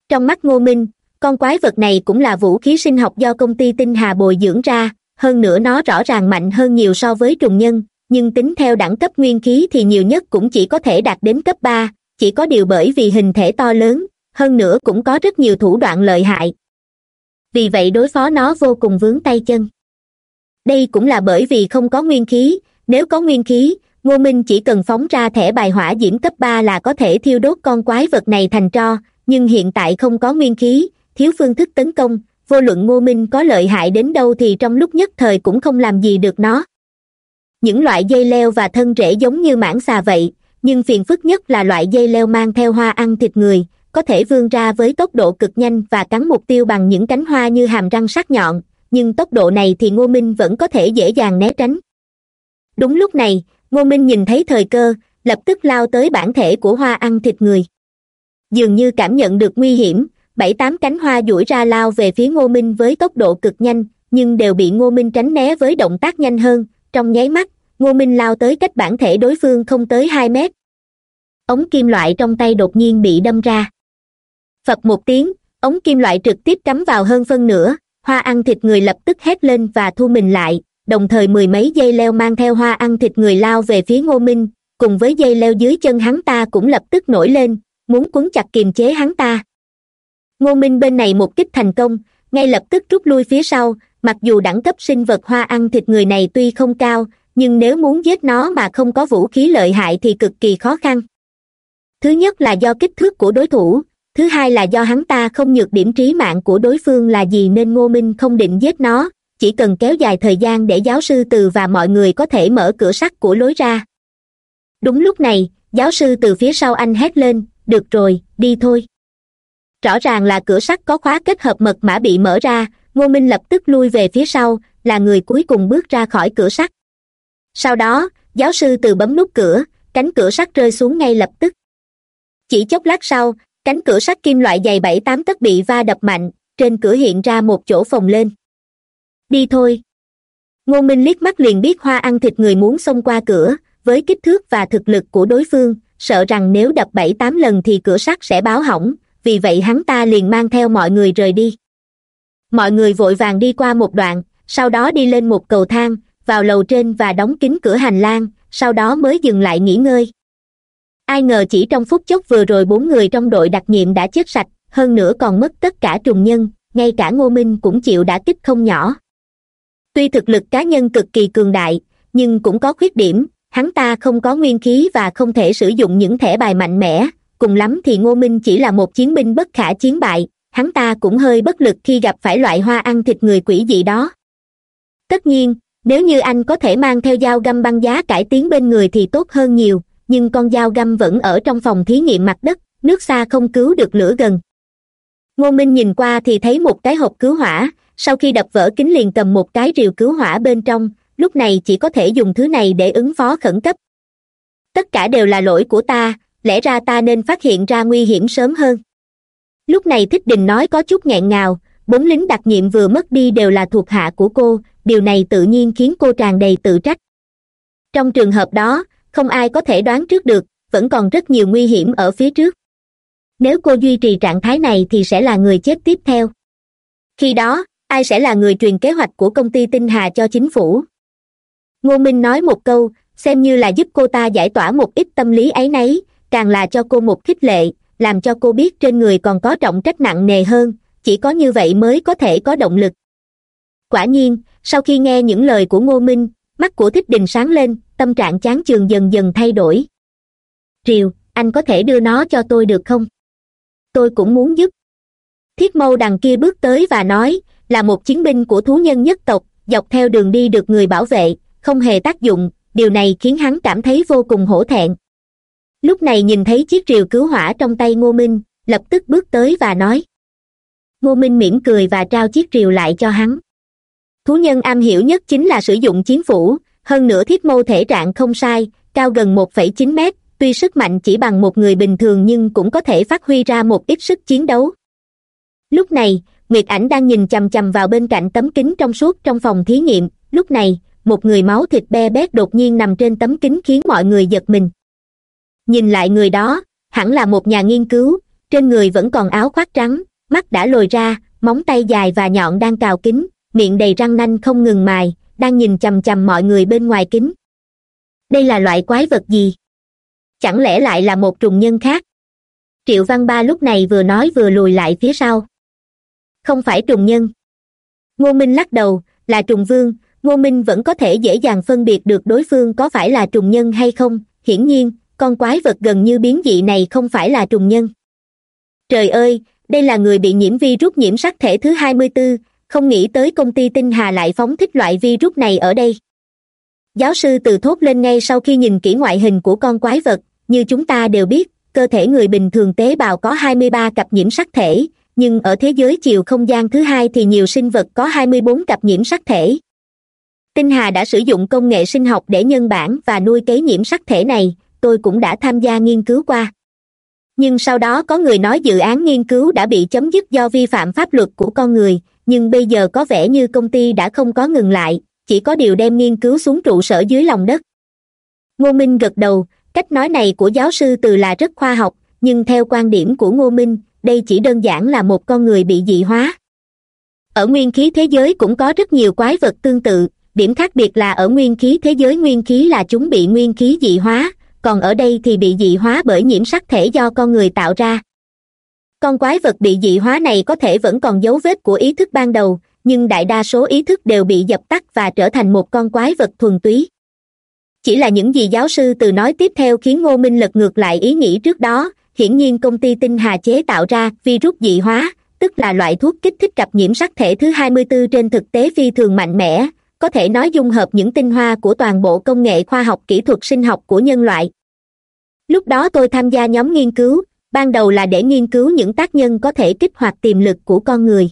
Speaker 1: trong mắt ngô minh, con quái vật này cũng là vũ khí sinh học do công ty tinh hà bồi dưỡng ra, hơn nữa nó rõ ràng mạnh hơn nhiều so với trùng nhân, nhưng tính theo đẳng cấp nguyên khí thì nhiều nhất cũng chỉ có thể đạt đến cấp ba, chỉ có điều bởi vì hình thể to lớn, hơn nữa cũng có rất nhiều thủ đoạn lợi hại. Vì vậy đối phó nó vô cùng vướng tay chân. Đây cũng là bởi vì không có nguyên khí, nếu có nguyên khí, ngô minh chỉ cần phóng ra thẻ bài hỏa diễm cấp ba là có thể thiêu đốt con quái vật này thành tro nhưng hiện tại không có nguyên khí, thiếu phương thức tấn công, vô luận ngô minh có lợi hại đến đâu thì trong lúc nhất thời cũng không làm gì được nó. Những loại dây leo và thân rễ giống như mãng xà vậy, nhưng phiền phức nhất là loại dây leo mang theo hoa ăn thịt người, có thể vươn ra với tốc độ cực nhanh và cắn mục tiêu bằng những cánh hoa như hàm răng sắc nhọn, nhưng tốc độ này thì ngô minh vẫn có thể dễ dàng né tránh. Đúng lúc này, ngô minh nhìn thấy thời cơ, lập tức lao tới bản thể của hoa ăn thịt người dường như cảm nhận được nguy hiểm, bảy tám cánh hoa duỗi ra lao về phía ngô minh với tốc độ cực nhanh, nhưng đều bị ngô minh tránh né với động tác nhanh hơn. Trong nháy mắt, ngô minh lao tới cách bản thể đối phương không tới hai mét. Ống kim loại trong tay đột nhiên bị đâm ra. Phật một tiếng, ống kim loại trực tiếp cắm vào hơn phân nửa, hoa ăn thịt người lập tức hét lên và thu mình lại, đồng thời mười mấy dây leo mang theo hoa ăn thịt người lao về phía ngô minh. Cùng với dây leo dưới chân hắn ta cũng lập tức nổi lên muốn quấn chặt kiềm chế hắn ta. Ngô minh bên này một kích thành công, ngay lập tức rút lui phía sau, mặc dù đẳng cấp sinh vật hoa ăn thịt người này tuy không cao, nhưng nếu muốn giết nó mà không có vũ khí lợi hại thì cực kỳ khó khăn. Thứ nhất là do kích thước của đối thủ, thứ hai là do hắn ta không nhược điểm trí mạng của đối phương là gì nên ngô minh không định giết nó, chỉ cần kéo dài thời gian để giáo sư từ và mọi người có thể mở cửa sắt của lối ra. Đúng lúc này, giáo sư từ phía sau anh hét lên được rồi, đi thôi. Rõ ràng là cửa sắt có khóa kết hợp mật mã bị mở ra, ngô minh lập tức lui về phía sau, là người cuối cùng bước ra khỏi cửa sắt. Sau đó, giáo sư từ bấm nút cửa, cánh cửa sắt rơi xuống ngay lập tức. Chỉ chốc lát sau, cánh cửa sắt kim loại dày bảy tám tấc bị va đập mạnh, trên cửa hiện ra một chỗ phồng lên. Đi thôi. Ngô minh liếc mắt liền biết hoa ăn thịt người muốn xông qua cửa, với kích thước và thực lực của đối phương sợ rằng nếu đập bảy tám lần thì cửa sắt sẽ báo hỏng, vì vậy hắn ta liền mang theo mọi người rời đi. Mọi người vội vàng đi qua một đoạn, sau đó đi lên một cầu thang, vào lầu trên và đóng kín cửa hành lang, sau đó mới dừng lại nghỉ ngơi. Ai ngờ chỉ trong phút chốc vừa rồi bốn người trong đội đặc nhiệm đã chết sạch, hơn nữa còn mất tất cả trùng nhân, ngay cả ngô minh cũng chịu đã kích không nhỏ. Tuy thực lực cá nhân cực kỳ cường đại, nhưng cũng có khuyết điểm hắn ta không có nguyên khí và không thể sử dụng những thẻ bài mạnh mẽ. Cùng lắm thì ngô minh chỉ là một chiến binh bất khả chiến bại. Hắn ta cũng hơi bất lực khi gặp phải loại hoa ăn thịt người quỷ dị đó. Tất nhiên, nếu như anh có thể mang theo dao găm băng giá cải tiến bên người thì tốt hơn nhiều, nhưng con dao găm vẫn ở trong phòng thí nghiệm mặt đất, nước xa không cứu được lửa gần. Ngô minh nhìn qua thì thấy một cái hộp cứu hỏa, sau khi đập vỡ kính liền cầm một cái rìu cứu hỏa bên trong lúc này chỉ có thể dùng thứ này để ứng phó khẩn cấp. Tất cả đều là lỗi của ta, lẽ ra ta nên phát hiện ra nguy hiểm sớm hơn. Lúc này thích đình nói có chút nghẹn ngào, bốn lính đặc nhiệm vừa mất đi đều là thuộc hạ của cô, điều này tự nhiên khiến cô tràn đầy tự trách. Trong trường hợp đó, không ai có thể đoán trước được, vẫn còn rất nhiều nguy hiểm ở phía trước. Nếu cô duy trì trạng thái này thì sẽ là người chết tiếp theo. Khi đó, ai sẽ là người truyền kế hoạch của công ty tinh hà cho chính phủ? Ngô minh nói một câu, xem như là giúp cô ta giải tỏa một ít tâm lý ấy nấy, càng là cho cô một khích lệ, làm cho cô biết trên người còn có trọng trách nặng nề hơn, chỉ có như vậy mới có thể có động lực. Quả nhiên, sau khi nghe những lời của ngô minh, mắt của thích đình sáng lên, tâm trạng chán chường dần dần thay đổi. Triều, anh có thể đưa nó cho tôi được không? Tôi cũng muốn giúp. Thiết mâu đằng kia bước tới và nói, là một chiến binh của thú nhân nhất tộc, dọc theo đường đi được người bảo vệ không hề tác dụng, điều này khiến hắn cảm thấy vô cùng hổ thẹn. Lúc này nhìn thấy chiếc rìu cứu hỏa trong tay ngô minh, lập tức bước tới và nói. Ngô minh mỉm cười và trao chiếc rìu lại cho hắn. Thú nhân am hiểu nhất chính là sử dụng chiến phủ, hơn nữa thiết mô thể trạng không sai, cao gần một phẩy chín mét, tuy sức mạnh chỉ bằng một người bình thường nhưng cũng có thể phát huy ra một ít sức chiến đấu. Lúc này, nguyệt ảnh đang nhìn chằm chằm vào bên cạnh tấm kính trong suốt trong phòng thí nghiệm, lúc này một người máu thịt be bét đột nhiên nằm trên tấm kính khiến mọi người giật mình. Nhìn lại người đó, hẳn là một nhà nghiên cứu, trên người vẫn còn áo khoác trắng, mắt đã lồi ra, móng tay dài và nhọn đang cào kính, miệng đầy răng nanh không ngừng mài, đang nhìn chằm chằm mọi người bên ngoài kính. Đây là loại quái vật gì? Chẳng lẽ lại là một trùng nhân khác? Triệu văn ba lúc này vừa nói vừa lùi lại phía sau. Không phải trùng nhân. Ngô minh lắc đầu, là trùng vương ngô minh vẫn có thể dễ dàng phân biệt được đối phương có phải là trùng nhân hay không. Hiển nhiên, con quái vật gần như biến dị này không phải là trùng nhân. Trời ơi, đây là người bị nhiễm virus nhiễm sắc thể thứ hai mươi b không nghĩ tới công ty tinh hà lại phóng thích loại virus này ở đây. Giáo sư từ thốt lên ngay sau khi nhìn kỹ ngoại hình của con quái vật. Như chúng ta đều biết, cơ thể người bình thường tế bào có hai mươi ba cặp nhiễm sắc thể, nhưng ở thế giới chiều không gian thứ hai thì nhiều sinh vật có hai mươi bốn cặp nhiễm sắc thể tinh hà đã sử dụng công nghệ sinh học để nhân bản và nuôi cấy nhiễm sắc thể này, tôi cũng đã tham gia nghiên cứu qua. Nhưng sau đó có người nói dự án nghiên cứu đã bị chấm dứt do vi phạm pháp luật của con người, nhưng bây giờ có vẻ như công ty đã không có ngừng lại, chỉ có điều đem nghiên cứu xuống trụ sở dưới lòng đất. Ngô minh gật đầu, cách nói này của giáo sư từ là rất khoa học, nhưng theo quan điểm của ngô minh, đây chỉ đơn giản là một con người bị dị hóa. Ở nguyên khí thế giới cũng có rất nhiều quái vật tương tự điểm khác biệt là ở nguyên khí, thế giới nguyên khí là chúng bị nguyên khí dị hóa, còn ở đây thì bị dị hóa bởi nhiễm sắc thể do con người tạo ra. Con quái vật bị dị hóa này có thể vẫn còn dấu vết của ý thức ban đầu, nhưng đại đa số ý thức đều bị dập tắt và trở thành một con quái vật thuần túy. Chỉ là những gì giáo sư từ nói tiếp theo khiến ngô minh lật ngược lại ý nghĩ trước đó, hiển nhiên công ty tinh hà chế tạo ra virus dị hóa, tức là loại thuốc kích thích cặp nhiễm sắc thể thứ hai mươi 24 trên thực tế phi thường mạnh mẽ có thể nói dung hợp những tinh hoa của toàn bộ công nghệ khoa học kỹ thuật sinh học của nhân loại. Lúc đó tôi tham gia nhóm nghiên cứu, ban đầu là để nghiên cứu những tác nhân có thể kích hoạt tiềm lực của con người.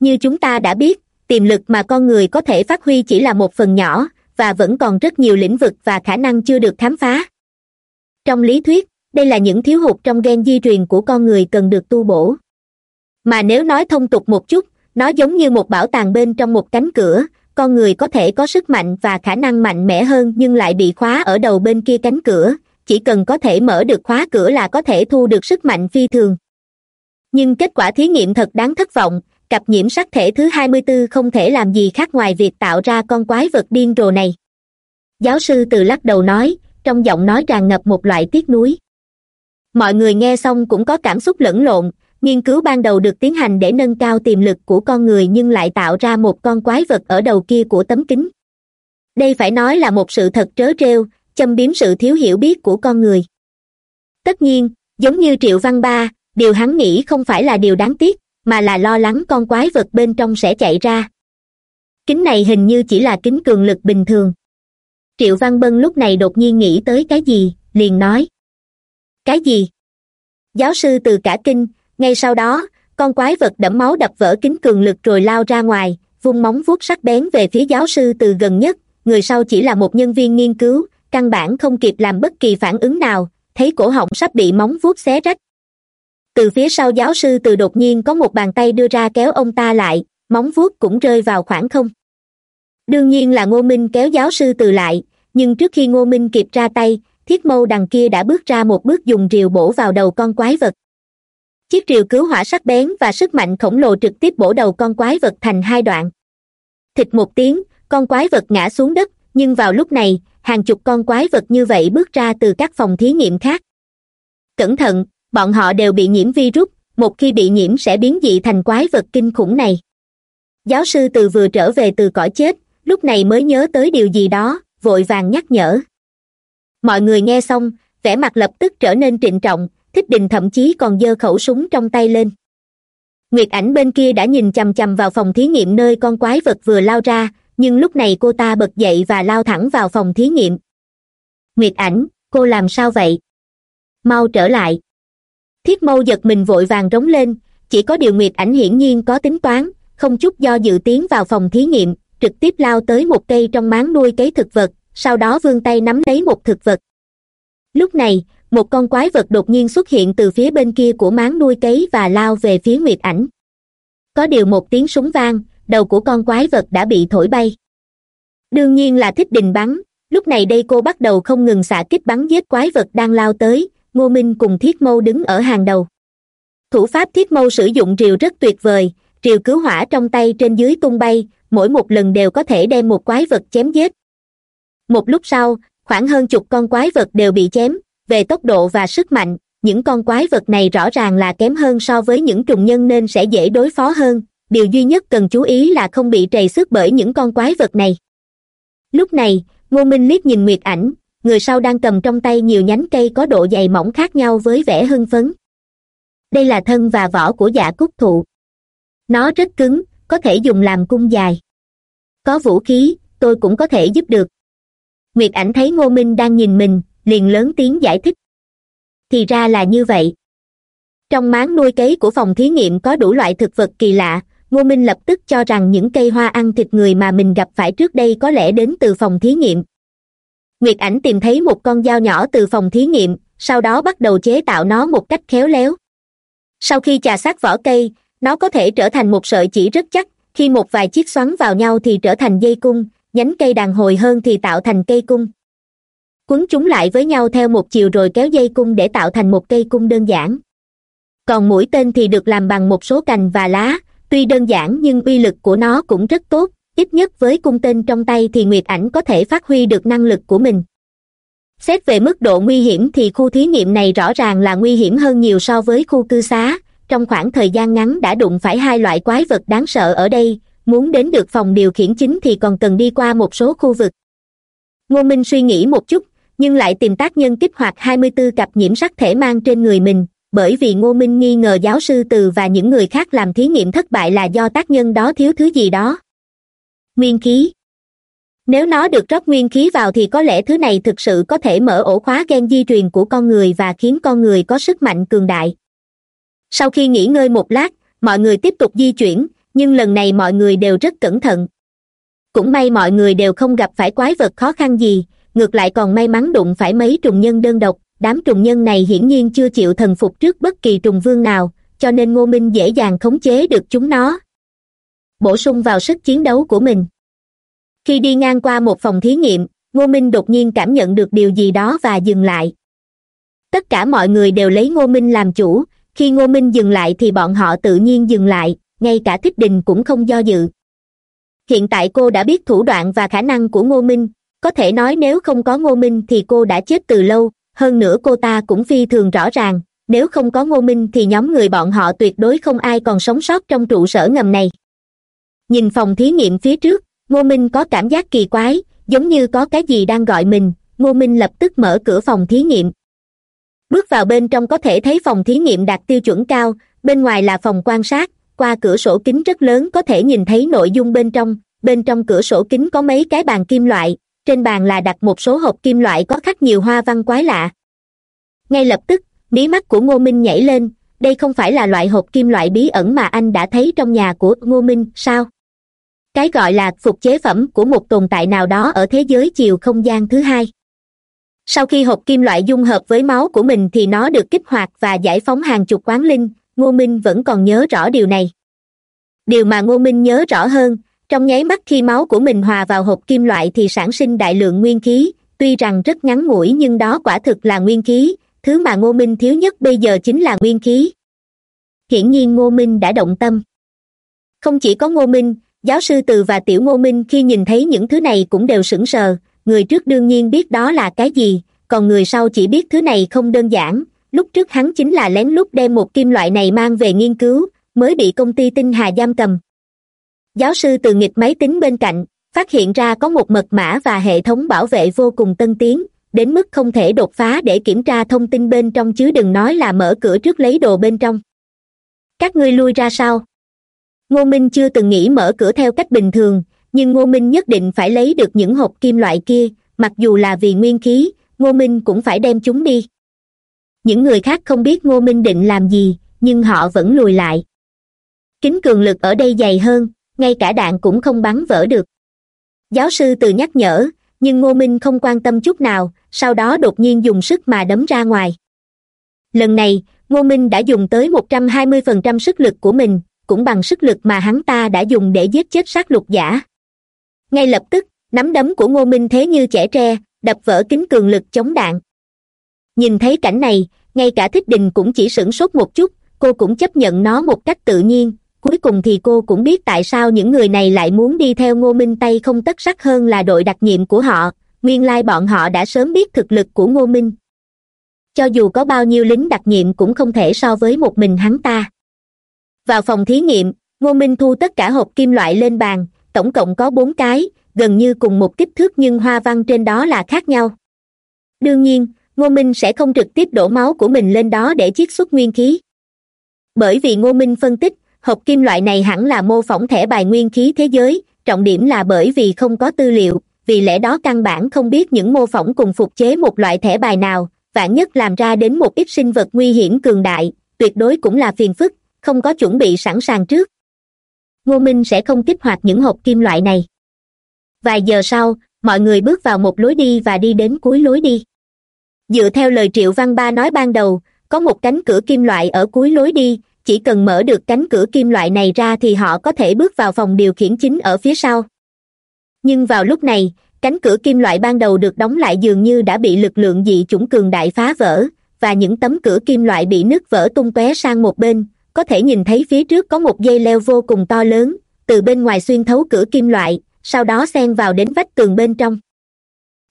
Speaker 1: Như chúng ta đã biết, tiềm lực mà con người có thể phát huy chỉ là một phần nhỏ, và vẫn còn rất nhiều lĩnh vực và khả năng chưa được khám phá. Trong lý thuyết, đây là những thiếu hụt trong gen di truyền của con người cần được tu bổ. Mà nếu nói thông tục một chút, nó giống như một bảo tàng bên trong một cánh cửa con người có thể có sức mạnh và khả năng mạnh mẽ hơn nhưng lại bị khóa ở đầu bên kia cánh cửa. Chỉ cần có thể mở được khóa cửa là có thể thu được sức mạnh phi thường. Nhưng kết quả thí nghiệm thật đáng thất vọng. Cặp nhiễm sắc thể thứ hai mươi 24 không thể làm gì khác ngoài việc tạo ra con quái vật điên rồ này. Giáo sư từ lắc đầu nói, trong giọng nói tràn ngập một loại tiếc nuối. Mọi người nghe xong cũng có cảm xúc lẫn lộn nghiên cứu ban đầu được tiến hành để nâng cao tiềm lực của con người nhưng lại tạo ra một con quái vật ở đầu kia của tấm kính. Đây phải nói là một sự thật trớ trêu, châm biếm sự thiếu hiểu biết của con người. Tất nhiên, giống như triệu văn ba, điều hắn nghĩ không phải là điều đáng tiếc, mà là lo lắng con quái vật bên trong sẽ chạy ra. Kính này hình như chỉ là kính cường lực bình thường. Triệu văn bân lúc này đột nhiên nghĩ tới cái gì, liền nói. Cái gì? Giáo sư từ cả kinh ngay sau đó, con quái vật đẫm máu đập vỡ kính cường lực rồi lao ra ngoài, vung móng vuốt sắc bén về phía giáo sư từ gần nhất. Người sau chỉ là một nhân viên nghiên cứu, căn bản không kịp làm bất kỳ phản ứng nào, thấy cổ họng sắp bị móng vuốt xé rách. Từ phía sau giáo sư từ đột nhiên có một bàn tay đưa ra kéo ông ta lại, móng vuốt cũng rơi vào khoảng không. Đương nhiên là ngô minh kéo giáo sư từ lại, nhưng trước khi ngô minh kịp ra tay, thiết mâu đằng kia đã bước ra một bước dùng rìu bổ vào đầu con quái vật chiếc rìu cứu hỏa sắc bén và sức mạnh khổng lồ trực tiếp bổ đầu con quái vật thành hai đoạn. Thịt một tiếng, con quái vật ngã xuống đất, nhưng vào lúc này, hàng chục con quái vật như vậy bước ra từ các phòng thí nghiệm khác. Cẩn thận, bọn họ đều bị nhiễm virus, một khi bị nhiễm sẽ biến dị thành quái vật kinh khủng này. Giáo sư từ vừa trở về từ cõi chết, lúc này mới nhớ tới điều gì đó, vội vàng nhắc nhở. Mọi người nghe xong, vẻ mặt lập tức trở nên trịnh trọng thích đình thậm chí còn giơ khẩu súng trong tay lên. Nguyệt ảnh bên kia đã nhìn chằm chằm vào phòng thí nghiệm nơi con quái vật vừa lao ra, nhưng lúc này cô ta bật dậy và lao thẳng vào phòng thí nghiệm. Nguyệt ảnh, cô làm sao vậy? Mau trở lại. Thiết mâu giật mình vội vàng rống lên, chỉ có điều nguyệt ảnh hiển nhiên có tính toán, không chút do dự tiến vào phòng thí nghiệm, trực tiếp lao tới một cây trong máng nuôi cấy thực vật, sau đó vươn tay nắm lấy một thực vật. Lúc này một con quái vật đột nhiên xuất hiện từ phía bên kia của máng nuôi cấy và lao về phía nguyệt ảnh. Có điều một tiếng súng vang, đầu của con quái vật đã bị thổi bay. Đương nhiên là thích đình bắn, lúc này đây cô bắt đầu không ngừng xạ kích bắn giết quái vật đang lao tới, ngô minh cùng thiết mâu đứng ở hàng đầu. Thủ pháp thiết mâu sử dụng rìu rất tuyệt vời, rìu cứu hỏa trong tay trên dưới tung bay, mỗi một lần đều có thể đem một quái vật chém giết. Một lúc sau, khoảng hơn chục con quái vật đều bị chém về tốc độ và sức mạnh, những con quái vật này rõ ràng là kém hơn so với những trùng nhân nên sẽ dễ đối phó hơn. Điều duy nhất cần chú ý là không bị trầy xước bởi những con quái vật này. Lúc này, ngô minh liếc nhìn nguyệt ảnh, người sau đang cầm trong tay nhiều nhánh cây có độ dày mỏng khác nhau với vẻ hưng phấn. Đây là thân và vỏ của dạ cúc thụ. Nó rất cứng, có thể dùng làm cung dài. Có vũ khí, tôi cũng có thể giúp được. Nguyệt ảnh thấy ngô minh đang nhìn mình liền lớn tiếng giải thích. Thì ra là như vậy. Trong máng nuôi cấy của phòng thí nghiệm có đủ loại thực vật kỳ lạ, ngô minh lập tức cho rằng những cây hoa ăn thịt người mà mình gặp phải trước đây có lẽ đến từ phòng thí nghiệm. Nguyệt ảnh tìm thấy một con dao nhỏ từ phòng thí nghiệm, sau đó bắt đầu chế tạo nó một cách khéo léo. Sau khi chà sát vỏ cây, nó có thể trở thành một sợi chỉ rất chắc, khi một vài chiếc xoắn vào nhau thì trở thành dây cung, nhánh cây đàn hồi hơn thì tạo thành cây cung quấn chúng lại với nhau theo một chiều rồi kéo dây cung để tạo thành một cây cung đơn giản. Còn mũi tên thì được làm bằng một số cành và lá, tuy đơn giản nhưng uy lực của nó cũng rất tốt, ít nhất với cung tên trong tay thì nguyệt ảnh có thể phát huy được năng lực của mình. Xét về mức độ nguy hiểm thì khu thí nghiệm này rõ ràng là nguy hiểm hơn nhiều so với khu cư xá. Trong khoảng thời gian ngắn đã đụng phải hai loại quái vật đáng sợ ở đây, muốn đến được phòng điều khiển chính thì còn cần đi qua một số khu vực. Ngô minh suy nghĩ một chút nhưng lại tìm tác nhân kích hoạt hai mươi bốn cặp nhiễm sắc thể mang trên người mình, bởi vì ngô minh nghi ngờ giáo sư từ và những người khác làm thí nghiệm thất bại là do tác nhân đó thiếu thứ gì đó. Nguyên khí. Nếu nó được rót nguyên khí vào thì có lẽ thứ này thực sự có thể mở ổ khóa gen di truyền của con người và khiến con người có sức mạnh cường đại. Sau khi nghỉ ngơi một lát, mọi người tiếp tục di chuyển, nhưng lần này mọi người đều rất cẩn thận. Cũng may mọi người đều không gặp phải quái vật khó khăn gì ngược lại còn may mắn đụng phải mấy trùng nhân đơn độc, đám trùng nhân này hiển nhiên chưa chịu thần phục trước bất kỳ trùng vương nào, cho nên ngô minh dễ dàng khống chế được chúng nó. Bổ sung vào sức chiến đấu của mình. Khi đi ngang qua một phòng thí nghiệm, ngô minh đột nhiên cảm nhận được điều gì đó và dừng lại. Tất cả mọi người đều lấy ngô minh làm chủ, khi ngô minh dừng lại thì bọn họ tự nhiên dừng lại, ngay cả thích đình cũng không do dự. Hiện tại cô đã biết thủ đoạn và khả năng của ngô minh có thể nói nếu không có ngô minh thì cô đã chết từ lâu, hơn nữa cô ta cũng phi thường rõ ràng, nếu không có ngô minh thì nhóm người bọn họ tuyệt đối không ai còn sống sót trong trụ sở ngầm này. Nhìn phòng thí nghiệm phía trước, ngô minh có cảm giác kỳ quái, giống như có cái gì đang gọi mình, ngô minh lập tức mở cửa phòng thí nghiệm. Bước vào bên trong có thể thấy phòng thí nghiệm đạt tiêu chuẩn cao, bên ngoài là phòng quan sát, qua cửa sổ kính rất lớn có thể nhìn thấy nội dung bên trong bên trong cửa sổ kính có mấy cái bàn kim loại trên bàn là đặt một số hộp kim loại có khắc nhiều hoa văn quái lạ. Ngay lập tức, mí mắt của ngô minh nhảy lên, đây không phải là loại hộp kim loại bí ẩn mà anh đã thấy trong nhà của ngô minh, sao? Cái gọi là phục chế phẩm của một tồn tại nào đó ở thế giới chiều không gian thứ hai. Sau khi hộp kim loại dung hợp với máu của mình thì nó được kích hoạt và giải phóng hàng chục quán linh, ngô minh vẫn còn nhớ rõ điều này. Điều mà ngô minh nhớ rõ hơn trong nháy mắt khi máu của mình hòa vào hộp kim loại thì sản sinh đại lượng nguyên khí. Tuy rằng rất ngắn ngủi nhưng đó quả thực là nguyên khí. Thứ mà ngô minh thiếu nhất bây giờ chính là nguyên khí. Hiển nhiên ngô minh đã động tâm. Không chỉ có ngô minh, giáo sư từ và tiểu ngô minh khi nhìn thấy những thứ này cũng đều sững sờ. Người trước đương nhiên biết đó là cái gì, còn người sau chỉ biết thứ này không đơn giản. Lúc trước hắn chính là lén lút đem một kim loại này mang về nghiên cứu, mới bị công ty tinh hà giam cầm giáo sư từ nghịch máy tính bên cạnh, phát hiện ra có một mật mã và hệ thống bảo vệ vô cùng tân tiến, đến mức không thể đột phá để kiểm tra thông tin bên trong chứ đừng nói là mở cửa trước lấy đồ bên trong. Các ngươi lui ra sau. Ngô minh chưa từng nghĩ mở cửa theo cách bình thường, nhưng ngô minh nhất định phải lấy được những hộp kim loại kia, mặc dù là vì nguyên khí, ngô minh cũng phải đem chúng đi. Những người khác không biết ngô minh định làm gì, nhưng họ vẫn lùi lại. Kính cường lực ở đây dày hơn ngay cả đạn cũng không bắn vỡ được. Giáo sư từ nhắc nhở, nhưng ngô minh không quan tâm chút nào, sau đó đột nhiên dùng sức mà đấm ra ngoài. Lần này, ngô minh đã dùng tới một trăm hai mươi phần trăm sức lực của mình, cũng bằng sức lực mà hắn ta đã dùng để giết chết sát lục giả. Ngay lập tức, nắm đấm của ngô minh thế như chẻ tre, đập vỡ kính cường lực chống đạn. Nhìn thấy cảnh này, ngay cả thích đình cũng chỉ sửng sốt một chút, cô cũng chấp nhận nó một cách tự nhiên cuối cùng thì cô cũng biết tại sao những người này lại muốn đi theo ngô minh tay không tất sắc hơn là đội đặc nhiệm của họ, nguyên lai bọn họ đã sớm biết thực lực của ngô minh. Cho dù có bao nhiêu lính đặc nhiệm cũng không thể so với một mình hắn ta. Vào phòng thí nghiệm, ngô minh thu tất cả hộp kim loại lên bàn, tổng cộng có bốn cái, gần như cùng một kích thước nhưng hoa văn trên đó là khác nhau. Đương nhiên, ngô minh sẽ không trực tiếp đổ máu của mình lên đó để chiết xuất nguyên khí. Bởi vì ngô minh phân tích hộp kim loại này hẳn là mô phỏng thẻ bài nguyên khí thế giới, trọng điểm là bởi vì không có tư liệu, vì lẽ đó căn bản không biết những mô phỏng cùng phục chế một loại thẻ bài nào, vạn nhất làm ra đến một ít sinh vật nguy hiểm cường đại, tuyệt đối cũng là phiền phức, không có chuẩn bị sẵn sàng trước. Ngô minh sẽ không kích hoạt những hộp kim loại này. Vài giờ sau, mọi người bước vào một lối đi và đi đến cuối lối đi. Dựa theo lời triệu văn ba nói ban đầu, có một cánh cửa kim loại ở cuối lối đi chỉ cần mở được cánh cửa kim loại này ra thì họ có thể bước vào phòng điều khiển chính ở phía sau. Nhưng vào lúc này, cánh cửa kim loại ban đầu được đóng lại dường như đã bị lực lượng dị chủng cường đại phá vỡ, và những tấm cửa kim loại bị nứt vỡ tung tóe sang một bên. Có thể nhìn thấy phía trước có một dây leo vô cùng to lớn, từ bên ngoài xuyên thấu cửa kim loại, sau đó xen vào đến vách tường bên trong.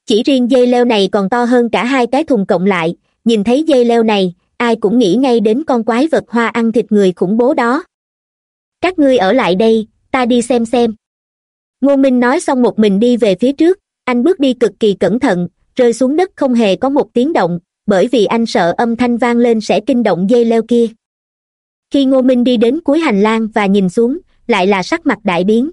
Speaker 1: Chỉ riêng dây leo này còn to hơn cả hai cái thùng cộng lại, nhìn thấy dây leo này ai cũng nghĩ ngay đến con quái vật hoa ăn thịt người khủng bố đó. Các ngươi ở lại đây, ta đi xem xem. Ngô minh nói xong một mình đi về phía trước, anh bước đi cực kỳ cẩn thận, rơi xuống đất không hề có một tiếng động, bởi vì anh sợ âm thanh vang lên sẽ kinh động dây leo kia. Khi ngô minh đi đến cuối hành lang và nhìn xuống, lại là sắc mặt đại biến.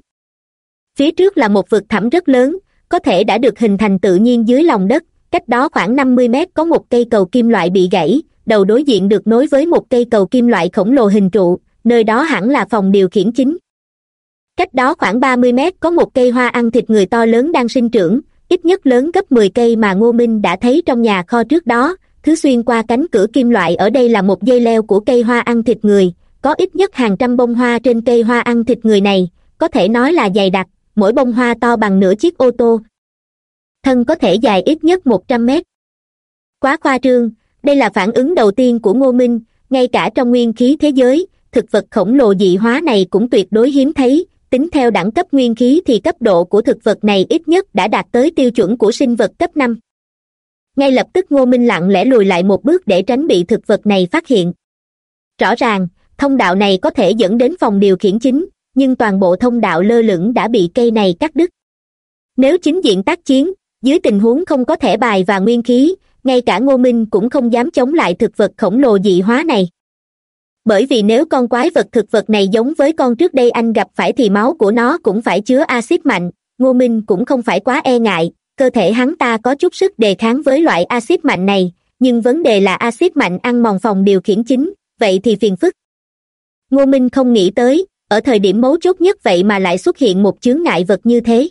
Speaker 1: Phía trước là một vực thẳm rất lớn, có thể đã được hình thành tự nhiên dưới lòng đất, cách đó khoảng năm mươi mét có một cây cầu kim loại bị gãy đầu đối diện được nối với một cây cầu kim loại khổng lồ hình trụ, nơi đó hẳn là phòng điều khiển chính. Cách đó khoảng ba mươi mét có một cây hoa ăn thịt người to lớn đang sinh trưởng, ít nhất lớn gấp mười cây mà ngô minh đã thấy trong nhà kho trước đó. Thứ xuyên qua cánh cửa kim loại ở đây là một dây leo của cây hoa ăn thịt người, có ít nhất hàng trăm bông hoa trên cây hoa ăn thịt người này, có thể nói là dày đặc, mỗi bông hoa to bằng nửa chiếc ô tô. Thân có thể dài ít nhất một trăm mét. Quá khoa trương đây là phản ứng đầu tiên của ngô minh, ngay cả trong nguyên khí thế giới, thực vật khổng lồ dị hóa này cũng tuyệt đối hiếm thấy. Tính theo đẳng cấp nguyên khí thì cấp độ của thực vật này ít nhất đã đạt tới tiêu chuẩn của sinh vật cấp năm. Ngay lập tức ngô minh lặng lẽ lùi lại một bước để tránh bị thực vật này phát hiện. Rõ ràng, thông đạo này có thể dẫn đến phòng điều khiển chính, nhưng toàn bộ thông đạo lơ lửng đã bị cây này cắt đứt. Nếu chính diện tác chiến, dưới tình huống không có thẻ bài và nguyên khí ngay cả ngô minh cũng không dám chống lại thực vật khổng lồ dị hóa này. Bởi vì nếu con quái vật thực vật này giống với con trước đây anh gặp phải thì máu của nó cũng phải chứa axit mạnh, ngô minh cũng không phải quá e ngại, cơ thể hắn ta có chút sức đề kháng với loại axit mạnh này, nhưng vấn đề là axit mạnh ăn mòn phòng điều khiển chính, vậy thì phiền phức. Ngô minh không nghĩ tới, ở thời điểm mấu chốt nhất vậy mà lại xuất hiện một chướng ngại vật như thế.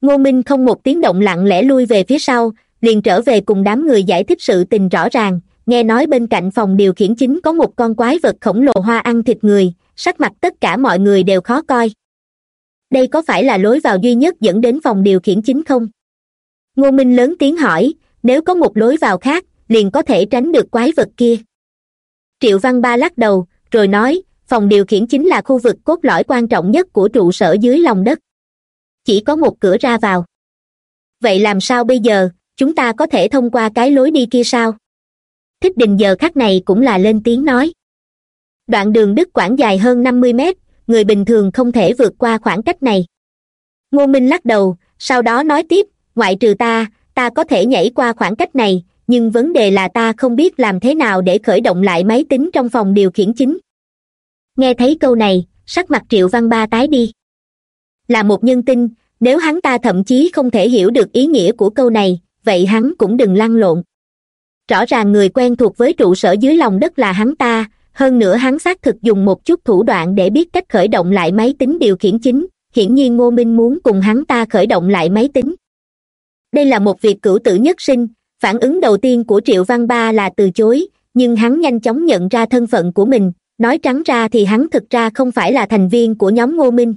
Speaker 1: Ngô minh không một tiếng động lặng lẽ lui về phía sau liền trở về cùng đám người giải thích sự tình rõ ràng, nghe nói bên cạnh phòng điều khiển chính có một con quái vật khổng lồ hoa ăn thịt người, sắc mặt tất cả mọi người đều khó coi. Đây có phải là lối vào duy nhất dẫn đến phòng điều khiển chính không? Ngô minh lớn tiếng hỏi, nếu có một lối vào khác, liền có thể tránh được quái vật kia. Triệu văn ba lắc đầu, rồi nói, phòng điều khiển chính là khu vực cốt lõi quan trọng nhất của trụ sở dưới lòng đất. Chỉ có một cửa ra vào. Vậy làm sao bây giờ? Chúng ta có thể thông qua cái lối đi kia sao? Thích đình giờ khắc này cũng là lên tiếng nói. Đoạn đường đứt quãng dài hơn năm mươi mét, người bình thường không thể vượt qua khoảng cách này. Ngô minh lắc đầu, sau đó nói tiếp, ngoại trừ ta ta có thể nhảy qua khoảng cách này, nhưng vấn đề là ta không biết làm thế nào để khởi động lại máy tính trong phòng điều khiển chính. Nghe thấy câu này, sắc mặt triệu văn ba tái đi. Là một nhân tinh nếu hắn ta thậm chí không thể hiểu được ý nghĩa của câu này vậy hắn cũng đừng lăn lộn. Rõ ràng người quen thuộc với trụ sở dưới lòng đất là hắn ta, hơn nữa hắn xác thực dùng một chút thủ đoạn để biết cách khởi động lại máy tính điều khiển chính, hiển nhiên ngô minh muốn cùng hắn ta khởi động lại máy tính. Đây là một việc cửu tử nhất sinh, phản ứng đầu tiên của triệu văn ba là từ chối, nhưng hắn nhanh chóng nhận ra thân phận của mình, nói trắng ra thì hắn thực ra không phải là thành viên của nhóm ngô minh.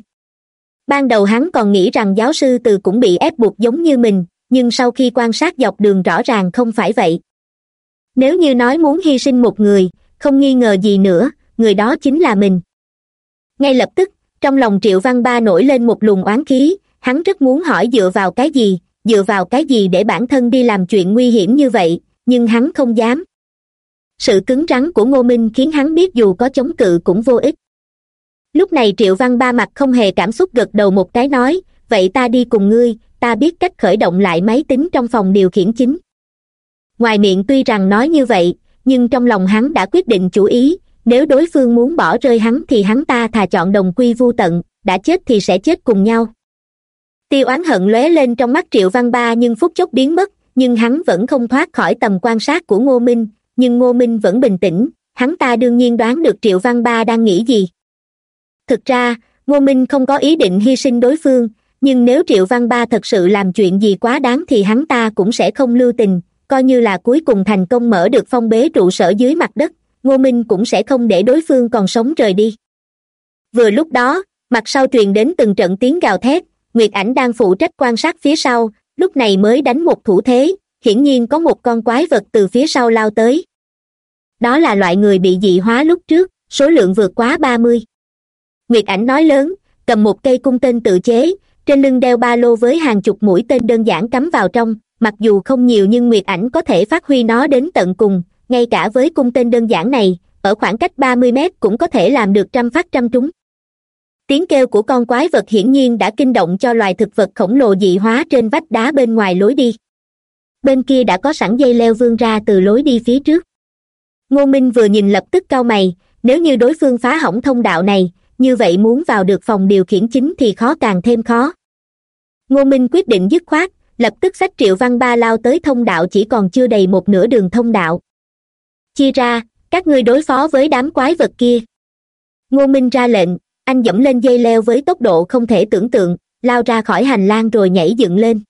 Speaker 1: Ban đầu hắn còn nghĩ rằng giáo sư từ cũng bị ép buộc giống như mình nhưng sau khi quan sát dọc đường rõ ràng không phải vậy. Nếu như nói muốn hy sinh một người, không nghi ngờ gì nữa, người đó chính là mình. Ngay lập tức, trong lòng triệu văn ba nổi lên một luồng oán khí, hắn rất muốn hỏi dựa vào cái gì, dựa vào cái gì để bản thân đi làm chuyện nguy hiểm như vậy, nhưng hắn không dám. Sự cứng rắn của ngô minh khiến hắn biết dù có chống cự cũng vô ích. Lúc này triệu văn ba mặt không hề cảm xúc gật đầu một cái nói vậy ta đi cùng ngươi, ta biết cách khởi động lại máy tính trong phòng điều khiển chính. Ngoài miệng tuy rằng nói như vậy, nhưng trong lòng hắn đã quyết định chủ ý, nếu đối phương muốn bỏ rơi hắn thì hắn ta thà chọn đồng quy vô tận, đã chết thì sẽ chết cùng nhau. Tiêu oán hận lóe lên trong mắt triệu văn ba nhưng phút chốc biến mất, nhưng hắn vẫn không thoát khỏi tầm quan sát của ngô minh, nhưng ngô minh vẫn bình tĩnh, hắn ta đương nhiên đoán được triệu văn ba đang nghĩ gì. Thực ra, ngô minh không có ý định hy sinh đối phương nhưng nếu triệu văn ba thật sự làm chuyện gì quá đáng thì hắn ta cũng sẽ không lưu tình, coi như là cuối cùng thành công mở được phong bế trụ sở dưới mặt đất, ngô minh cũng sẽ không để đối phương còn sống rời đi. Vừa lúc đó, mặt sau truyền đến từng trận tiếng gào thét, nguyệt ảnh đang phụ trách quan sát phía sau, lúc này mới đánh một thủ thế, hiển nhiên có một con quái vật từ phía sau lao tới. Đó là loại người bị dị hóa lúc trước, số lượng vượt quá ba mươi. Nguyệt ảnh nói lớn, cầm một cây cung tên tự chế trên lưng đeo ba lô với hàng chục mũi tên đơn giản cắm vào trong, mặc dù không nhiều nhưng nguyệt ảnh có thể phát huy nó đến tận cùng, ngay cả với cung tên đơn giản này, ở khoảng cách ba mươi mét cũng có thể làm được trăm phát trăm trúng. Tiếng kêu của con quái vật hiển nhiên đã kinh động cho loài thực vật khổng lồ dị hóa trên vách đá bên ngoài lối đi. Bên kia đã có sẵn dây leo vươn ra từ lối đi phía trước. Ngô minh vừa nhìn lập tức cau mày, nếu như đối phương phá hỏng thông đạo này như vậy muốn vào được phòng điều khiển chính thì khó càng thêm khó. Ngô minh quyết định dứt khoát, lập tức sách triệu văn ba lao tới thông đạo chỉ còn chưa đầy một nửa đường thông đạo. Chia ra, các ngươi đối phó với đám quái vật kia. Ngô minh ra lệnh, anh dẫm lên dây leo với tốc độ không thể tưởng tượng, lao ra khỏi hành lang rồi nhảy dựng lên.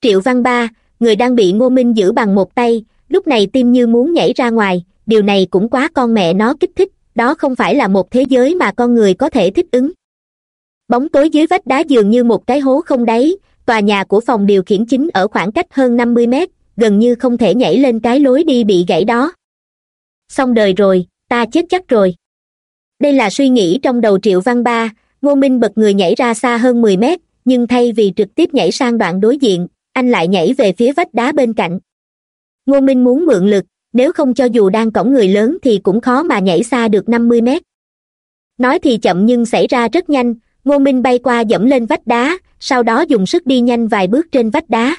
Speaker 1: Triệu văn ba, người đang bị ngô minh giữ bằng một tay, lúc này tim như muốn nhảy ra ngoài, điều này cũng quá con mẹ nó kích thích đó không phải là một thế giới mà con người có thể thích ứng. Bóng tối dưới vách đá dường như một cái hố không đáy, tòa nhà của phòng điều khiển chính ở khoảng cách hơn năm mươi mét, gần như không thể nhảy lên cái lối đi bị gãy đó. Xong đời rồi, ta chết chắc rồi. Đây là suy nghĩ trong đầu triệu văn ba, ngô minh bật người nhảy ra xa hơn mười mét, nhưng thay vì trực tiếp nhảy sang đoạn đối diện, anh lại nhảy về phía vách đá bên cạnh. Ngô minh muốn mượn lực nếu không cho dù đang cổng người lớn thì cũng khó mà nhảy xa được năm mươi mét. Nói thì chậm nhưng xảy ra rất nhanh, ngô minh bay qua dẫm lên vách đá, sau đó dùng sức đi nhanh vài bước trên vách đá.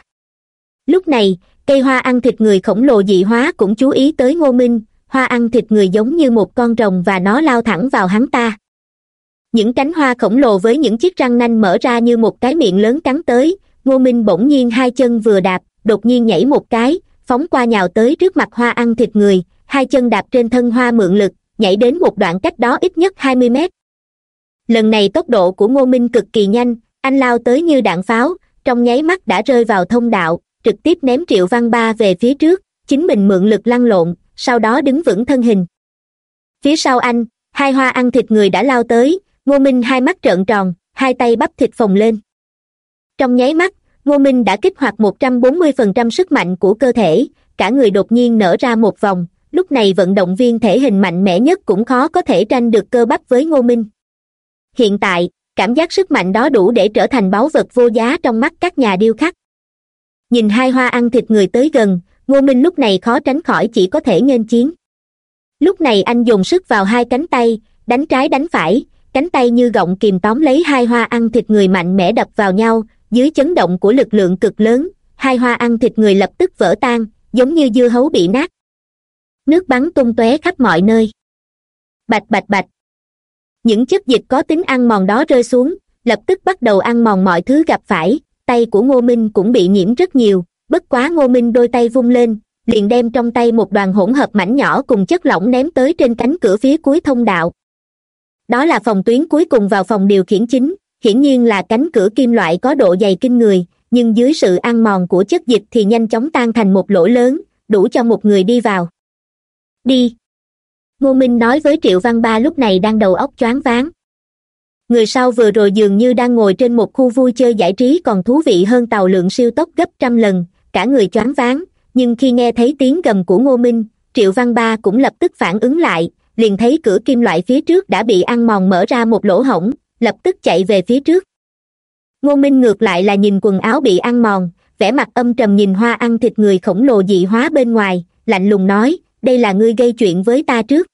Speaker 1: Lúc này, cây hoa ăn thịt người khổng lồ dị hóa cũng chú ý tới ngô minh, hoa ăn thịt người giống như một con rồng và nó lao thẳng vào hắn ta. Những cánh hoa khổng lồ với những chiếc răng nanh mở ra như một cái miệng lớn cắn tới, ngô minh bỗng nhiên hai chân vừa đạp, đột nhiên nhảy một cái phóng qua nhào tới trước mặt hoa ăn thịt người, hai chân đạp trên thân hoa mượn lực, nhảy đến một đoạn cách đó ít nhất hai mươi mét. Lần này tốc độ của ngô minh cực kỳ nhanh, anh lao tới như đạn pháo, trong nháy mắt đã rơi vào thông đạo, trực tiếp ném triệu văn ba về phía trước, chính mình mượn lực lăn lộn, sau đó đứng vững thân hình. Phía sau anh, hai hoa ăn thịt người đã lao tới, ngô minh hai mắt trợn tròn, hai tay bắp thịt phồng lên. Trong nháy mắt ngô minh đã kích hoạt một trăm bốn mươi phần trăm sức mạnh của cơ thể, cả người đột nhiên nở ra một vòng, lúc này vận động viên thể hình mạnh mẽ nhất cũng khó có thể tranh được cơ bắp với ngô minh. Hiện tại, cảm giác sức mạnh đó đủ để trở thành báu vật vô giá trong mắt các nhà điêu khắc. Nhìn hai hoa ăn thịt người tới gần, ngô minh lúc này khó tránh khỏi chỉ có thể nghênh chiến. Lúc này anh dùng sức vào hai cánh tay, đánh trái đánh phải, cánh tay như gọng kìm tóm lấy hai hoa ăn thịt người mạnh mẽ đập vào nhau dưới chấn động của lực lượng cực lớn, hai hoa ăn thịt người lập tức vỡ tan, giống như dưa hấu bị nát. Nước bắn tung tóe khắp mọi nơi. Bạch bạch bạch. Những chất dịch có tính ăn mòn đó rơi xuống, lập tức bắt đầu ăn mòn mọi thứ gặp phải, tay của ngô minh cũng bị nhiễm rất nhiều, bất quá ngô minh đôi tay vung lên, liền đem trong tay một đoàn hỗn hợp mảnh nhỏ cùng chất lỏng ném tới trên cánh cửa phía cuối thông đạo. Đó là phòng tuyến cuối cùng vào phòng điều khiển chính hiển nhiên là cánh cửa kim loại có độ dày kinh người, nhưng dưới sự ăn mòn của chất dịch thì nhanh chóng tan thành một lỗ lớn, đủ cho một người đi vào. Đi. Ngô minh nói với triệu văn ba lúc này đang đầu óc choáng váng. Người sau vừa rồi dường như đang ngồi trên một khu vui chơi giải trí còn thú vị hơn tàu lượng siêu tốc gấp trăm lần, cả người choáng váng, nhưng khi nghe thấy tiếng gầm của ngô minh, triệu văn ba cũng lập tức phản ứng lại, liền thấy cửa kim loại phía trước đã bị ăn mòn mở ra một lỗ hổng lập tức chạy về phía trước. Ngô minh ngược lại là nhìn quần áo bị ăn mòn, vẻ mặt âm trầm nhìn hoa ăn thịt người khổng lồ dị hóa bên ngoài, lạnh lùng nói, đây là ngươi gây chuyện với ta trước.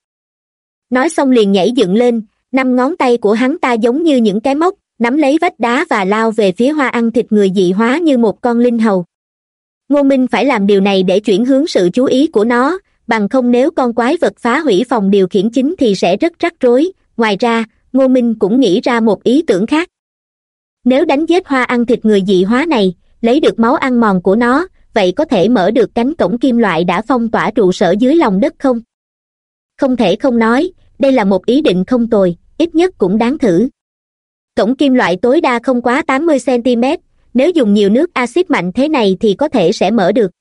Speaker 1: Nói xong liền nhảy dựng lên, năm ngón tay của hắn ta giống như những cái móc, nắm lấy vách đá và lao về phía hoa ăn thịt người dị hóa như một con linh hầu. Ngô minh phải làm điều này để chuyển hướng sự chú ý của nó, bằng không nếu con quái vật phá hủy phòng điều khiển chính thì sẽ rất rắc rối. Ngoài ra ngô minh cũng nghĩ ra một ý tưởng khác. Nếu đánh giết hoa ăn thịt người dị hóa này, lấy được máu ăn mòn của nó, vậy có thể mở được cánh cổng kim loại đã phong tỏa trụ sở dưới lòng đất không? Không thể không nói, đây là một ý định không tồi, ít nhất cũng đáng thử. Cổng kim loại tối đa không quá tám mươi cm nếu dùng nhiều nước axit mạnh thế này thì có thể sẽ mở được.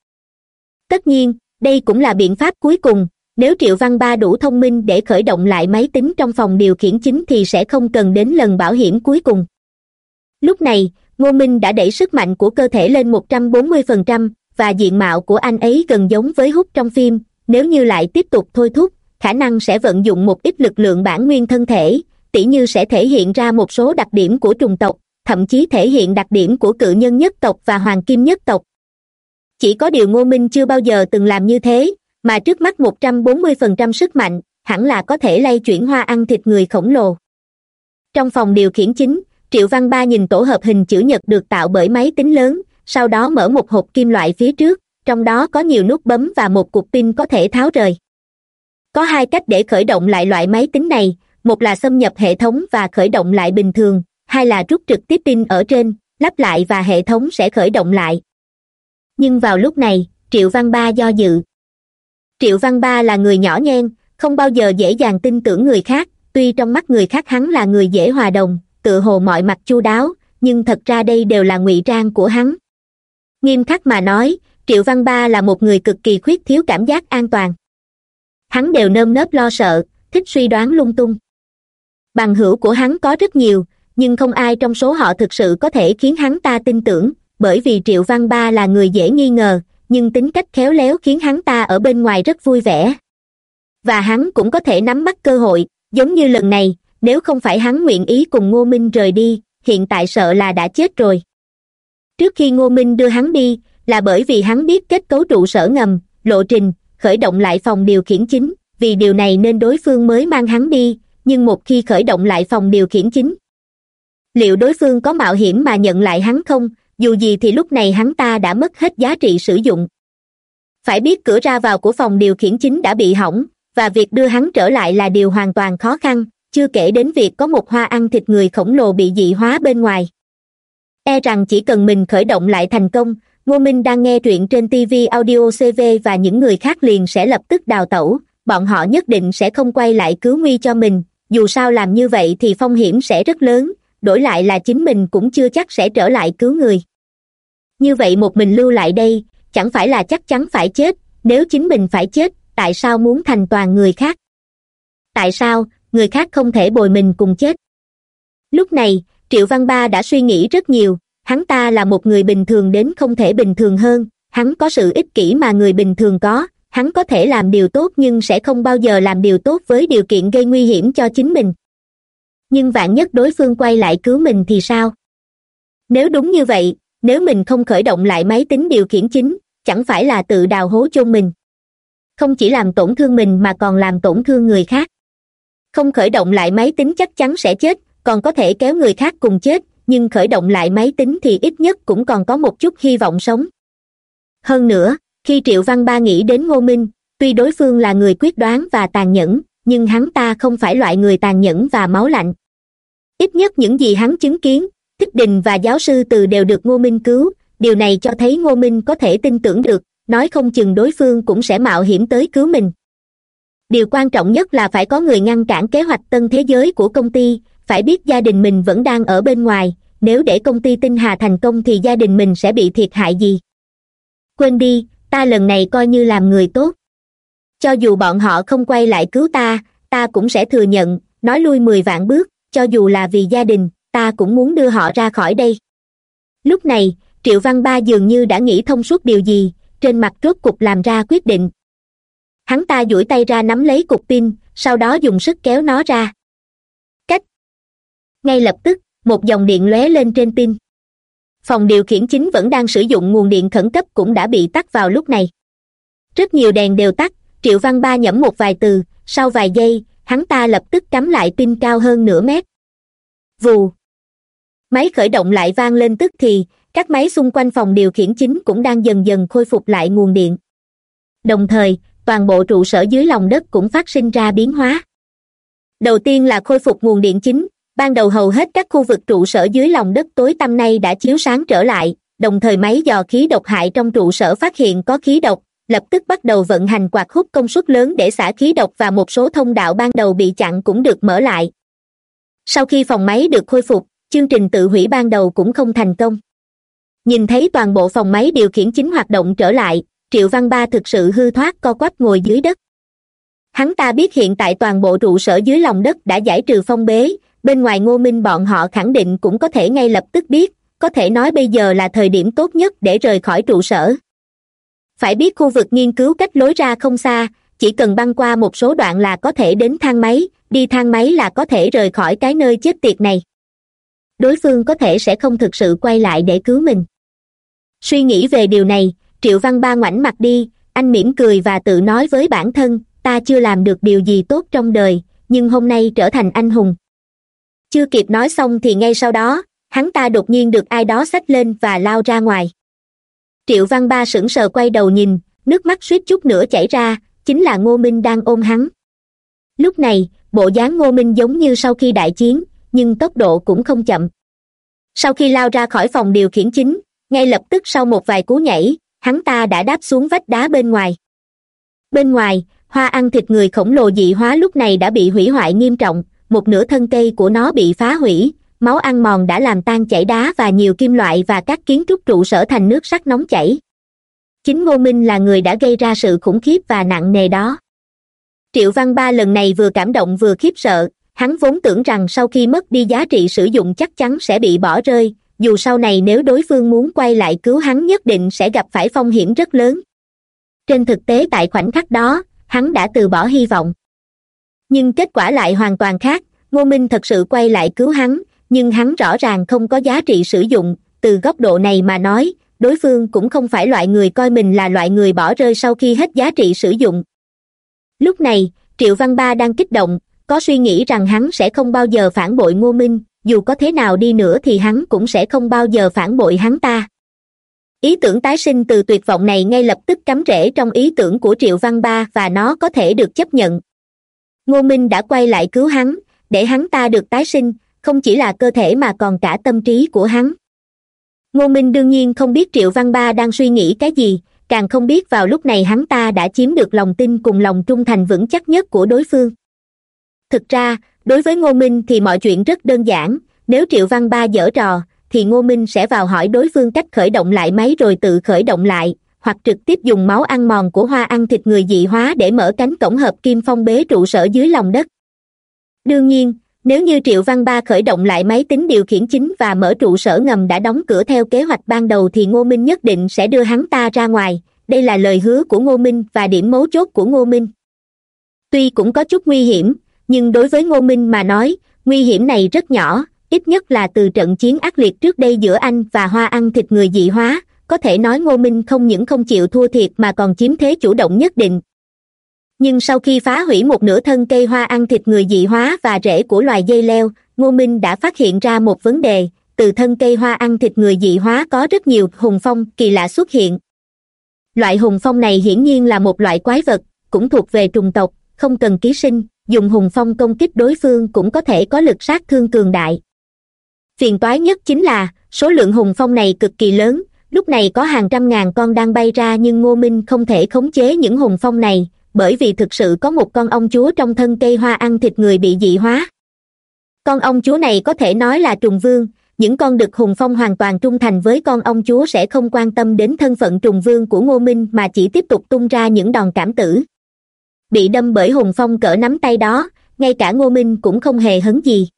Speaker 1: Tất nhiên, đây cũng là biện pháp cuối cùng nếu triệu văn ba đủ thông minh để khởi động lại máy tính trong phòng điều khiển chính thì sẽ không cần đến lần bảo hiểm cuối cùng. Lúc này, ngô minh đã đẩy sức mạnh của cơ thể lên một trăm bốn mươi phần trăm và diện mạo của anh ấy gần giống với hút trong phim. Nếu như lại tiếp tục thôi thúc, khả năng sẽ vận dụng một ít lực lượng bản nguyên thân thể, tỉ như sẽ thể hiện ra một số đặc điểm của trùng tộc, thậm chí thể hiện đặc điểm của cự nhân nhất tộc và hoàng kim nhất tộc. Chỉ có điều ngô minh chưa bao giờ từng làm như thế mà trước mắt một trăm bốn mươi phần trăm sức mạnh, hẳn là có thể lay chuyển hoa ăn thịt người khổng lồ. Trong phòng điều khiển chính, triệu văn ba nhìn tổ hợp hình chữ nhật được tạo bởi máy tính lớn, sau đó mở một hộp kim loại phía trước, trong đó có nhiều nút bấm và một cục pin có thể tháo rời. Có hai cách để khởi động lại loại máy tính này, một là xâm nhập hệ thống và khởi động lại bình thường, hai là rút trực tiếp pin ở trên, lắp lại và hệ thống sẽ khởi động lại. Nhưng vào lúc này, triệu văn ba do dự triệu văn ba là người nhỏ nhen, không bao giờ dễ dàng tin tưởng người khác, tuy trong mắt người khác hắn là người dễ hòa đồng, tự hồ mọi mặt chu đáo, nhưng thật ra đây đều là ngụy trang của hắn. Nghiêm khắc mà nói, triệu văn ba là một người cực kỳ khuyết thiếu cảm giác an toàn. Hắn đều nơm nớp lo sợ, thích suy đoán lung tung. Bằng hữu của hắn có rất nhiều, nhưng không ai trong số họ thực sự có thể khiến hắn ta tin tưởng, bởi vì triệu văn ba là người dễ nghi ngờ nhưng tính cách khéo léo khiến hắn ta ở bên ngoài rất vui vẻ. Và hắn cũng có thể nắm bắt cơ hội, giống như lần này, nếu không phải hắn nguyện ý cùng ngô minh rời đi, hiện tại sợ là đã chết rồi. Trước khi ngô minh đưa hắn đi, là bởi vì hắn biết kết cấu trụ sở ngầm, lộ trình, khởi động lại phòng điều khiển chính, vì điều này nên đối phương mới mang hắn đi, nhưng một khi khởi động lại phòng điều khiển chính, liệu đối phương có mạo hiểm mà nhận lại hắn không dù gì thì lúc này hắn ta đã mất hết giá trị sử dụng. Phải biết cửa ra vào của phòng điều khiển chính đã bị hỏng, và việc đưa hắn trở lại là điều hoàn toàn khó khăn, chưa kể đến việc có một hoa ăn thịt người khổng lồ bị dị hóa bên ngoài. E rằng chỉ cần mình khởi động lại thành công, ngô minh đang nghe truyện trên tv audio cv và những người khác liền sẽ lập tức đào tẩu, bọn họ nhất định sẽ không quay lại cứu nguy cho mình, dù sao làm như vậy thì phong hiểm sẽ rất lớn đổi lại là chính mình cũng chưa chắc sẽ trở lại cứu người. Như vậy một mình lưu lại đây, chẳng phải là chắc chắn phải chết, nếu chính mình phải chết, tại sao muốn thành toàn người khác? Tại sao, người khác không thể bồi mình cùng chết? Lúc này, triệu văn ba đã suy nghĩ rất nhiều, hắn ta là một người bình thường đến không thể bình thường hơn, hắn có sự ích kỷ mà người bình thường có, hắn có thể làm điều tốt nhưng sẽ không bao giờ làm điều tốt với điều kiện gây nguy hiểm cho chính mình nhưng vạn nhất đối phương quay lại cứu mình thì sao? Nếu đúng như vậy, nếu mình không khởi động lại máy tính điều khiển chính, chẳng phải là tự đào hố chôn mình. Không chỉ làm tổn thương mình mà còn làm tổn thương người khác. Không khởi động lại máy tính chắc chắn sẽ chết, còn có thể kéo người khác cùng chết, nhưng khởi động lại máy tính thì ít nhất cũng còn có một chút hy vọng sống. Hơn nữa, khi triệu văn ba nghĩ đến ngô minh, tuy đối phương là người quyết đoán và tàn nhẫn nhưng hắn ta không phải loại người tàn nhẫn và máu lạnh. Ít nhất những gì hắn chứng kiến, thích đình và giáo sư từ đều được ngô minh cứu, điều này cho thấy ngô minh có thể tin tưởng được, nói không chừng đối phương cũng sẽ mạo hiểm tới cứu mình. Điều quan trọng nhất là phải có người ngăn cản kế hoạch tân thế giới của công ty, phải biết gia đình mình vẫn đang ở bên ngoài, nếu để công ty tinh hà thành công thì gia đình mình sẽ bị thiệt hại gì. Quên đi, ta lần này coi như làm người tốt cho dù bọn họ không quay lại cứu ta ta cũng sẽ thừa nhận, nói lui mười vạn bước, cho dù là vì gia đình, ta cũng muốn đưa họ ra khỏi đây. Lúc này, triệu văn ba dường như đã nghĩ thông suốt điều gì, trên mặt rốt cục làm ra quyết định. Hắn ta duỗi tay ra nắm lấy cục pin, sau đó dùng sức kéo nó ra. Cách. Ngay lập tức, một dòng điện lóe lên trên pin. Phòng điều khiển chính vẫn đang sử dụng nguồn điện khẩn cấp cũng đã bị tắt vào lúc này. Rất nhiều đèn đều tắt triệu văn ba nhẩm một vài từ, sau vài giây, hắn ta lập tức cắm lại pin cao hơn nửa mét. Vù. Máy khởi động lại vang lên tức thì, các máy xung quanh phòng điều khiển chính cũng đang dần dần khôi phục lại nguồn điện. Đồng thời, toàn bộ trụ sở dưới lòng đất cũng phát sinh ra biến hóa. Đầu tiên là khôi phục nguồn điện chính, ban đầu hầu hết các khu vực trụ sở dưới lòng đất tối tăm nay đã chiếu sáng trở lại, đồng thời máy dò khí độc hại trong trụ sở phát hiện có khí độc lập tức bắt đầu vận hành quạt hút công suất lớn để xả khí độc và một số thông đạo ban đầu bị chặn cũng được mở lại. Sau khi phòng máy được khôi phục, chương trình tự hủy ban đầu cũng không thành công. Nhìn thấy toàn bộ phòng máy điều khiển chính hoạt động trở lại, triệu văn ba thực sự hư thoát co quắp ngồi dưới đất. Hắn ta biết hiện tại toàn bộ trụ sở dưới lòng đất đã giải trừ phong bế, bên ngoài ngô minh bọn họ khẳng định cũng có thể ngay lập tức biết, có thể nói bây giờ là thời điểm tốt nhất để rời khỏi trụ sở phải biết khu vực nghiên cứu cách lối ra không xa, chỉ cần băng qua một số đoạn là có thể đến thang máy, đi thang máy là có thể rời khỏi cái nơi chết tiệt này. Đối phương có thể sẽ không thực sự quay lại để cứu mình. Suy nghĩ về điều này, triệu văn ba ngoảnh mặt đi, anh mỉm cười và tự nói với bản thân, ta chưa làm được điều gì tốt trong đời, nhưng hôm nay trở thành anh hùng. Chưa kịp nói xong thì ngay sau đó, hắn ta đột nhiên được ai đó xách lên và lao ra ngoài triệu văn ba sững sờ quay đầu nhìn, nước mắt suýt chút nữa chảy ra, chính là ngô minh đang ôm hắn. Lúc này, bộ dáng ngô minh giống như sau khi đại chiến, nhưng tốc độ cũng không chậm. Sau khi lao ra khỏi phòng điều khiển chính, ngay lập tức sau một vài cú nhảy, hắn ta đã đáp xuống vách đá bên ngoài. Bên ngoài, hoa ăn thịt người khổng lồ dị hóa lúc này đã bị hủy hoại nghiêm trọng, một nửa thân cây của nó bị phá hủy máu ăn mòn đã làm tan chảy đá và nhiều kim loại và các kiến trúc trụ sở thành nước sắt nóng chảy. Chính ngô minh là người đã gây ra sự khủng khiếp và nặng nề đó. Triệu văn ba lần này vừa cảm động vừa khiếp sợ, hắn vốn tưởng rằng sau khi mất đi giá trị sử dụng chắc chắn sẽ bị bỏ rơi, dù sau này nếu đối phương muốn quay lại cứu hắn nhất định sẽ gặp phải phong hiểm rất lớn. Trên thực tế tại khoảnh khắc đó, hắn đã từ bỏ hy vọng. Nhưng kết quả lại hoàn toàn khác, ngô minh thật sự quay lại cứu hắn nhưng hắn rõ ràng không có giá trị sử dụng, từ góc độ này mà nói, đối phương cũng không phải loại người coi mình là loại người bỏ rơi sau khi hết giá trị sử dụng. Lúc này, triệu văn ba đang kích động, có suy nghĩ rằng hắn sẽ không bao giờ phản bội ngô minh, dù có thế nào đi nữa thì hắn cũng sẽ không bao giờ phản bội hắn ta. Ý tưởng tái sinh từ tuyệt vọng này ngay lập tức cắm rễ trong ý tưởng của triệu văn ba và nó có thể được chấp nhận. Ngô minh đã quay lại cứu hắn, để hắn ta được tái sinh không chỉ là cơ thể mà còn cả tâm trí của hắn. Ngô minh đương nhiên không biết triệu văn ba đang suy nghĩ cái gì, càng không biết vào lúc này hắn ta đã chiếm được lòng tin cùng lòng trung thành vững chắc nhất của đối phương. Thực ra, đối với ngô minh thì mọi chuyện rất đơn giản, nếu triệu văn ba dở trò, thì ngô minh sẽ vào hỏi đối phương cách khởi động lại máy rồi tự khởi động lại, hoặc trực tiếp dùng máu ăn mòn của hoa ăn thịt người dị hóa để mở cánh cổng hợp kim phong bế trụ sở dưới lòng đất. Đương nhiên nếu như triệu văn ba khởi động lại máy tính điều khiển chính và mở trụ sở ngầm đã đóng cửa theo kế hoạch ban đầu thì ngô minh nhất định sẽ đưa hắn ta ra ngoài. Đây là lời hứa của ngô minh và điểm mấu chốt của ngô minh. Tuy cũng có chút nguy hiểm, nhưng đối với ngô minh mà nói, nguy hiểm này rất nhỏ, ít nhất là từ trận chiến ác liệt trước đây giữa anh và hoa ăn thịt người dị hóa, có thể nói ngô minh không những không chịu thua thiệt mà còn chiếm thế chủ động nhất định nhưng sau khi phá hủy một nửa thân cây hoa ăn thịt người dị hóa và rễ của loài dây leo, ngô minh đã phát hiện ra một vấn đề. Từ thân cây hoa ăn thịt người dị hóa có rất nhiều hùng phong kỳ lạ xuất hiện. Loại hùng phong này hiển nhiên là một loại quái vật, cũng thuộc về trùng tộc, không cần ký sinh, dùng hùng phong công kích đối phương cũng có thể có lực sát thương cường đại. Phiền toái nhất chính là, số lượng hùng phong này cực kỳ lớn, lúc này có hàng trăm ngàn con đang bay ra nhưng ngô minh không thể khống chế những hùng phong này bởi vì thực sự có một con ong chúa trong thân cây hoa ăn thịt người bị dị hóa. Con ong chúa này có thể nói là trùng vương, những con đực hùng phong hoàn toàn trung thành với con ong chúa sẽ không quan tâm đến thân phận trùng vương của ngô minh mà chỉ tiếp tục tung ra những đòn cảm tử. Bị đâm bởi hùng phong cỡ nắm tay đó, ngay cả ngô minh cũng không hề hấn gì.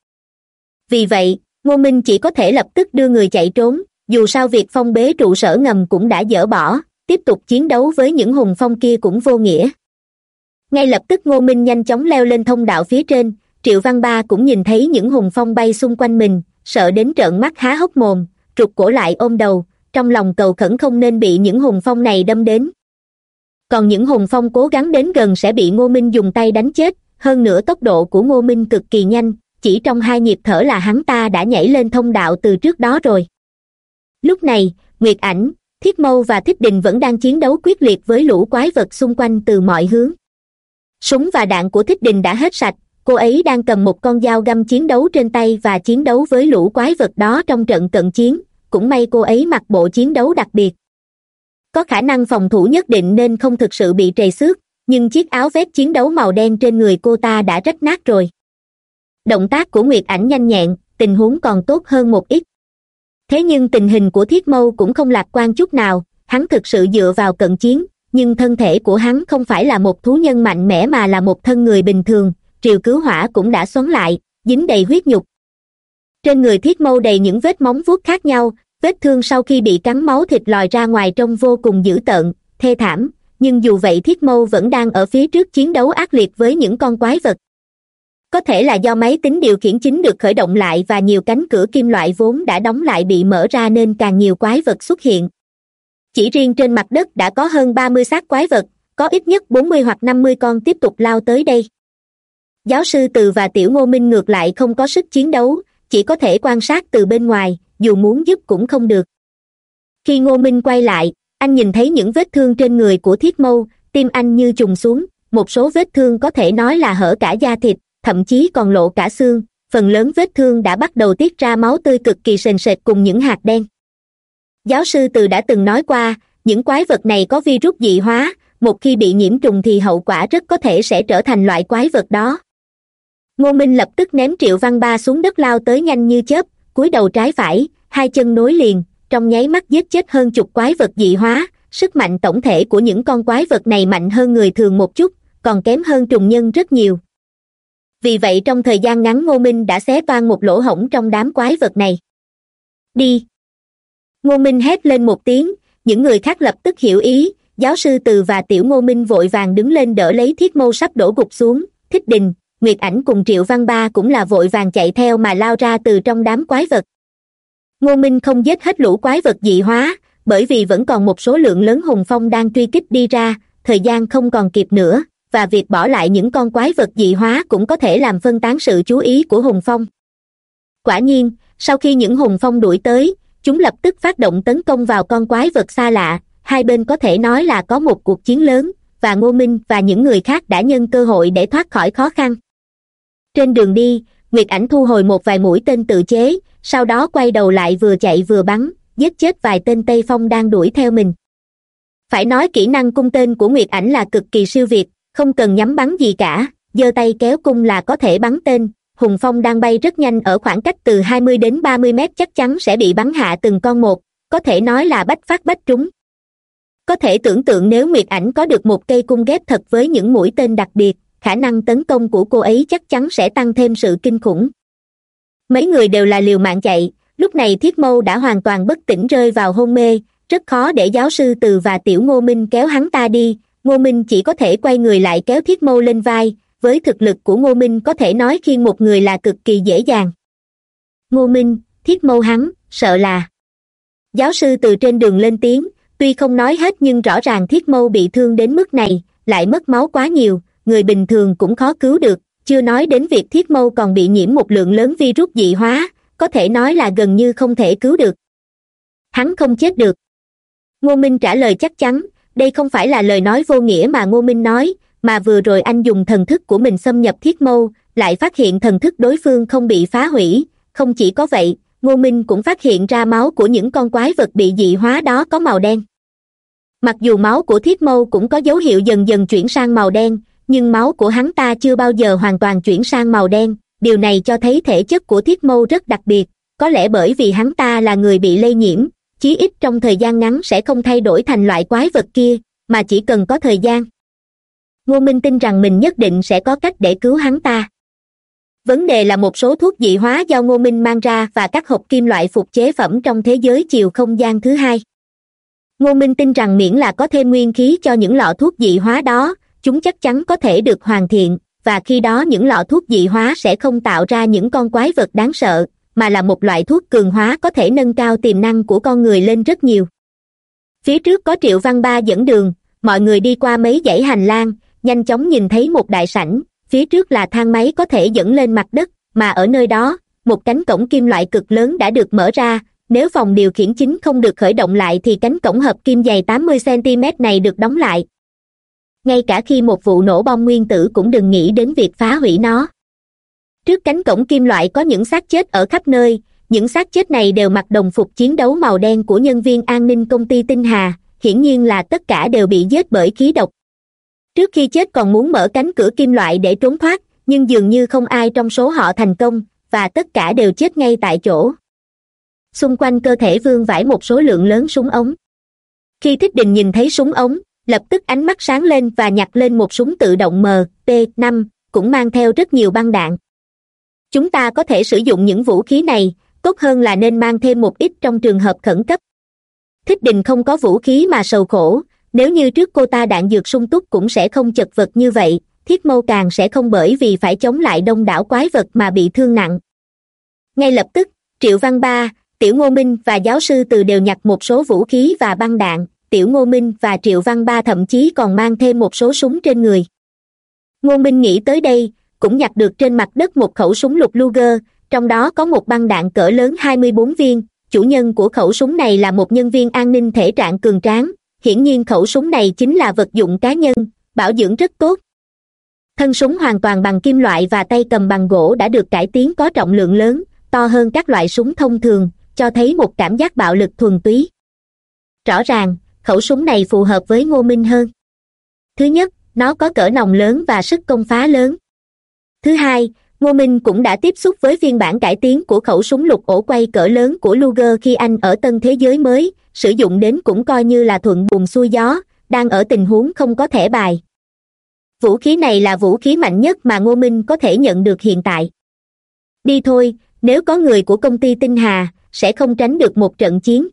Speaker 1: Vì vậy, ngô minh chỉ có thể lập tức đưa người chạy trốn, dù sao việc phong bế trụ sở ngầm cũng đã dỡ bỏ, tiếp tục chiến đấu với những hùng phong kia cũng vô nghĩa ngay lập tức ngô minh nhanh chóng leo lên thông đạo phía trên, triệu văn ba cũng nhìn thấy những hùng phong bay xung quanh mình, sợ đến trợn mắt há hốc mồm trục cổ lại ôm đầu, trong lòng cầu khẩn không nên bị những hùng phong này đâm đến. Còn những hùng phong cố gắng đến gần sẽ bị ngô minh dùng tay đánh chết, hơn nữa tốc độ của ngô minh cực kỳ nhanh, chỉ trong hai nhịp thở là hắn ta đã nhảy lên thông đạo từ trước đó rồi. Lúc này, nguyệt ảnh, thiết mâu và thích đình vẫn đang chiến đấu quyết liệt với lũ quái vật xung quanh từ mọi hướng súng và đạn của thích đình đã hết sạch, cô ấy đang cầm một con dao găm chiến đấu trên tay và chiến đấu với lũ quái vật đó trong trận cận chiến, cũng may cô ấy mặc bộ chiến đấu đặc biệt. Có khả năng phòng thủ nhất định nên không thực sự bị trầy xước, nhưng chiếc áo vest chiến đấu màu đen trên người cô ta đã rách nát rồi. Động tác của nguyệt ảnh nhanh nhẹn, tình huống còn tốt hơn một ít. Thế nhưng tình hình của thiết mâu cũng không lạc quan chút nào, hắn thực sự dựa vào cận chiến nhưng thân thể của hắn không phải là một thú nhân mạnh mẽ mà là một thân người bình thường, triều cứu hỏa cũng đã xoắn lại, dính đầy huyết nhục. Trên người thiết mâu đầy những vết móng vuốt khác nhau, vết thương sau khi bị cắn máu thịt lòi ra ngoài trông vô cùng dữ tợn, thê thảm, nhưng dù vậy thiết mâu vẫn đang ở phía trước chiến đấu ác liệt với những con quái vật. Có thể là do máy tính điều khiển chính được khởi động lại và nhiều cánh cửa kim loại vốn đã đóng lại bị mở ra nên càng nhiều quái vật xuất hiện chỉ riêng trên mặt đất đã có hơn ba mươi xác quái vật, có ít nhất bốn mươi hoặc năm mươi con tiếp tục lao tới đây. Giáo sư từ và tiểu ngô minh ngược lại không có sức chiến đấu, chỉ có thể quan sát từ bên ngoài, dù muốn giúp cũng không được. Khi ngô minh quay lại, anh nhìn thấy những vết thương trên người của thiết mâu, tim anh như trùng xuống, một số vết thương có thể nói là hở cả da thịt, thậm chí còn lộ cả xương, phần lớn vết thương đã bắt đầu tiết ra máu tươi cực kỳ sền sệt cùng những hạt đen giáo sư từ đã từng nói qua, những quái vật này có virus dị hóa, một khi bị nhiễm trùng thì hậu quả rất có thể sẽ trở thành loại quái vật đó. Ngô minh lập tức ném triệu văn ba xuống đất lao tới nhanh như chớp, cúi đầu trái phải, hai chân nối liền, trong nháy mắt giết chết hơn chục quái vật dị hóa, sức mạnh tổng thể của những con quái vật này mạnh hơn người thường một chút, còn kém hơn trùng nhân rất nhiều. Vì vậy trong thời gian ngắn ngô minh đã xé toan một lỗ hổng trong đám quái vật này. Đi! Ngô minh hét lên một tiếng, những người khác lập tức hiểu ý, giáo sư từ và tiểu ngô minh vội vàng đứng lên đỡ lấy thiết mâu sắp đổ gục xuống. Thích đình, nguyệt ảnh cùng triệu văn ba cũng là vội vàng chạy theo mà lao ra từ trong đám quái vật. Ngô minh không giết hết lũ quái vật dị hóa, bởi vì vẫn còn một số lượng lớn hùng phong đang truy kích đi ra, thời gian không còn kịp nữa, và việc bỏ lại những con quái vật dị hóa cũng có thể làm phân tán sự chú ý của hùng phong. Quả nhiên, sau khi những hùng phong đuổi tới chúng lập tức phát động tấn công vào con quái vật xa lạ. Hai bên có thể nói là có một cuộc chiến lớn, và ngô minh và những người khác đã nhân cơ hội để thoát khỏi khó khăn. Trên đường đi, nguyệt ảnh thu hồi một vài mũi tên tự chế, sau đó quay đầu lại vừa chạy vừa bắn, giết chết vài tên tây phong đang đuổi theo mình. Phải nói kỹ năng cung tên của nguyệt ảnh là cực kỳ siêu việt, không cần nhắm bắn gì cả, giơ tay kéo cung là có thể bắn tên hùng phong đang bay rất nhanh ở khoảng cách từ hai mươi đến ba mươi mét chắc chắn sẽ bị bắn hạ từng con một, có thể nói là bách phát bách trúng. Có thể tưởng tượng nếu nguyệt ảnh có được một cây cung ghép thật với những mũi tên đặc biệt, khả năng tấn công của cô ấy chắc chắn sẽ tăng thêm sự kinh khủng. Mấy người đều là liều mạng chạy, lúc này thiết mâu đã hoàn toàn bất tỉnh rơi vào hôn mê, rất khó để giáo sư từ và tiểu ngô minh kéo hắn ta đi, ngô minh chỉ có thể quay người lại kéo thiết mâu lên vai với thực lực của ngô minh có thể nói khiêng một người là cực kỳ dễ dàng. Ngô minh, thiết mâu hắn, sợ là. Giáo sư từ trên đường lên tiếng, tuy không nói hết nhưng rõ ràng thiết mâu bị thương đến mức này, lại mất máu quá nhiều, người bình thường cũng khó cứu được. Chưa nói đến việc thiết mâu còn bị nhiễm một lượng lớn virus dị hóa, có thể nói là gần như không thể cứu được. Hắn không chết được. Ngô minh trả lời chắc chắn, đây không phải là lời nói vô nghĩa mà ngô minh nói mà vừa rồi anh dùng thần thức của mình xâm nhập thiết mâu, lại phát hiện thần thức đối phương không bị phá hủy. Không chỉ có vậy, ngô minh cũng phát hiện ra máu của những con quái vật bị dị hóa đó có màu đen. Mặc dù máu của thiết mâu cũng có dấu hiệu dần dần chuyển sang màu đen, nhưng máu của hắn ta chưa bao giờ hoàn toàn chuyển sang màu đen. Điều này cho thấy thể chất của thiết mâu rất đặc biệt. Có lẽ bởi vì hắn ta là người bị lây nhiễm, chí ít trong thời gian ngắn sẽ không thay đổi thành loại quái vật kia, mà chỉ cần có thời gian ngô minh tin rằng mình nhất định sẽ có cách để cứu hắn ta. Vấn đề là một số thuốc dị hóa do ngô minh mang ra và các hộp kim loại phục chế phẩm trong thế giới chiều không gian thứ hai. Ngô minh tin rằng miễn là có thêm nguyên khí cho những lọ thuốc dị hóa đó, chúng chắc chắn có thể được hoàn thiện, và khi đó những lọ thuốc dị hóa sẽ không tạo ra những con quái vật đáng sợ, mà là một loại thuốc cường hóa có thể nâng cao tiềm năng của con người lên rất nhiều. Phía trước có triệu văn ba dẫn đường, mọi người đi qua mấy dãy hành lang nhanh chóng nhìn thấy một đại sảnh, phía trước là thang máy có thể dẫn lên mặt đất, mà ở nơi đó, một cánh cổng kim loại cực lớn đã được mở ra, nếu phòng điều khiển chính không được khởi động lại thì cánh cổng hợp kim dày tám mươi cm này được đóng lại. Ngay cả khi một vụ nổ bom nguyên tử cũng đừng nghĩ đến việc phá hủy nó. Trước cánh cổng kim loại có những xác chết ở khắp nơi, những xác chết này đều mặc đồng phục chiến đấu màu đen của nhân viên an ninh công ty tinh hà, hiển nhiên là tất cả đều bị giết bởi khí độc trước khi chết còn muốn mở cánh cửa kim loại để trốn thoát, nhưng dường như không ai trong số họ thành công, và tất cả đều chết ngay tại chỗ. Xung quanh cơ thể vương vãi một số lượng lớn súng ống. Khi thích đình nhìn thấy súng ống, lập tức ánh mắt sáng lên và nhặt lên một súng tự động mp năm, cũng mang theo rất nhiều băng đạn. Chúng ta có thể sử dụng những vũ khí này, tốt hơn là nên mang thêm một ít trong trường hợp khẩn cấp. Thích đình không có vũ khí mà sầu khổ nếu như trước cô ta đạn dược sung túc cũng sẽ không chật vật như vậy, thiết mâu càng sẽ không bởi vì phải chống lại đông đảo quái vật mà bị thương nặng. Ngay lập tức, triệu văn ba, tiểu ngô minh và giáo sư từ đều nhặt một số vũ khí và băng đạn, tiểu ngô minh và triệu văn ba thậm chí còn mang thêm một số súng trên người. Ngô minh nghĩ tới đây, cũng nhặt được trên mặt đất một khẩu súng lục luger, trong đó có một băng đạn cỡ lớn hai mươi bốn viên. Chủ nhân của khẩu súng này là một nhân viên an ninh thể trạng cường tráng hiển nhiên khẩu súng này chính là vật dụng cá nhân, bảo dưỡng rất tốt. Thân súng hoàn toàn bằng kim loại và tay cầm bằng gỗ đã được cải tiến có trọng lượng lớn, to hơn các loại súng thông thường, cho thấy một cảm giác bạo lực thuần túy. Rõ ràng, khẩu súng này phù hợp với ngô minh hơn. Thứ nhất, nó có cỡ nòng lớn và sức công phá lớn. Thứ hai ngô minh cũng đã tiếp xúc với phiên bản cải tiến của khẩu súng lục ổ quay cỡ lớn của luger khi anh ở tân thế giới mới, sử dụng đến cũng coi như là thuận buồm xuôi gió, đang ở tình huống không có thẻ bài. Vũ khí này là vũ khí mạnh nhất mà ngô minh có thể nhận được hiện tại. Đi thôi, nếu có người của công ty tinh hà, sẽ không tránh được một trận chiến.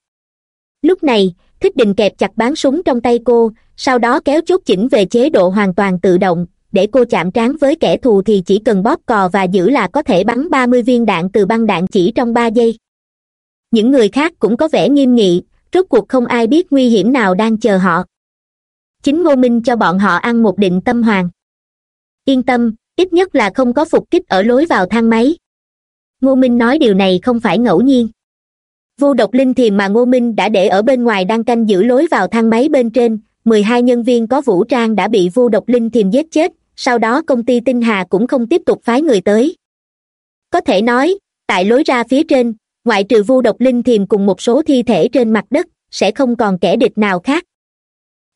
Speaker 1: Lúc này, thích đình kẹp chặt bán súng trong tay cô, sau đó kéo chốt chỉnh về chế độ hoàn toàn tự động để cô chạm trán với kẻ thù thì chỉ cần bóp cò và giữ là có thể bắn ba mươi viên đạn từ băng đạn chỉ trong ba giây. Những người khác cũng có vẻ nghiêm nghị, rốt cuộc không ai biết nguy hiểm nào đang chờ họ. Chính ngô minh cho bọn họ ăn một định tâm hoàng. Yên tâm, ít nhất là không có phục kích ở lối vào thang máy. Ngô minh nói điều này không phải ngẫu nhiên. Vô độc linh thiềm mà ngô minh đã để ở bên ngoài đang canh giữ lối vào thang máy bên trên, mười hai nhân viên có vũ trang đã bị vô độc linh thiềm giết chết sau đó công ty tinh hà cũng không tiếp tục phái người tới. Có thể nói, tại lối ra phía trên, ngoại trừ vu độc linh thiềm cùng một số thi thể trên mặt đất, sẽ không còn kẻ địch nào khác.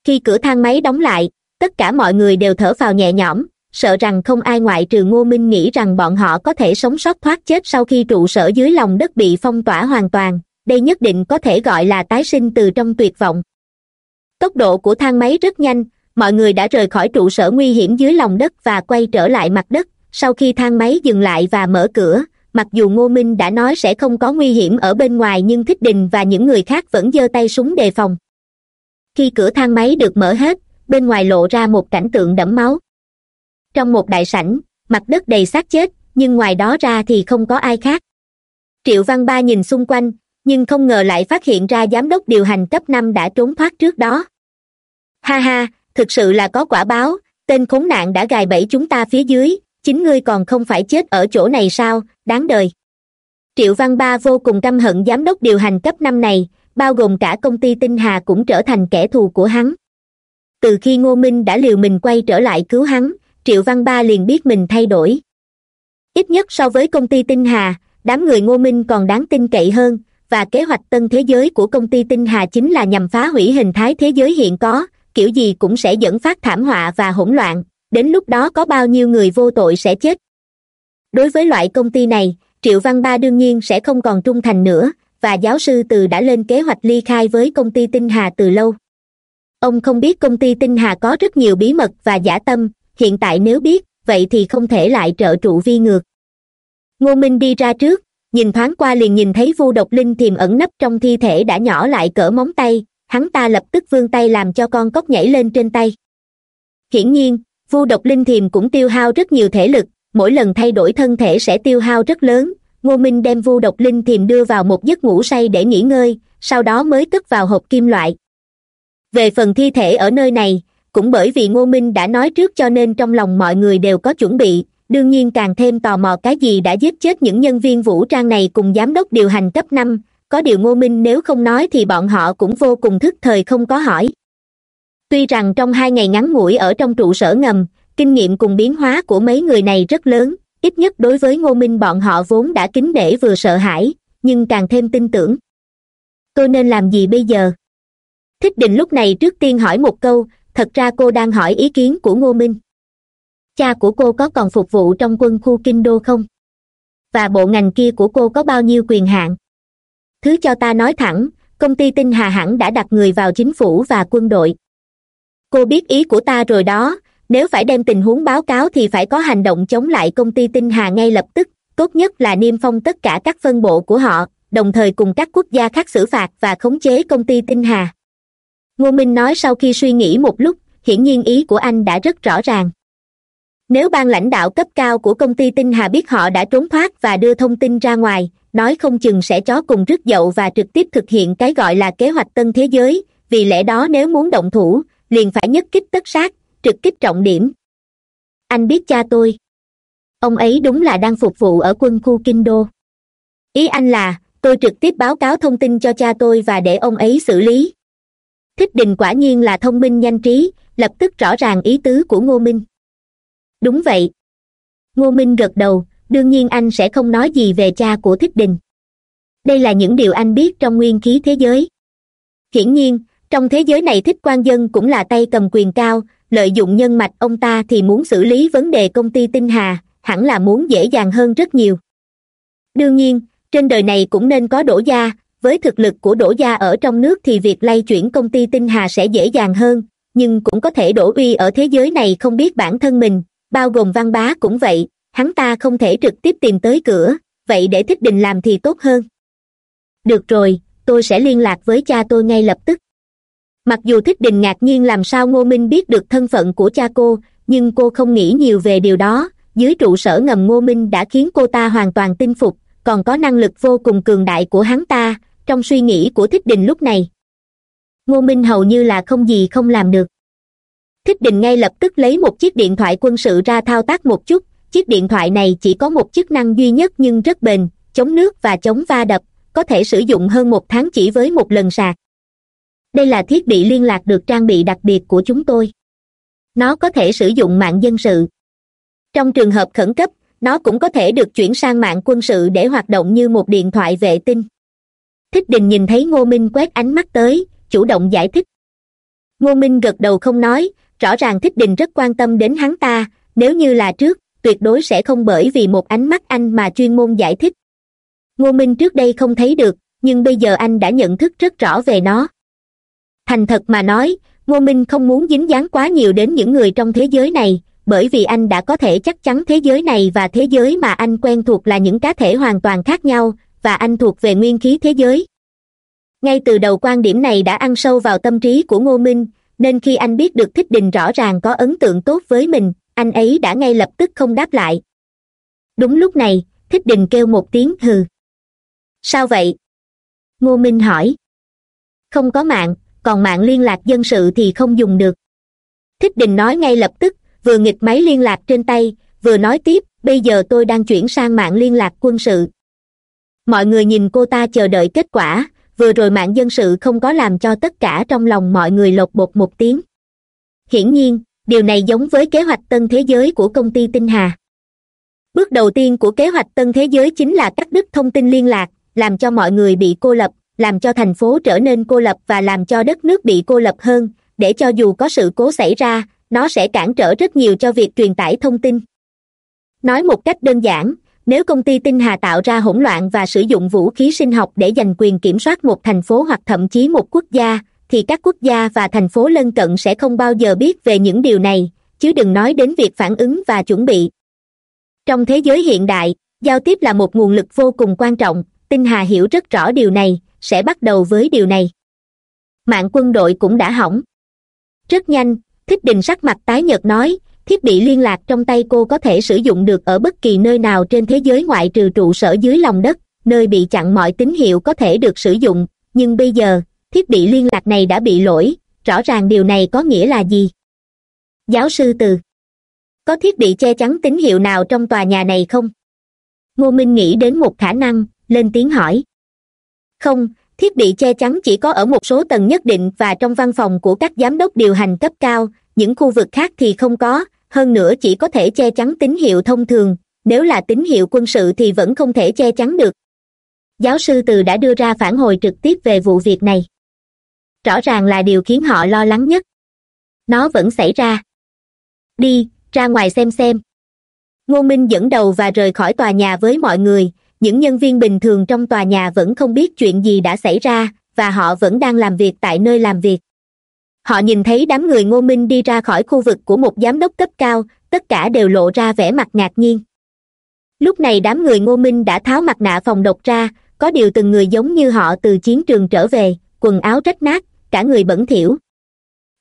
Speaker 1: Khi cửa thang máy đóng lại, tất cả mọi người đều thở phào nhẹ nhõm, sợ rằng không ai ngoại trừ ngô minh nghĩ rằng bọn họ có thể sống sót thoát chết sau khi trụ sở dưới lòng đất bị phong tỏa hoàn toàn, đây nhất định có thể gọi là tái sinh từ trong tuyệt vọng. Tốc độ của thang máy rất nhanh mọi người đã rời khỏi trụ sở nguy hiểm dưới lòng đất và quay trở lại mặt đất. Sau khi thang máy dừng lại và mở cửa, mặc dù ngô minh đã nói sẽ không có nguy hiểm ở bên ngoài nhưng thích đình và những người khác vẫn giơ tay súng đề phòng. Khi cửa thang máy được mở hết, bên ngoài lộ ra một cảnh tượng đẫm máu. Trong một đại sảnh, mặt đất đầy xác chết, nhưng ngoài đó ra thì không có ai khác. Triệu văn ba nhìn xung quanh, nhưng không ngờ lại phát hiện ra giám đốc điều hành cấp năm đã trốn thoát trước đó. Ha ha thực sự là có quả báo, tên khốn nạn đã gài bẫy chúng ta phía dưới, chính ngươi còn không phải chết ở chỗ này sao, đáng đời. Triệu văn ba vô cùng căm hận giám đốc điều hành cấp năm này, bao gồm cả công ty tinh hà cũng trở thành kẻ thù của hắn. Từ khi ngô minh đã liều mình quay trở lại cứu hắn, triệu văn ba liền biết mình thay đổi. Ít nhất so với công ty tinh hà, đám người ngô minh còn đáng tin cậy hơn, và kế hoạch tân thế giới của công ty tinh hà chính là nhằm phá hủy hình thái thế giới hiện có kiểu gì cũng sẽ dẫn phát thảm họa và hỗn loạn, đến lúc đó có bao nhiêu người vô tội sẽ chết. Đối với loại công ty này, triệu văn ba đương nhiên sẽ không còn trung thành nữa, và giáo sư từ đã lên kế hoạch ly khai với công ty tinh hà từ lâu. Ông không biết công ty tinh hà có rất nhiều bí mật và giả tâm, hiện tại nếu biết, vậy thì không thể lại trợ trụ vi ngược. Ngô minh đi ra trước, nhìn thoáng qua liền nhìn thấy vu độc linh thiềm ẩn nấp trong thi thể đã nhỏ lại cỡ móng tay hắn ta lập tức vươn tay làm cho con cóc nhảy lên trên tay. Hiển nhiên, vu độc linh thiềm cũng tiêu hao rất nhiều thể lực, mỗi lần thay đổi thân thể sẽ tiêu hao rất lớn. Ngô minh đem vu độc linh thiềm đưa vào một giấc ngủ say để nghỉ ngơi, sau đó mới cất vào hộp kim loại. Về phần thi thể ở nơi này, cũng bởi vì ngô minh đã nói trước cho nên trong lòng mọi người đều có chuẩn bị, đương nhiên càng thêm tò mò cái gì đã giết chết những nhân viên vũ trang này cùng giám đốc điều hành cấp năm có điều ngô minh nếu không nói thì bọn họ cũng vô cùng thức thời không có hỏi. Tuy rằng trong hai ngày ngắn ngủi ở trong trụ sở ngầm, kinh nghiệm cùng biến hóa của mấy người này rất lớn, ít nhất đối với ngô minh bọn họ vốn đã kính nể vừa sợ hãi, nhưng càng thêm tin tưởng. Tôi nên làm gì bây giờ? Thích đình lúc này trước tiên hỏi một câu, thật ra cô đang hỏi ý kiến của ngô minh. Cha của cô có còn phục vụ trong quân khu kinh đô không? Và bộ ngành kia của cô có bao nhiêu quyền hạn? Thứ cho ta nói thẳng, công ty tinh hà hẳn đã đặt người vào chính phủ và quân đội. Cô biết ý của ta rồi đó, nếu phải đem tình huống báo cáo thì phải có hành động chống lại công ty tinh hà ngay lập tức, tốt nhất là niêm phong tất cả các phân bộ của họ, đồng thời cùng các quốc gia khác xử phạt và khống chế công ty tinh hà. Ngô minh nói sau khi suy nghĩ một lúc, hiển nhiên ý của anh đã rất rõ ràng nếu ban lãnh đạo cấp cao của công ty tinh hà biết họ đã trốn thoát và đưa thông tin ra ngoài, nói không chừng sẽ chó cùng rước dậu và trực tiếp thực hiện cái gọi là kế hoạch tân thế giới. Vì lẽ đó nếu muốn động thủ, liền phải nhất kích tất sát, trực kích trọng điểm. Anh biết cha tôi. Ông ấy đúng là đang phục vụ ở quân khu kinh đô ý anh là, tôi trực tiếp báo cáo thông tin cho cha tôi và để ông ấy xử lý. Thích đình quả nhiên là thông minh, nhanh trí, lập tức rõ ràng ý tứ của ngô minh đúng vậy. Ngô minh gật đầu, đương nhiên anh sẽ không nói gì về cha của thích đình. Đây là những điều anh biết trong nguyên khí thế giới. Hiển nhiên, trong thế giới này thích quan dân cũng là tay cầm quyền cao, lợi dụng nhân mạch ông ta thì muốn xử lý vấn đề công ty tinh hà, hẳn là muốn dễ dàng hơn rất nhiều. Đương nhiên, trên đời này cũng nên có đổ gia, với thực lực của đổ gia ở trong nước thì việc lay chuyển công ty tinh hà sẽ dễ dàng hơn, nhưng cũng có thể đổ uy ở thế giới này không biết bản thân mình bao gồm văn bá cũng vậy, hắn ta không thể trực tiếp tìm tới cửa, vậy để thích đình làm thì tốt hơn. Được rồi, tôi sẽ liên lạc với cha tôi ngay lập tức. Mặc dù thích đình ngạc nhiên làm sao ngô minh biết được thân phận của cha cô, nhưng cô không nghĩ nhiều về điều đó. Dưới trụ sở ngầm ngô minh đã khiến cô ta hoàn toàn tin phục, còn có năng lực vô cùng cường đại của hắn ta, trong suy nghĩ của thích đình lúc này. Ngô minh hầu như là không gì không làm được thích đình ngay lập tức lấy một chiếc điện thoại quân sự ra thao tác một chút. Chiếc điện thoại này chỉ có một chức năng duy nhất nhưng rất bền, chống nước và chống va đập, có thể sử dụng hơn một tháng chỉ với một lần sạc. Đây là thiết bị liên lạc được trang bị đặc biệt của chúng tôi. Nó có thể sử dụng mạng dân sự. Trong trường hợp khẩn cấp, nó cũng có thể được chuyển sang mạng quân sự để hoạt động như một điện thoại vệ tinh. Thích đình nhìn thấy ngô minh quét ánh mắt tới, chủ động giải thích. Ngô minh gật đầu không nói rõ ràng thích đình rất quan tâm đến hắn ta, nếu như là trước, tuyệt đối sẽ không bởi vì một ánh mắt anh mà chuyên môn giải thích. Ngô minh trước đây không thấy được, nhưng bây giờ anh đã nhận thức rất rõ về nó. Thành thật mà nói, ngô minh không muốn dính dáng quá nhiều đến những người trong thế giới này, bởi vì anh đã có thể chắc chắn thế giới này và thế giới mà anh quen thuộc là những cá thể hoàn toàn khác nhau, và anh thuộc về nguyên khí thế giới. Ngay từ đầu quan điểm này đã ăn sâu vào tâm trí của ngô minh nên khi anh biết được thích đình rõ ràng có ấn tượng tốt với mình, anh ấy đã ngay lập tức không đáp lại. Đúng lúc này, thích đình kêu một tiếng, hừ. Sao vậy? Ngô minh hỏi. Không có mạng, còn mạng liên lạc dân sự thì không dùng được. Thích đình nói ngay lập tức, vừa nghịch máy liên lạc trên tay, vừa nói tiếp, bây giờ tôi đang chuyển sang mạng liên lạc quân sự. Mọi người nhìn cô ta chờ đợi kết quả vừa rồi mạng dân sự không có làm cho tất cả trong lòng mọi người lột bột một tiếng. Hiển nhiên, điều này giống với kế hoạch tân thế giới của công ty tinh hà. Bước đầu tiên của kế hoạch tân thế giới chính là cắt đứt thông tin liên lạc, làm cho mọi người bị cô lập, làm cho thành phố trở nên cô lập và làm cho đất nước bị cô lập hơn, để cho dù có sự cố xảy ra, nó sẽ cản trở rất nhiều cho việc truyền tải thông tin. Nói một cách đơn giản nếu công ty tinh hà tạo ra hỗn loạn và sử dụng vũ khí sinh học để giành quyền kiểm soát một thành phố hoặc thậm chí một quốc gia, thì các quốc gia và thành phố lân cận sẽ không bao giờ biết về những điều này, chứ đừng nói đến việc phản ứng và chuẩn bị. Trong thế giới hiện đại, giao tiếp là một nguồn lực vô cùng quan trọng, tinh hà hiểu rất rõ điều này, sẽ bắt đầu với điều này. Mạng quân đội cũng đã hỏng. Rất nhanh, thích đình sắc mặt tái nhợt nói thiết bị liên lạc trong tay cô có thể sử dụng được ở bất kỳ nơi nào trên thế giới ngoại trừ trụ sở dưới lòng đất, nơi bị chặn mọi tín hiệu có thể được sử dụng. Nhưng bây giờ, thiết bị liên lạc này đã bị lỗi, rõ ràng điều này có nghĩa là gì? Giáo sư từ. Có thiết bị che chắn tín hiệu nào trong tòa nhà này không? Ngô minh nghĩ đến một khả năng, lên tiếng hỏi. Không, thiết bị che chắn chỉ có ở một số tầng nhất định và trong văn phòng của các giám đốc điều hành cấp cao, những khu vực khác thì không có hơn nữa chỉ có thể che chắn tín hiệu thông thường, nếu là tín hiệu quân sự thì vẫn không thể che chắn được. Giáo sư từ đã đưa ra phản hồi trực tiếp về vụ việc này. Rõ ràng là điều khiến họ lo lắng nhất. Nó vẫn xảy ra. Đi, ra ngoài xem xem. Ngô minh dẫn đầu và rời khỏi tòa nhà với mọi người, những nhân viên bình thường trong tòa nhà vẫn không biết chuyện gì đã xảy ra, và họ vẫn đang làm việc tại nơi làm việc họ nhìn thấy đám người ngô minh đi ra khỏi khu vực của một giám đốc cấp cao, tất cả đều lộ ra vẻ mặt ngạc nhiên. Lúc này đám người ngô minh đã tháo mặt nạ phòng độc ra, có điều từng người giống như họ từ chiến trường trở về, quần áo rách nát, cả người bẩn thỉu.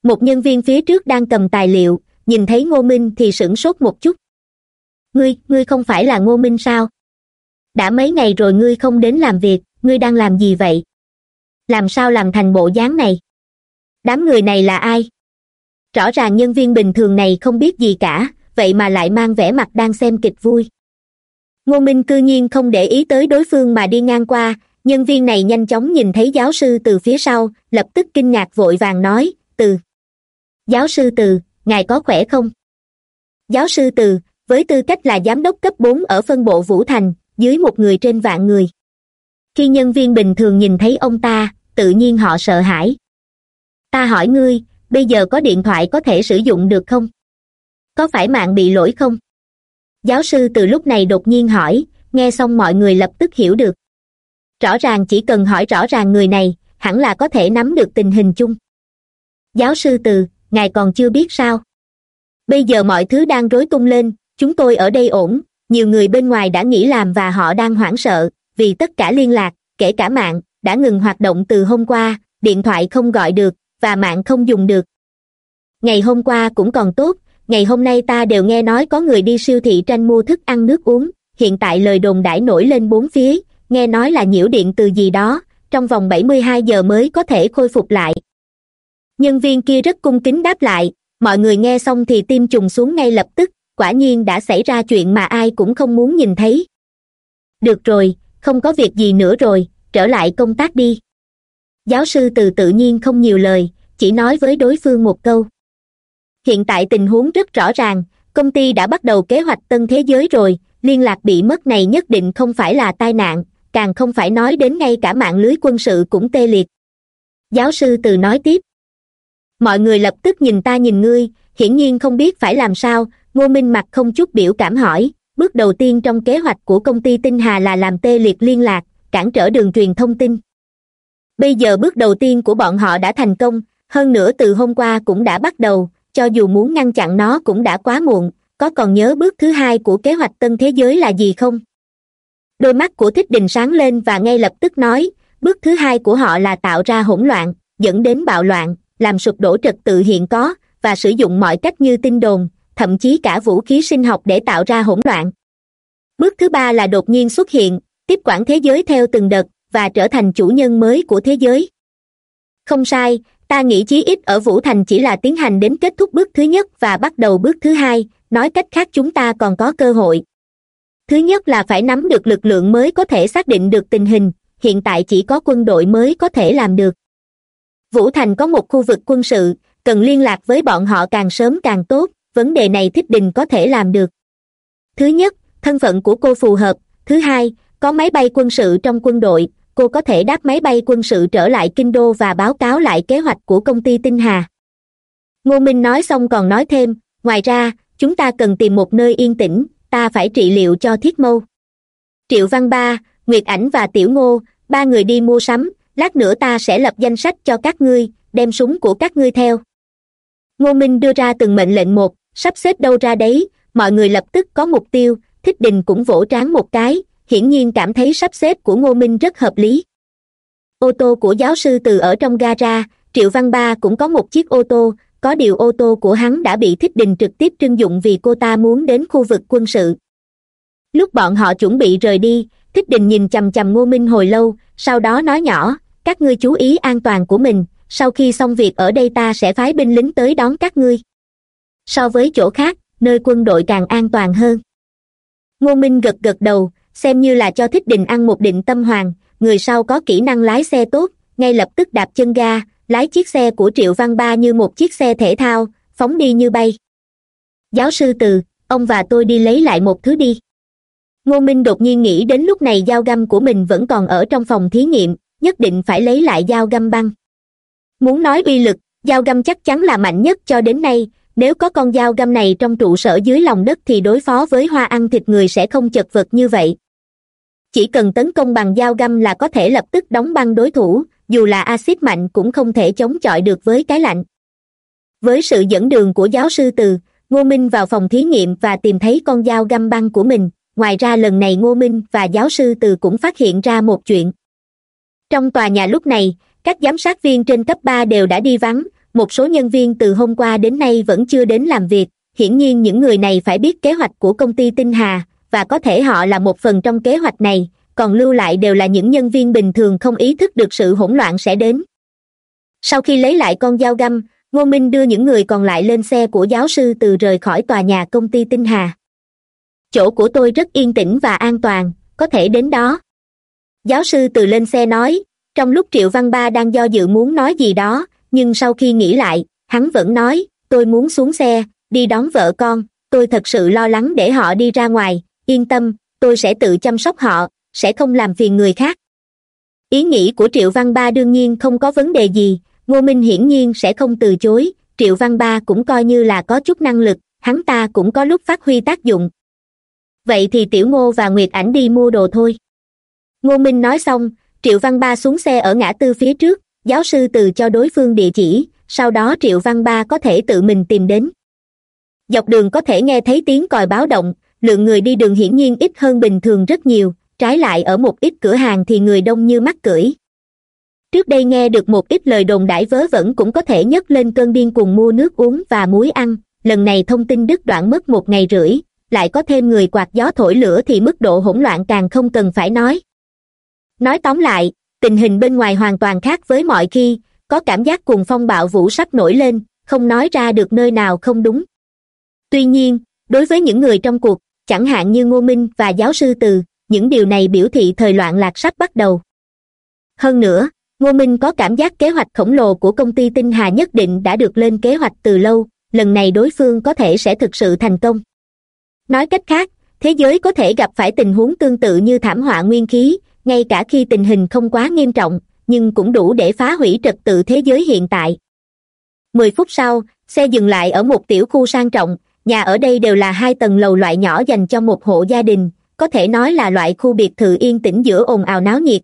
Speaker 1: Một nhân viên phía trước đang cầm tài liệu, nhìn thấy ngô minh thì sửng sốt một chút. Ngươi ngươi không phải là ngô minh sao? Đã mấy ngày rồi ngươi không đến làm việc, ngươi đang làm gì vậy? Làm sao làm thành bộ dáng này? Đám người này là ai? Rõ ràng nhân viên bình thường này không biết gì cả, vậy mà lại mang vẻ mặt đang xem kịch vui. Ngô minh cư nhiên không để ý tới đối phương mà đi ngang qua, nhân viên này nhanh chóng nhìn thấy giáo sư từ phía sau, lập tức kinh ngạc vội vàng nói, từ. Giáo sư từ, ngài có khỏe không? Giáo sư từ, với tư cách là giám đốc cấp bốn ở phân bộ vũ thành, dưới một người trên vạn người. Khi nhân viên bình thường nhìn thấy ông ta, tự nhiên họ sợ hãi ta hỏi ngươi, bây giờ có điện thoại có thể sử dụng được không? Có phải mạng bị lỗi không? Giáo sư từ lúc này đột nhiên hỏi, nghe xong mọi người lập tức hiểu được. Rõ ràng chỉ cần hỏi rõ ràng người này, hẳn là có thể nắm được tình hình chung. Giáo sư từ, ngài còn chưa biết sao? Bây giờ mọi thứ đang rối tung lên, chúng tôi ở đây ổn, nhiều người bên ngoài đã nghỉ làm và họ đang hoảng sợ, vì tất cả liên lạc, kể cả mạng, đã ngừng hoạt động từ hôm qua, điện thoại không gọi được và mạng không dùng được. Ngày hôm qua cũng còn tốt, ngày hôm nay ta đều nghe nói có người đi siêu thị tranh mua thức ăn nước uống, hiện tại lời đồn đãi nổi lên bốn phía, nghe nói là nhiễu điện từ gì đó, trong vòng bảy mươi hai giờ mới có thể khôi phục lại. Nhân viên kia rất cung kính đáp lại, mọi người nghe xong thì tim trùng xuống ngay lập tức, quả nhiên đã xảy ra chuyện mà ai cũng không muốn nhìn thấy. Được rồi, không có việc gì nữa rồi, trở lại công tác đi giáo sư từ tự nhiên không nhiều lời, chỉ nói với đối phương một câu. Hiện tại tình huống rất rõ ràng, công ty đã bắt đầu kế hoạch tân thế giới rồi, liên lạc bị mất này nhất định không phải là tai nạn, càng không phải nói đến ngay cả mạng lưới quân sự cũng tê liệt. Giáo sư từ nói tiếp. Mọi người lập tức nhìn ta nhìn ngươi, hiển nhiên không biết phải làm sao, ngô minh mặt không chút biểu cảm hỏi, bước đầu tiên trong kế hoạch của công ty tinh hà là làm tê liệt liên lạc, cản trở đường truyền thông tin bây giờ bước đầu tiên của bọn họ đã thành công, hơn nữa từ hôm qua cũng đã bắt đầu, cho dù muốn ngăn chặn nó cũng đã quá muộn, có còn nhớ bước thứ hai của kế hoạch tân thế giới là gì không? Đôi mắt của thích đình sáng lên và ngay lập tức nói, bước thứ hai của họ là tạo ra hỗn loạn, dẫn đến bạo loạn, làm sụp đổ trật tự hiện có, và sử dụng mọi cách như tin đồn, thậm chí cả vũ khí sinh học để tạo ra hỗn loạn. Bước thứ ba là đột nhiên xuất hiện, tiếp quản thế giới theo từng đợt và trở thành chủ nhân mới của thế giới. Không sai, ta nghĩ chí ít ở vũ thành chỉ là tiến hành đến kết thúc bước thứ nhất và bắt đầu bước thứ hai, nói cách khác chúng ta còn có cơ hội. Thứ nhất là phải nắm được lực lượng mới có thể xác định được tình hình, hiện tại chỉ có quân đội mới có thể làm được. Vũ thành có một khu vực quân sự, cần liên lạc với bọn họ càng sớm càng tốt, vấn đề này thích đình có thể làm được. Thứ nhất, thân phận của cô phù hợp, thứ hai có máy bay quân sự trong quân đội, cô có thể đáp máy bay quân sự trở lại kinh đô và báo cáo lại kế hoạch của công ty tinh hà. Ngô minh nói xong còn nói thêm, ngoài ra, chúng ta cần tìm một nơi yên tĩnh, ta phải trị liệu cho thiết mâu. Triệu văn ba, nguyệt ảnh và tiểu ngô, ba người đi mua sắm, lát nữa ta sẽ lập danh sách cho các ngươi, đem súng của các ngươi theo. Ngô minh đưa ra từng mệnh lệnh một, sắp xếp đâu ra đấy, mọi người lập tức có mục tiêu, thích đình cũng vỗ trán một cái hiển nhiên cảm thấy sắp xếp của ngô minh rất hợp lý. Ô tô của giáo sư từ ở trong gara triệu văn ba cũng có một chiếc ô tô, có điều ô tô của hắn đã bị thích đình trực tiếp trưng dụng vì cô ta muốn đến khu vực quân sự. Lúc bọn họ chuẩn bị rời đi, thích đình nhìn chằm chằm ngô minh hồi lâu, sau đó nói nhỏ, các ngươi chú ý an toàn của mình, sau khi xong việc ở đây ta sẽ phái binh lính tới đón các ngươi. So với chỗ khác, nơi quân đội càng an toàn hơn. Ngô minh gật gật đầu xem như là cho thích đình ăn một định tâm hoàng, người sau có kỹ năng lái xe tốt, ngay lập tức đạp chân ga, lái chiếc xe của triệu văn ba như một chiếc xe thể thao, phóng đi như bay. Giáo sư từ, ông và tôi đi lấy lại một thứ đi. Ngô minh đột nhiên nghĩ đến lúc này dao găm của mình vẫn còn ở trong phòng thí nghiệm, nhất định phải lấy lại dao găm băng. Muốn nói uy lực, dao găm chắc chắn là mạnh nhất cho đến nay, nếu có con dao găm này trong trụ sở dưới lòng đất thì đối phó với hoa ăn thịt người sẽ không chật vật như vậy chỉ cần tấn công bằng dao găm là có thể lập tức đóng băng đối thủ, dù là axit mạnh cũng không thể chống chọi được với cái lạnh. Với sự dẫn đường của giáo sư từ, ngô minh vào phòng thí nghiệm và tìm thấy con dao găm băng của mình. Ngoài ra lần này ngô minh và giáo sư từ cũng phát hiện ra một chuyện. Trong tòa nhà lúc này, các giám sát viên trên cấp ba đều đã đi vắng. Một số nhân viên từ hôm qua đến nay vẫn chưa đến làm việc. Hiển nhiên những người này phải biết kế hoạch của công ty tinh hà và có thể họ là một phần trong kế hoạch này, còn lưu lại đều là những nhân viên bình thường không ý thức được sự hỗn loạn sẽ đến. Sau khi lấy lại con dao găm, ngô minh đưa những người còn lại lên xe của giáo sư từ rời khỏi tòa nhà công ty tinh hà. Chỗ của tôi rất yên tĩnh và an toàn, có thể đến đó. Giáo sư từ lên xe nói, trong lúc triệu văn ba đang do dự muốn nói gì đó, nhưng sau khi nghĩ lại, hắn vẫn nói, tôi muốn xuống xe, đi đón vợ con, tôi thật sự lo lắng để họ đi ra ngoài yên tâm, tôi sẽ tự chăm sóc họ, sẽ không làm phiền người khác. Ý nghĩ của triệu văn ba đương nhiên không có vấn đề gì, ngô minh hiển nhiên sẽ không từ chối, triệu văn ba cũng coi như là có chút năng lực, hắn ta cũng có lúc phát huy tác dụng. Vậy thì tiểu ngô và nguyệt ảnh đi mua đồ thôi. Ngô minh nói xong, triệu văn ba xuống xe ở ngã tư phía trước, giáo sư từ cho đối phương địa chỉ, sau đó triệu văn ba có thể tự mình tìm đến. Dọc đường có thể nghe thấy tiếng còi báo động lượng người đi đường hiển nhiên ít hơn bình thường rất nhiều, trái lại ở một ít cửa hàng thì người đông như mắc cưỡi trước đây nghe được một ít lời đồn đãi vớ vẩn cũng có thể nhấc lên cơn điên cùng mua nước uống và muối ăn, lần này thông tin đứt đoạn mất một ngày rưỡi, lại có thêm người quạt gió thổi lửa thì mức độ hỗn loạn càng không cần phải nói. Nói tóm lại, tình hình bên ngoài hoàn toàn khác với mọi khi, có cảm giác cùng phong bạo vũ sắp nổi lên, không nói ra được nơi nào không đúng. Tuy nhiên, đối với những người trong cuộc chẳng hạn như ngô minh và giáo sư từ, những điều này biểu thị thời loạn lạc sắp bắt đầu. Hơn nữa, ngô minh có cảm giác kế hoạch khổng lồ của công ty tinh hà nhất định đã được lên kế hoạch từ lâu, lần này đối phương có thể sẽ thực sự thành công. Nói cách khác, thế giới có thể gặp phải tình huống tương tự như thảm họa nguyên khí, ngay cả khi tình hình không quá nghiêm trọng, nhưng cũng đủ để phá hủy trật tự thế giới hiện tại. Mười phút sau, xe dừng lại ở một tiểu khu sang trọng nhà ở đây đều là hai tầng lầu loại nhỏ dành cho một hộ gia đình, có thể nói là loại khu biệt thự yên tĩnh giữa ồn ào náo nhiệt.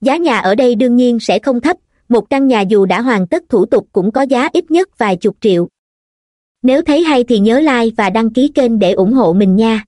Speaker 1: Giá nhà ở đây đương nhiên sẽ không thấp, một căn nhà dù đã hoàn tất thủ tục cũng có giá ít nhất vài chục triệu. Nếu thấy hay thì nhớ like và đăng ký kênh để ủng hộ mình nha.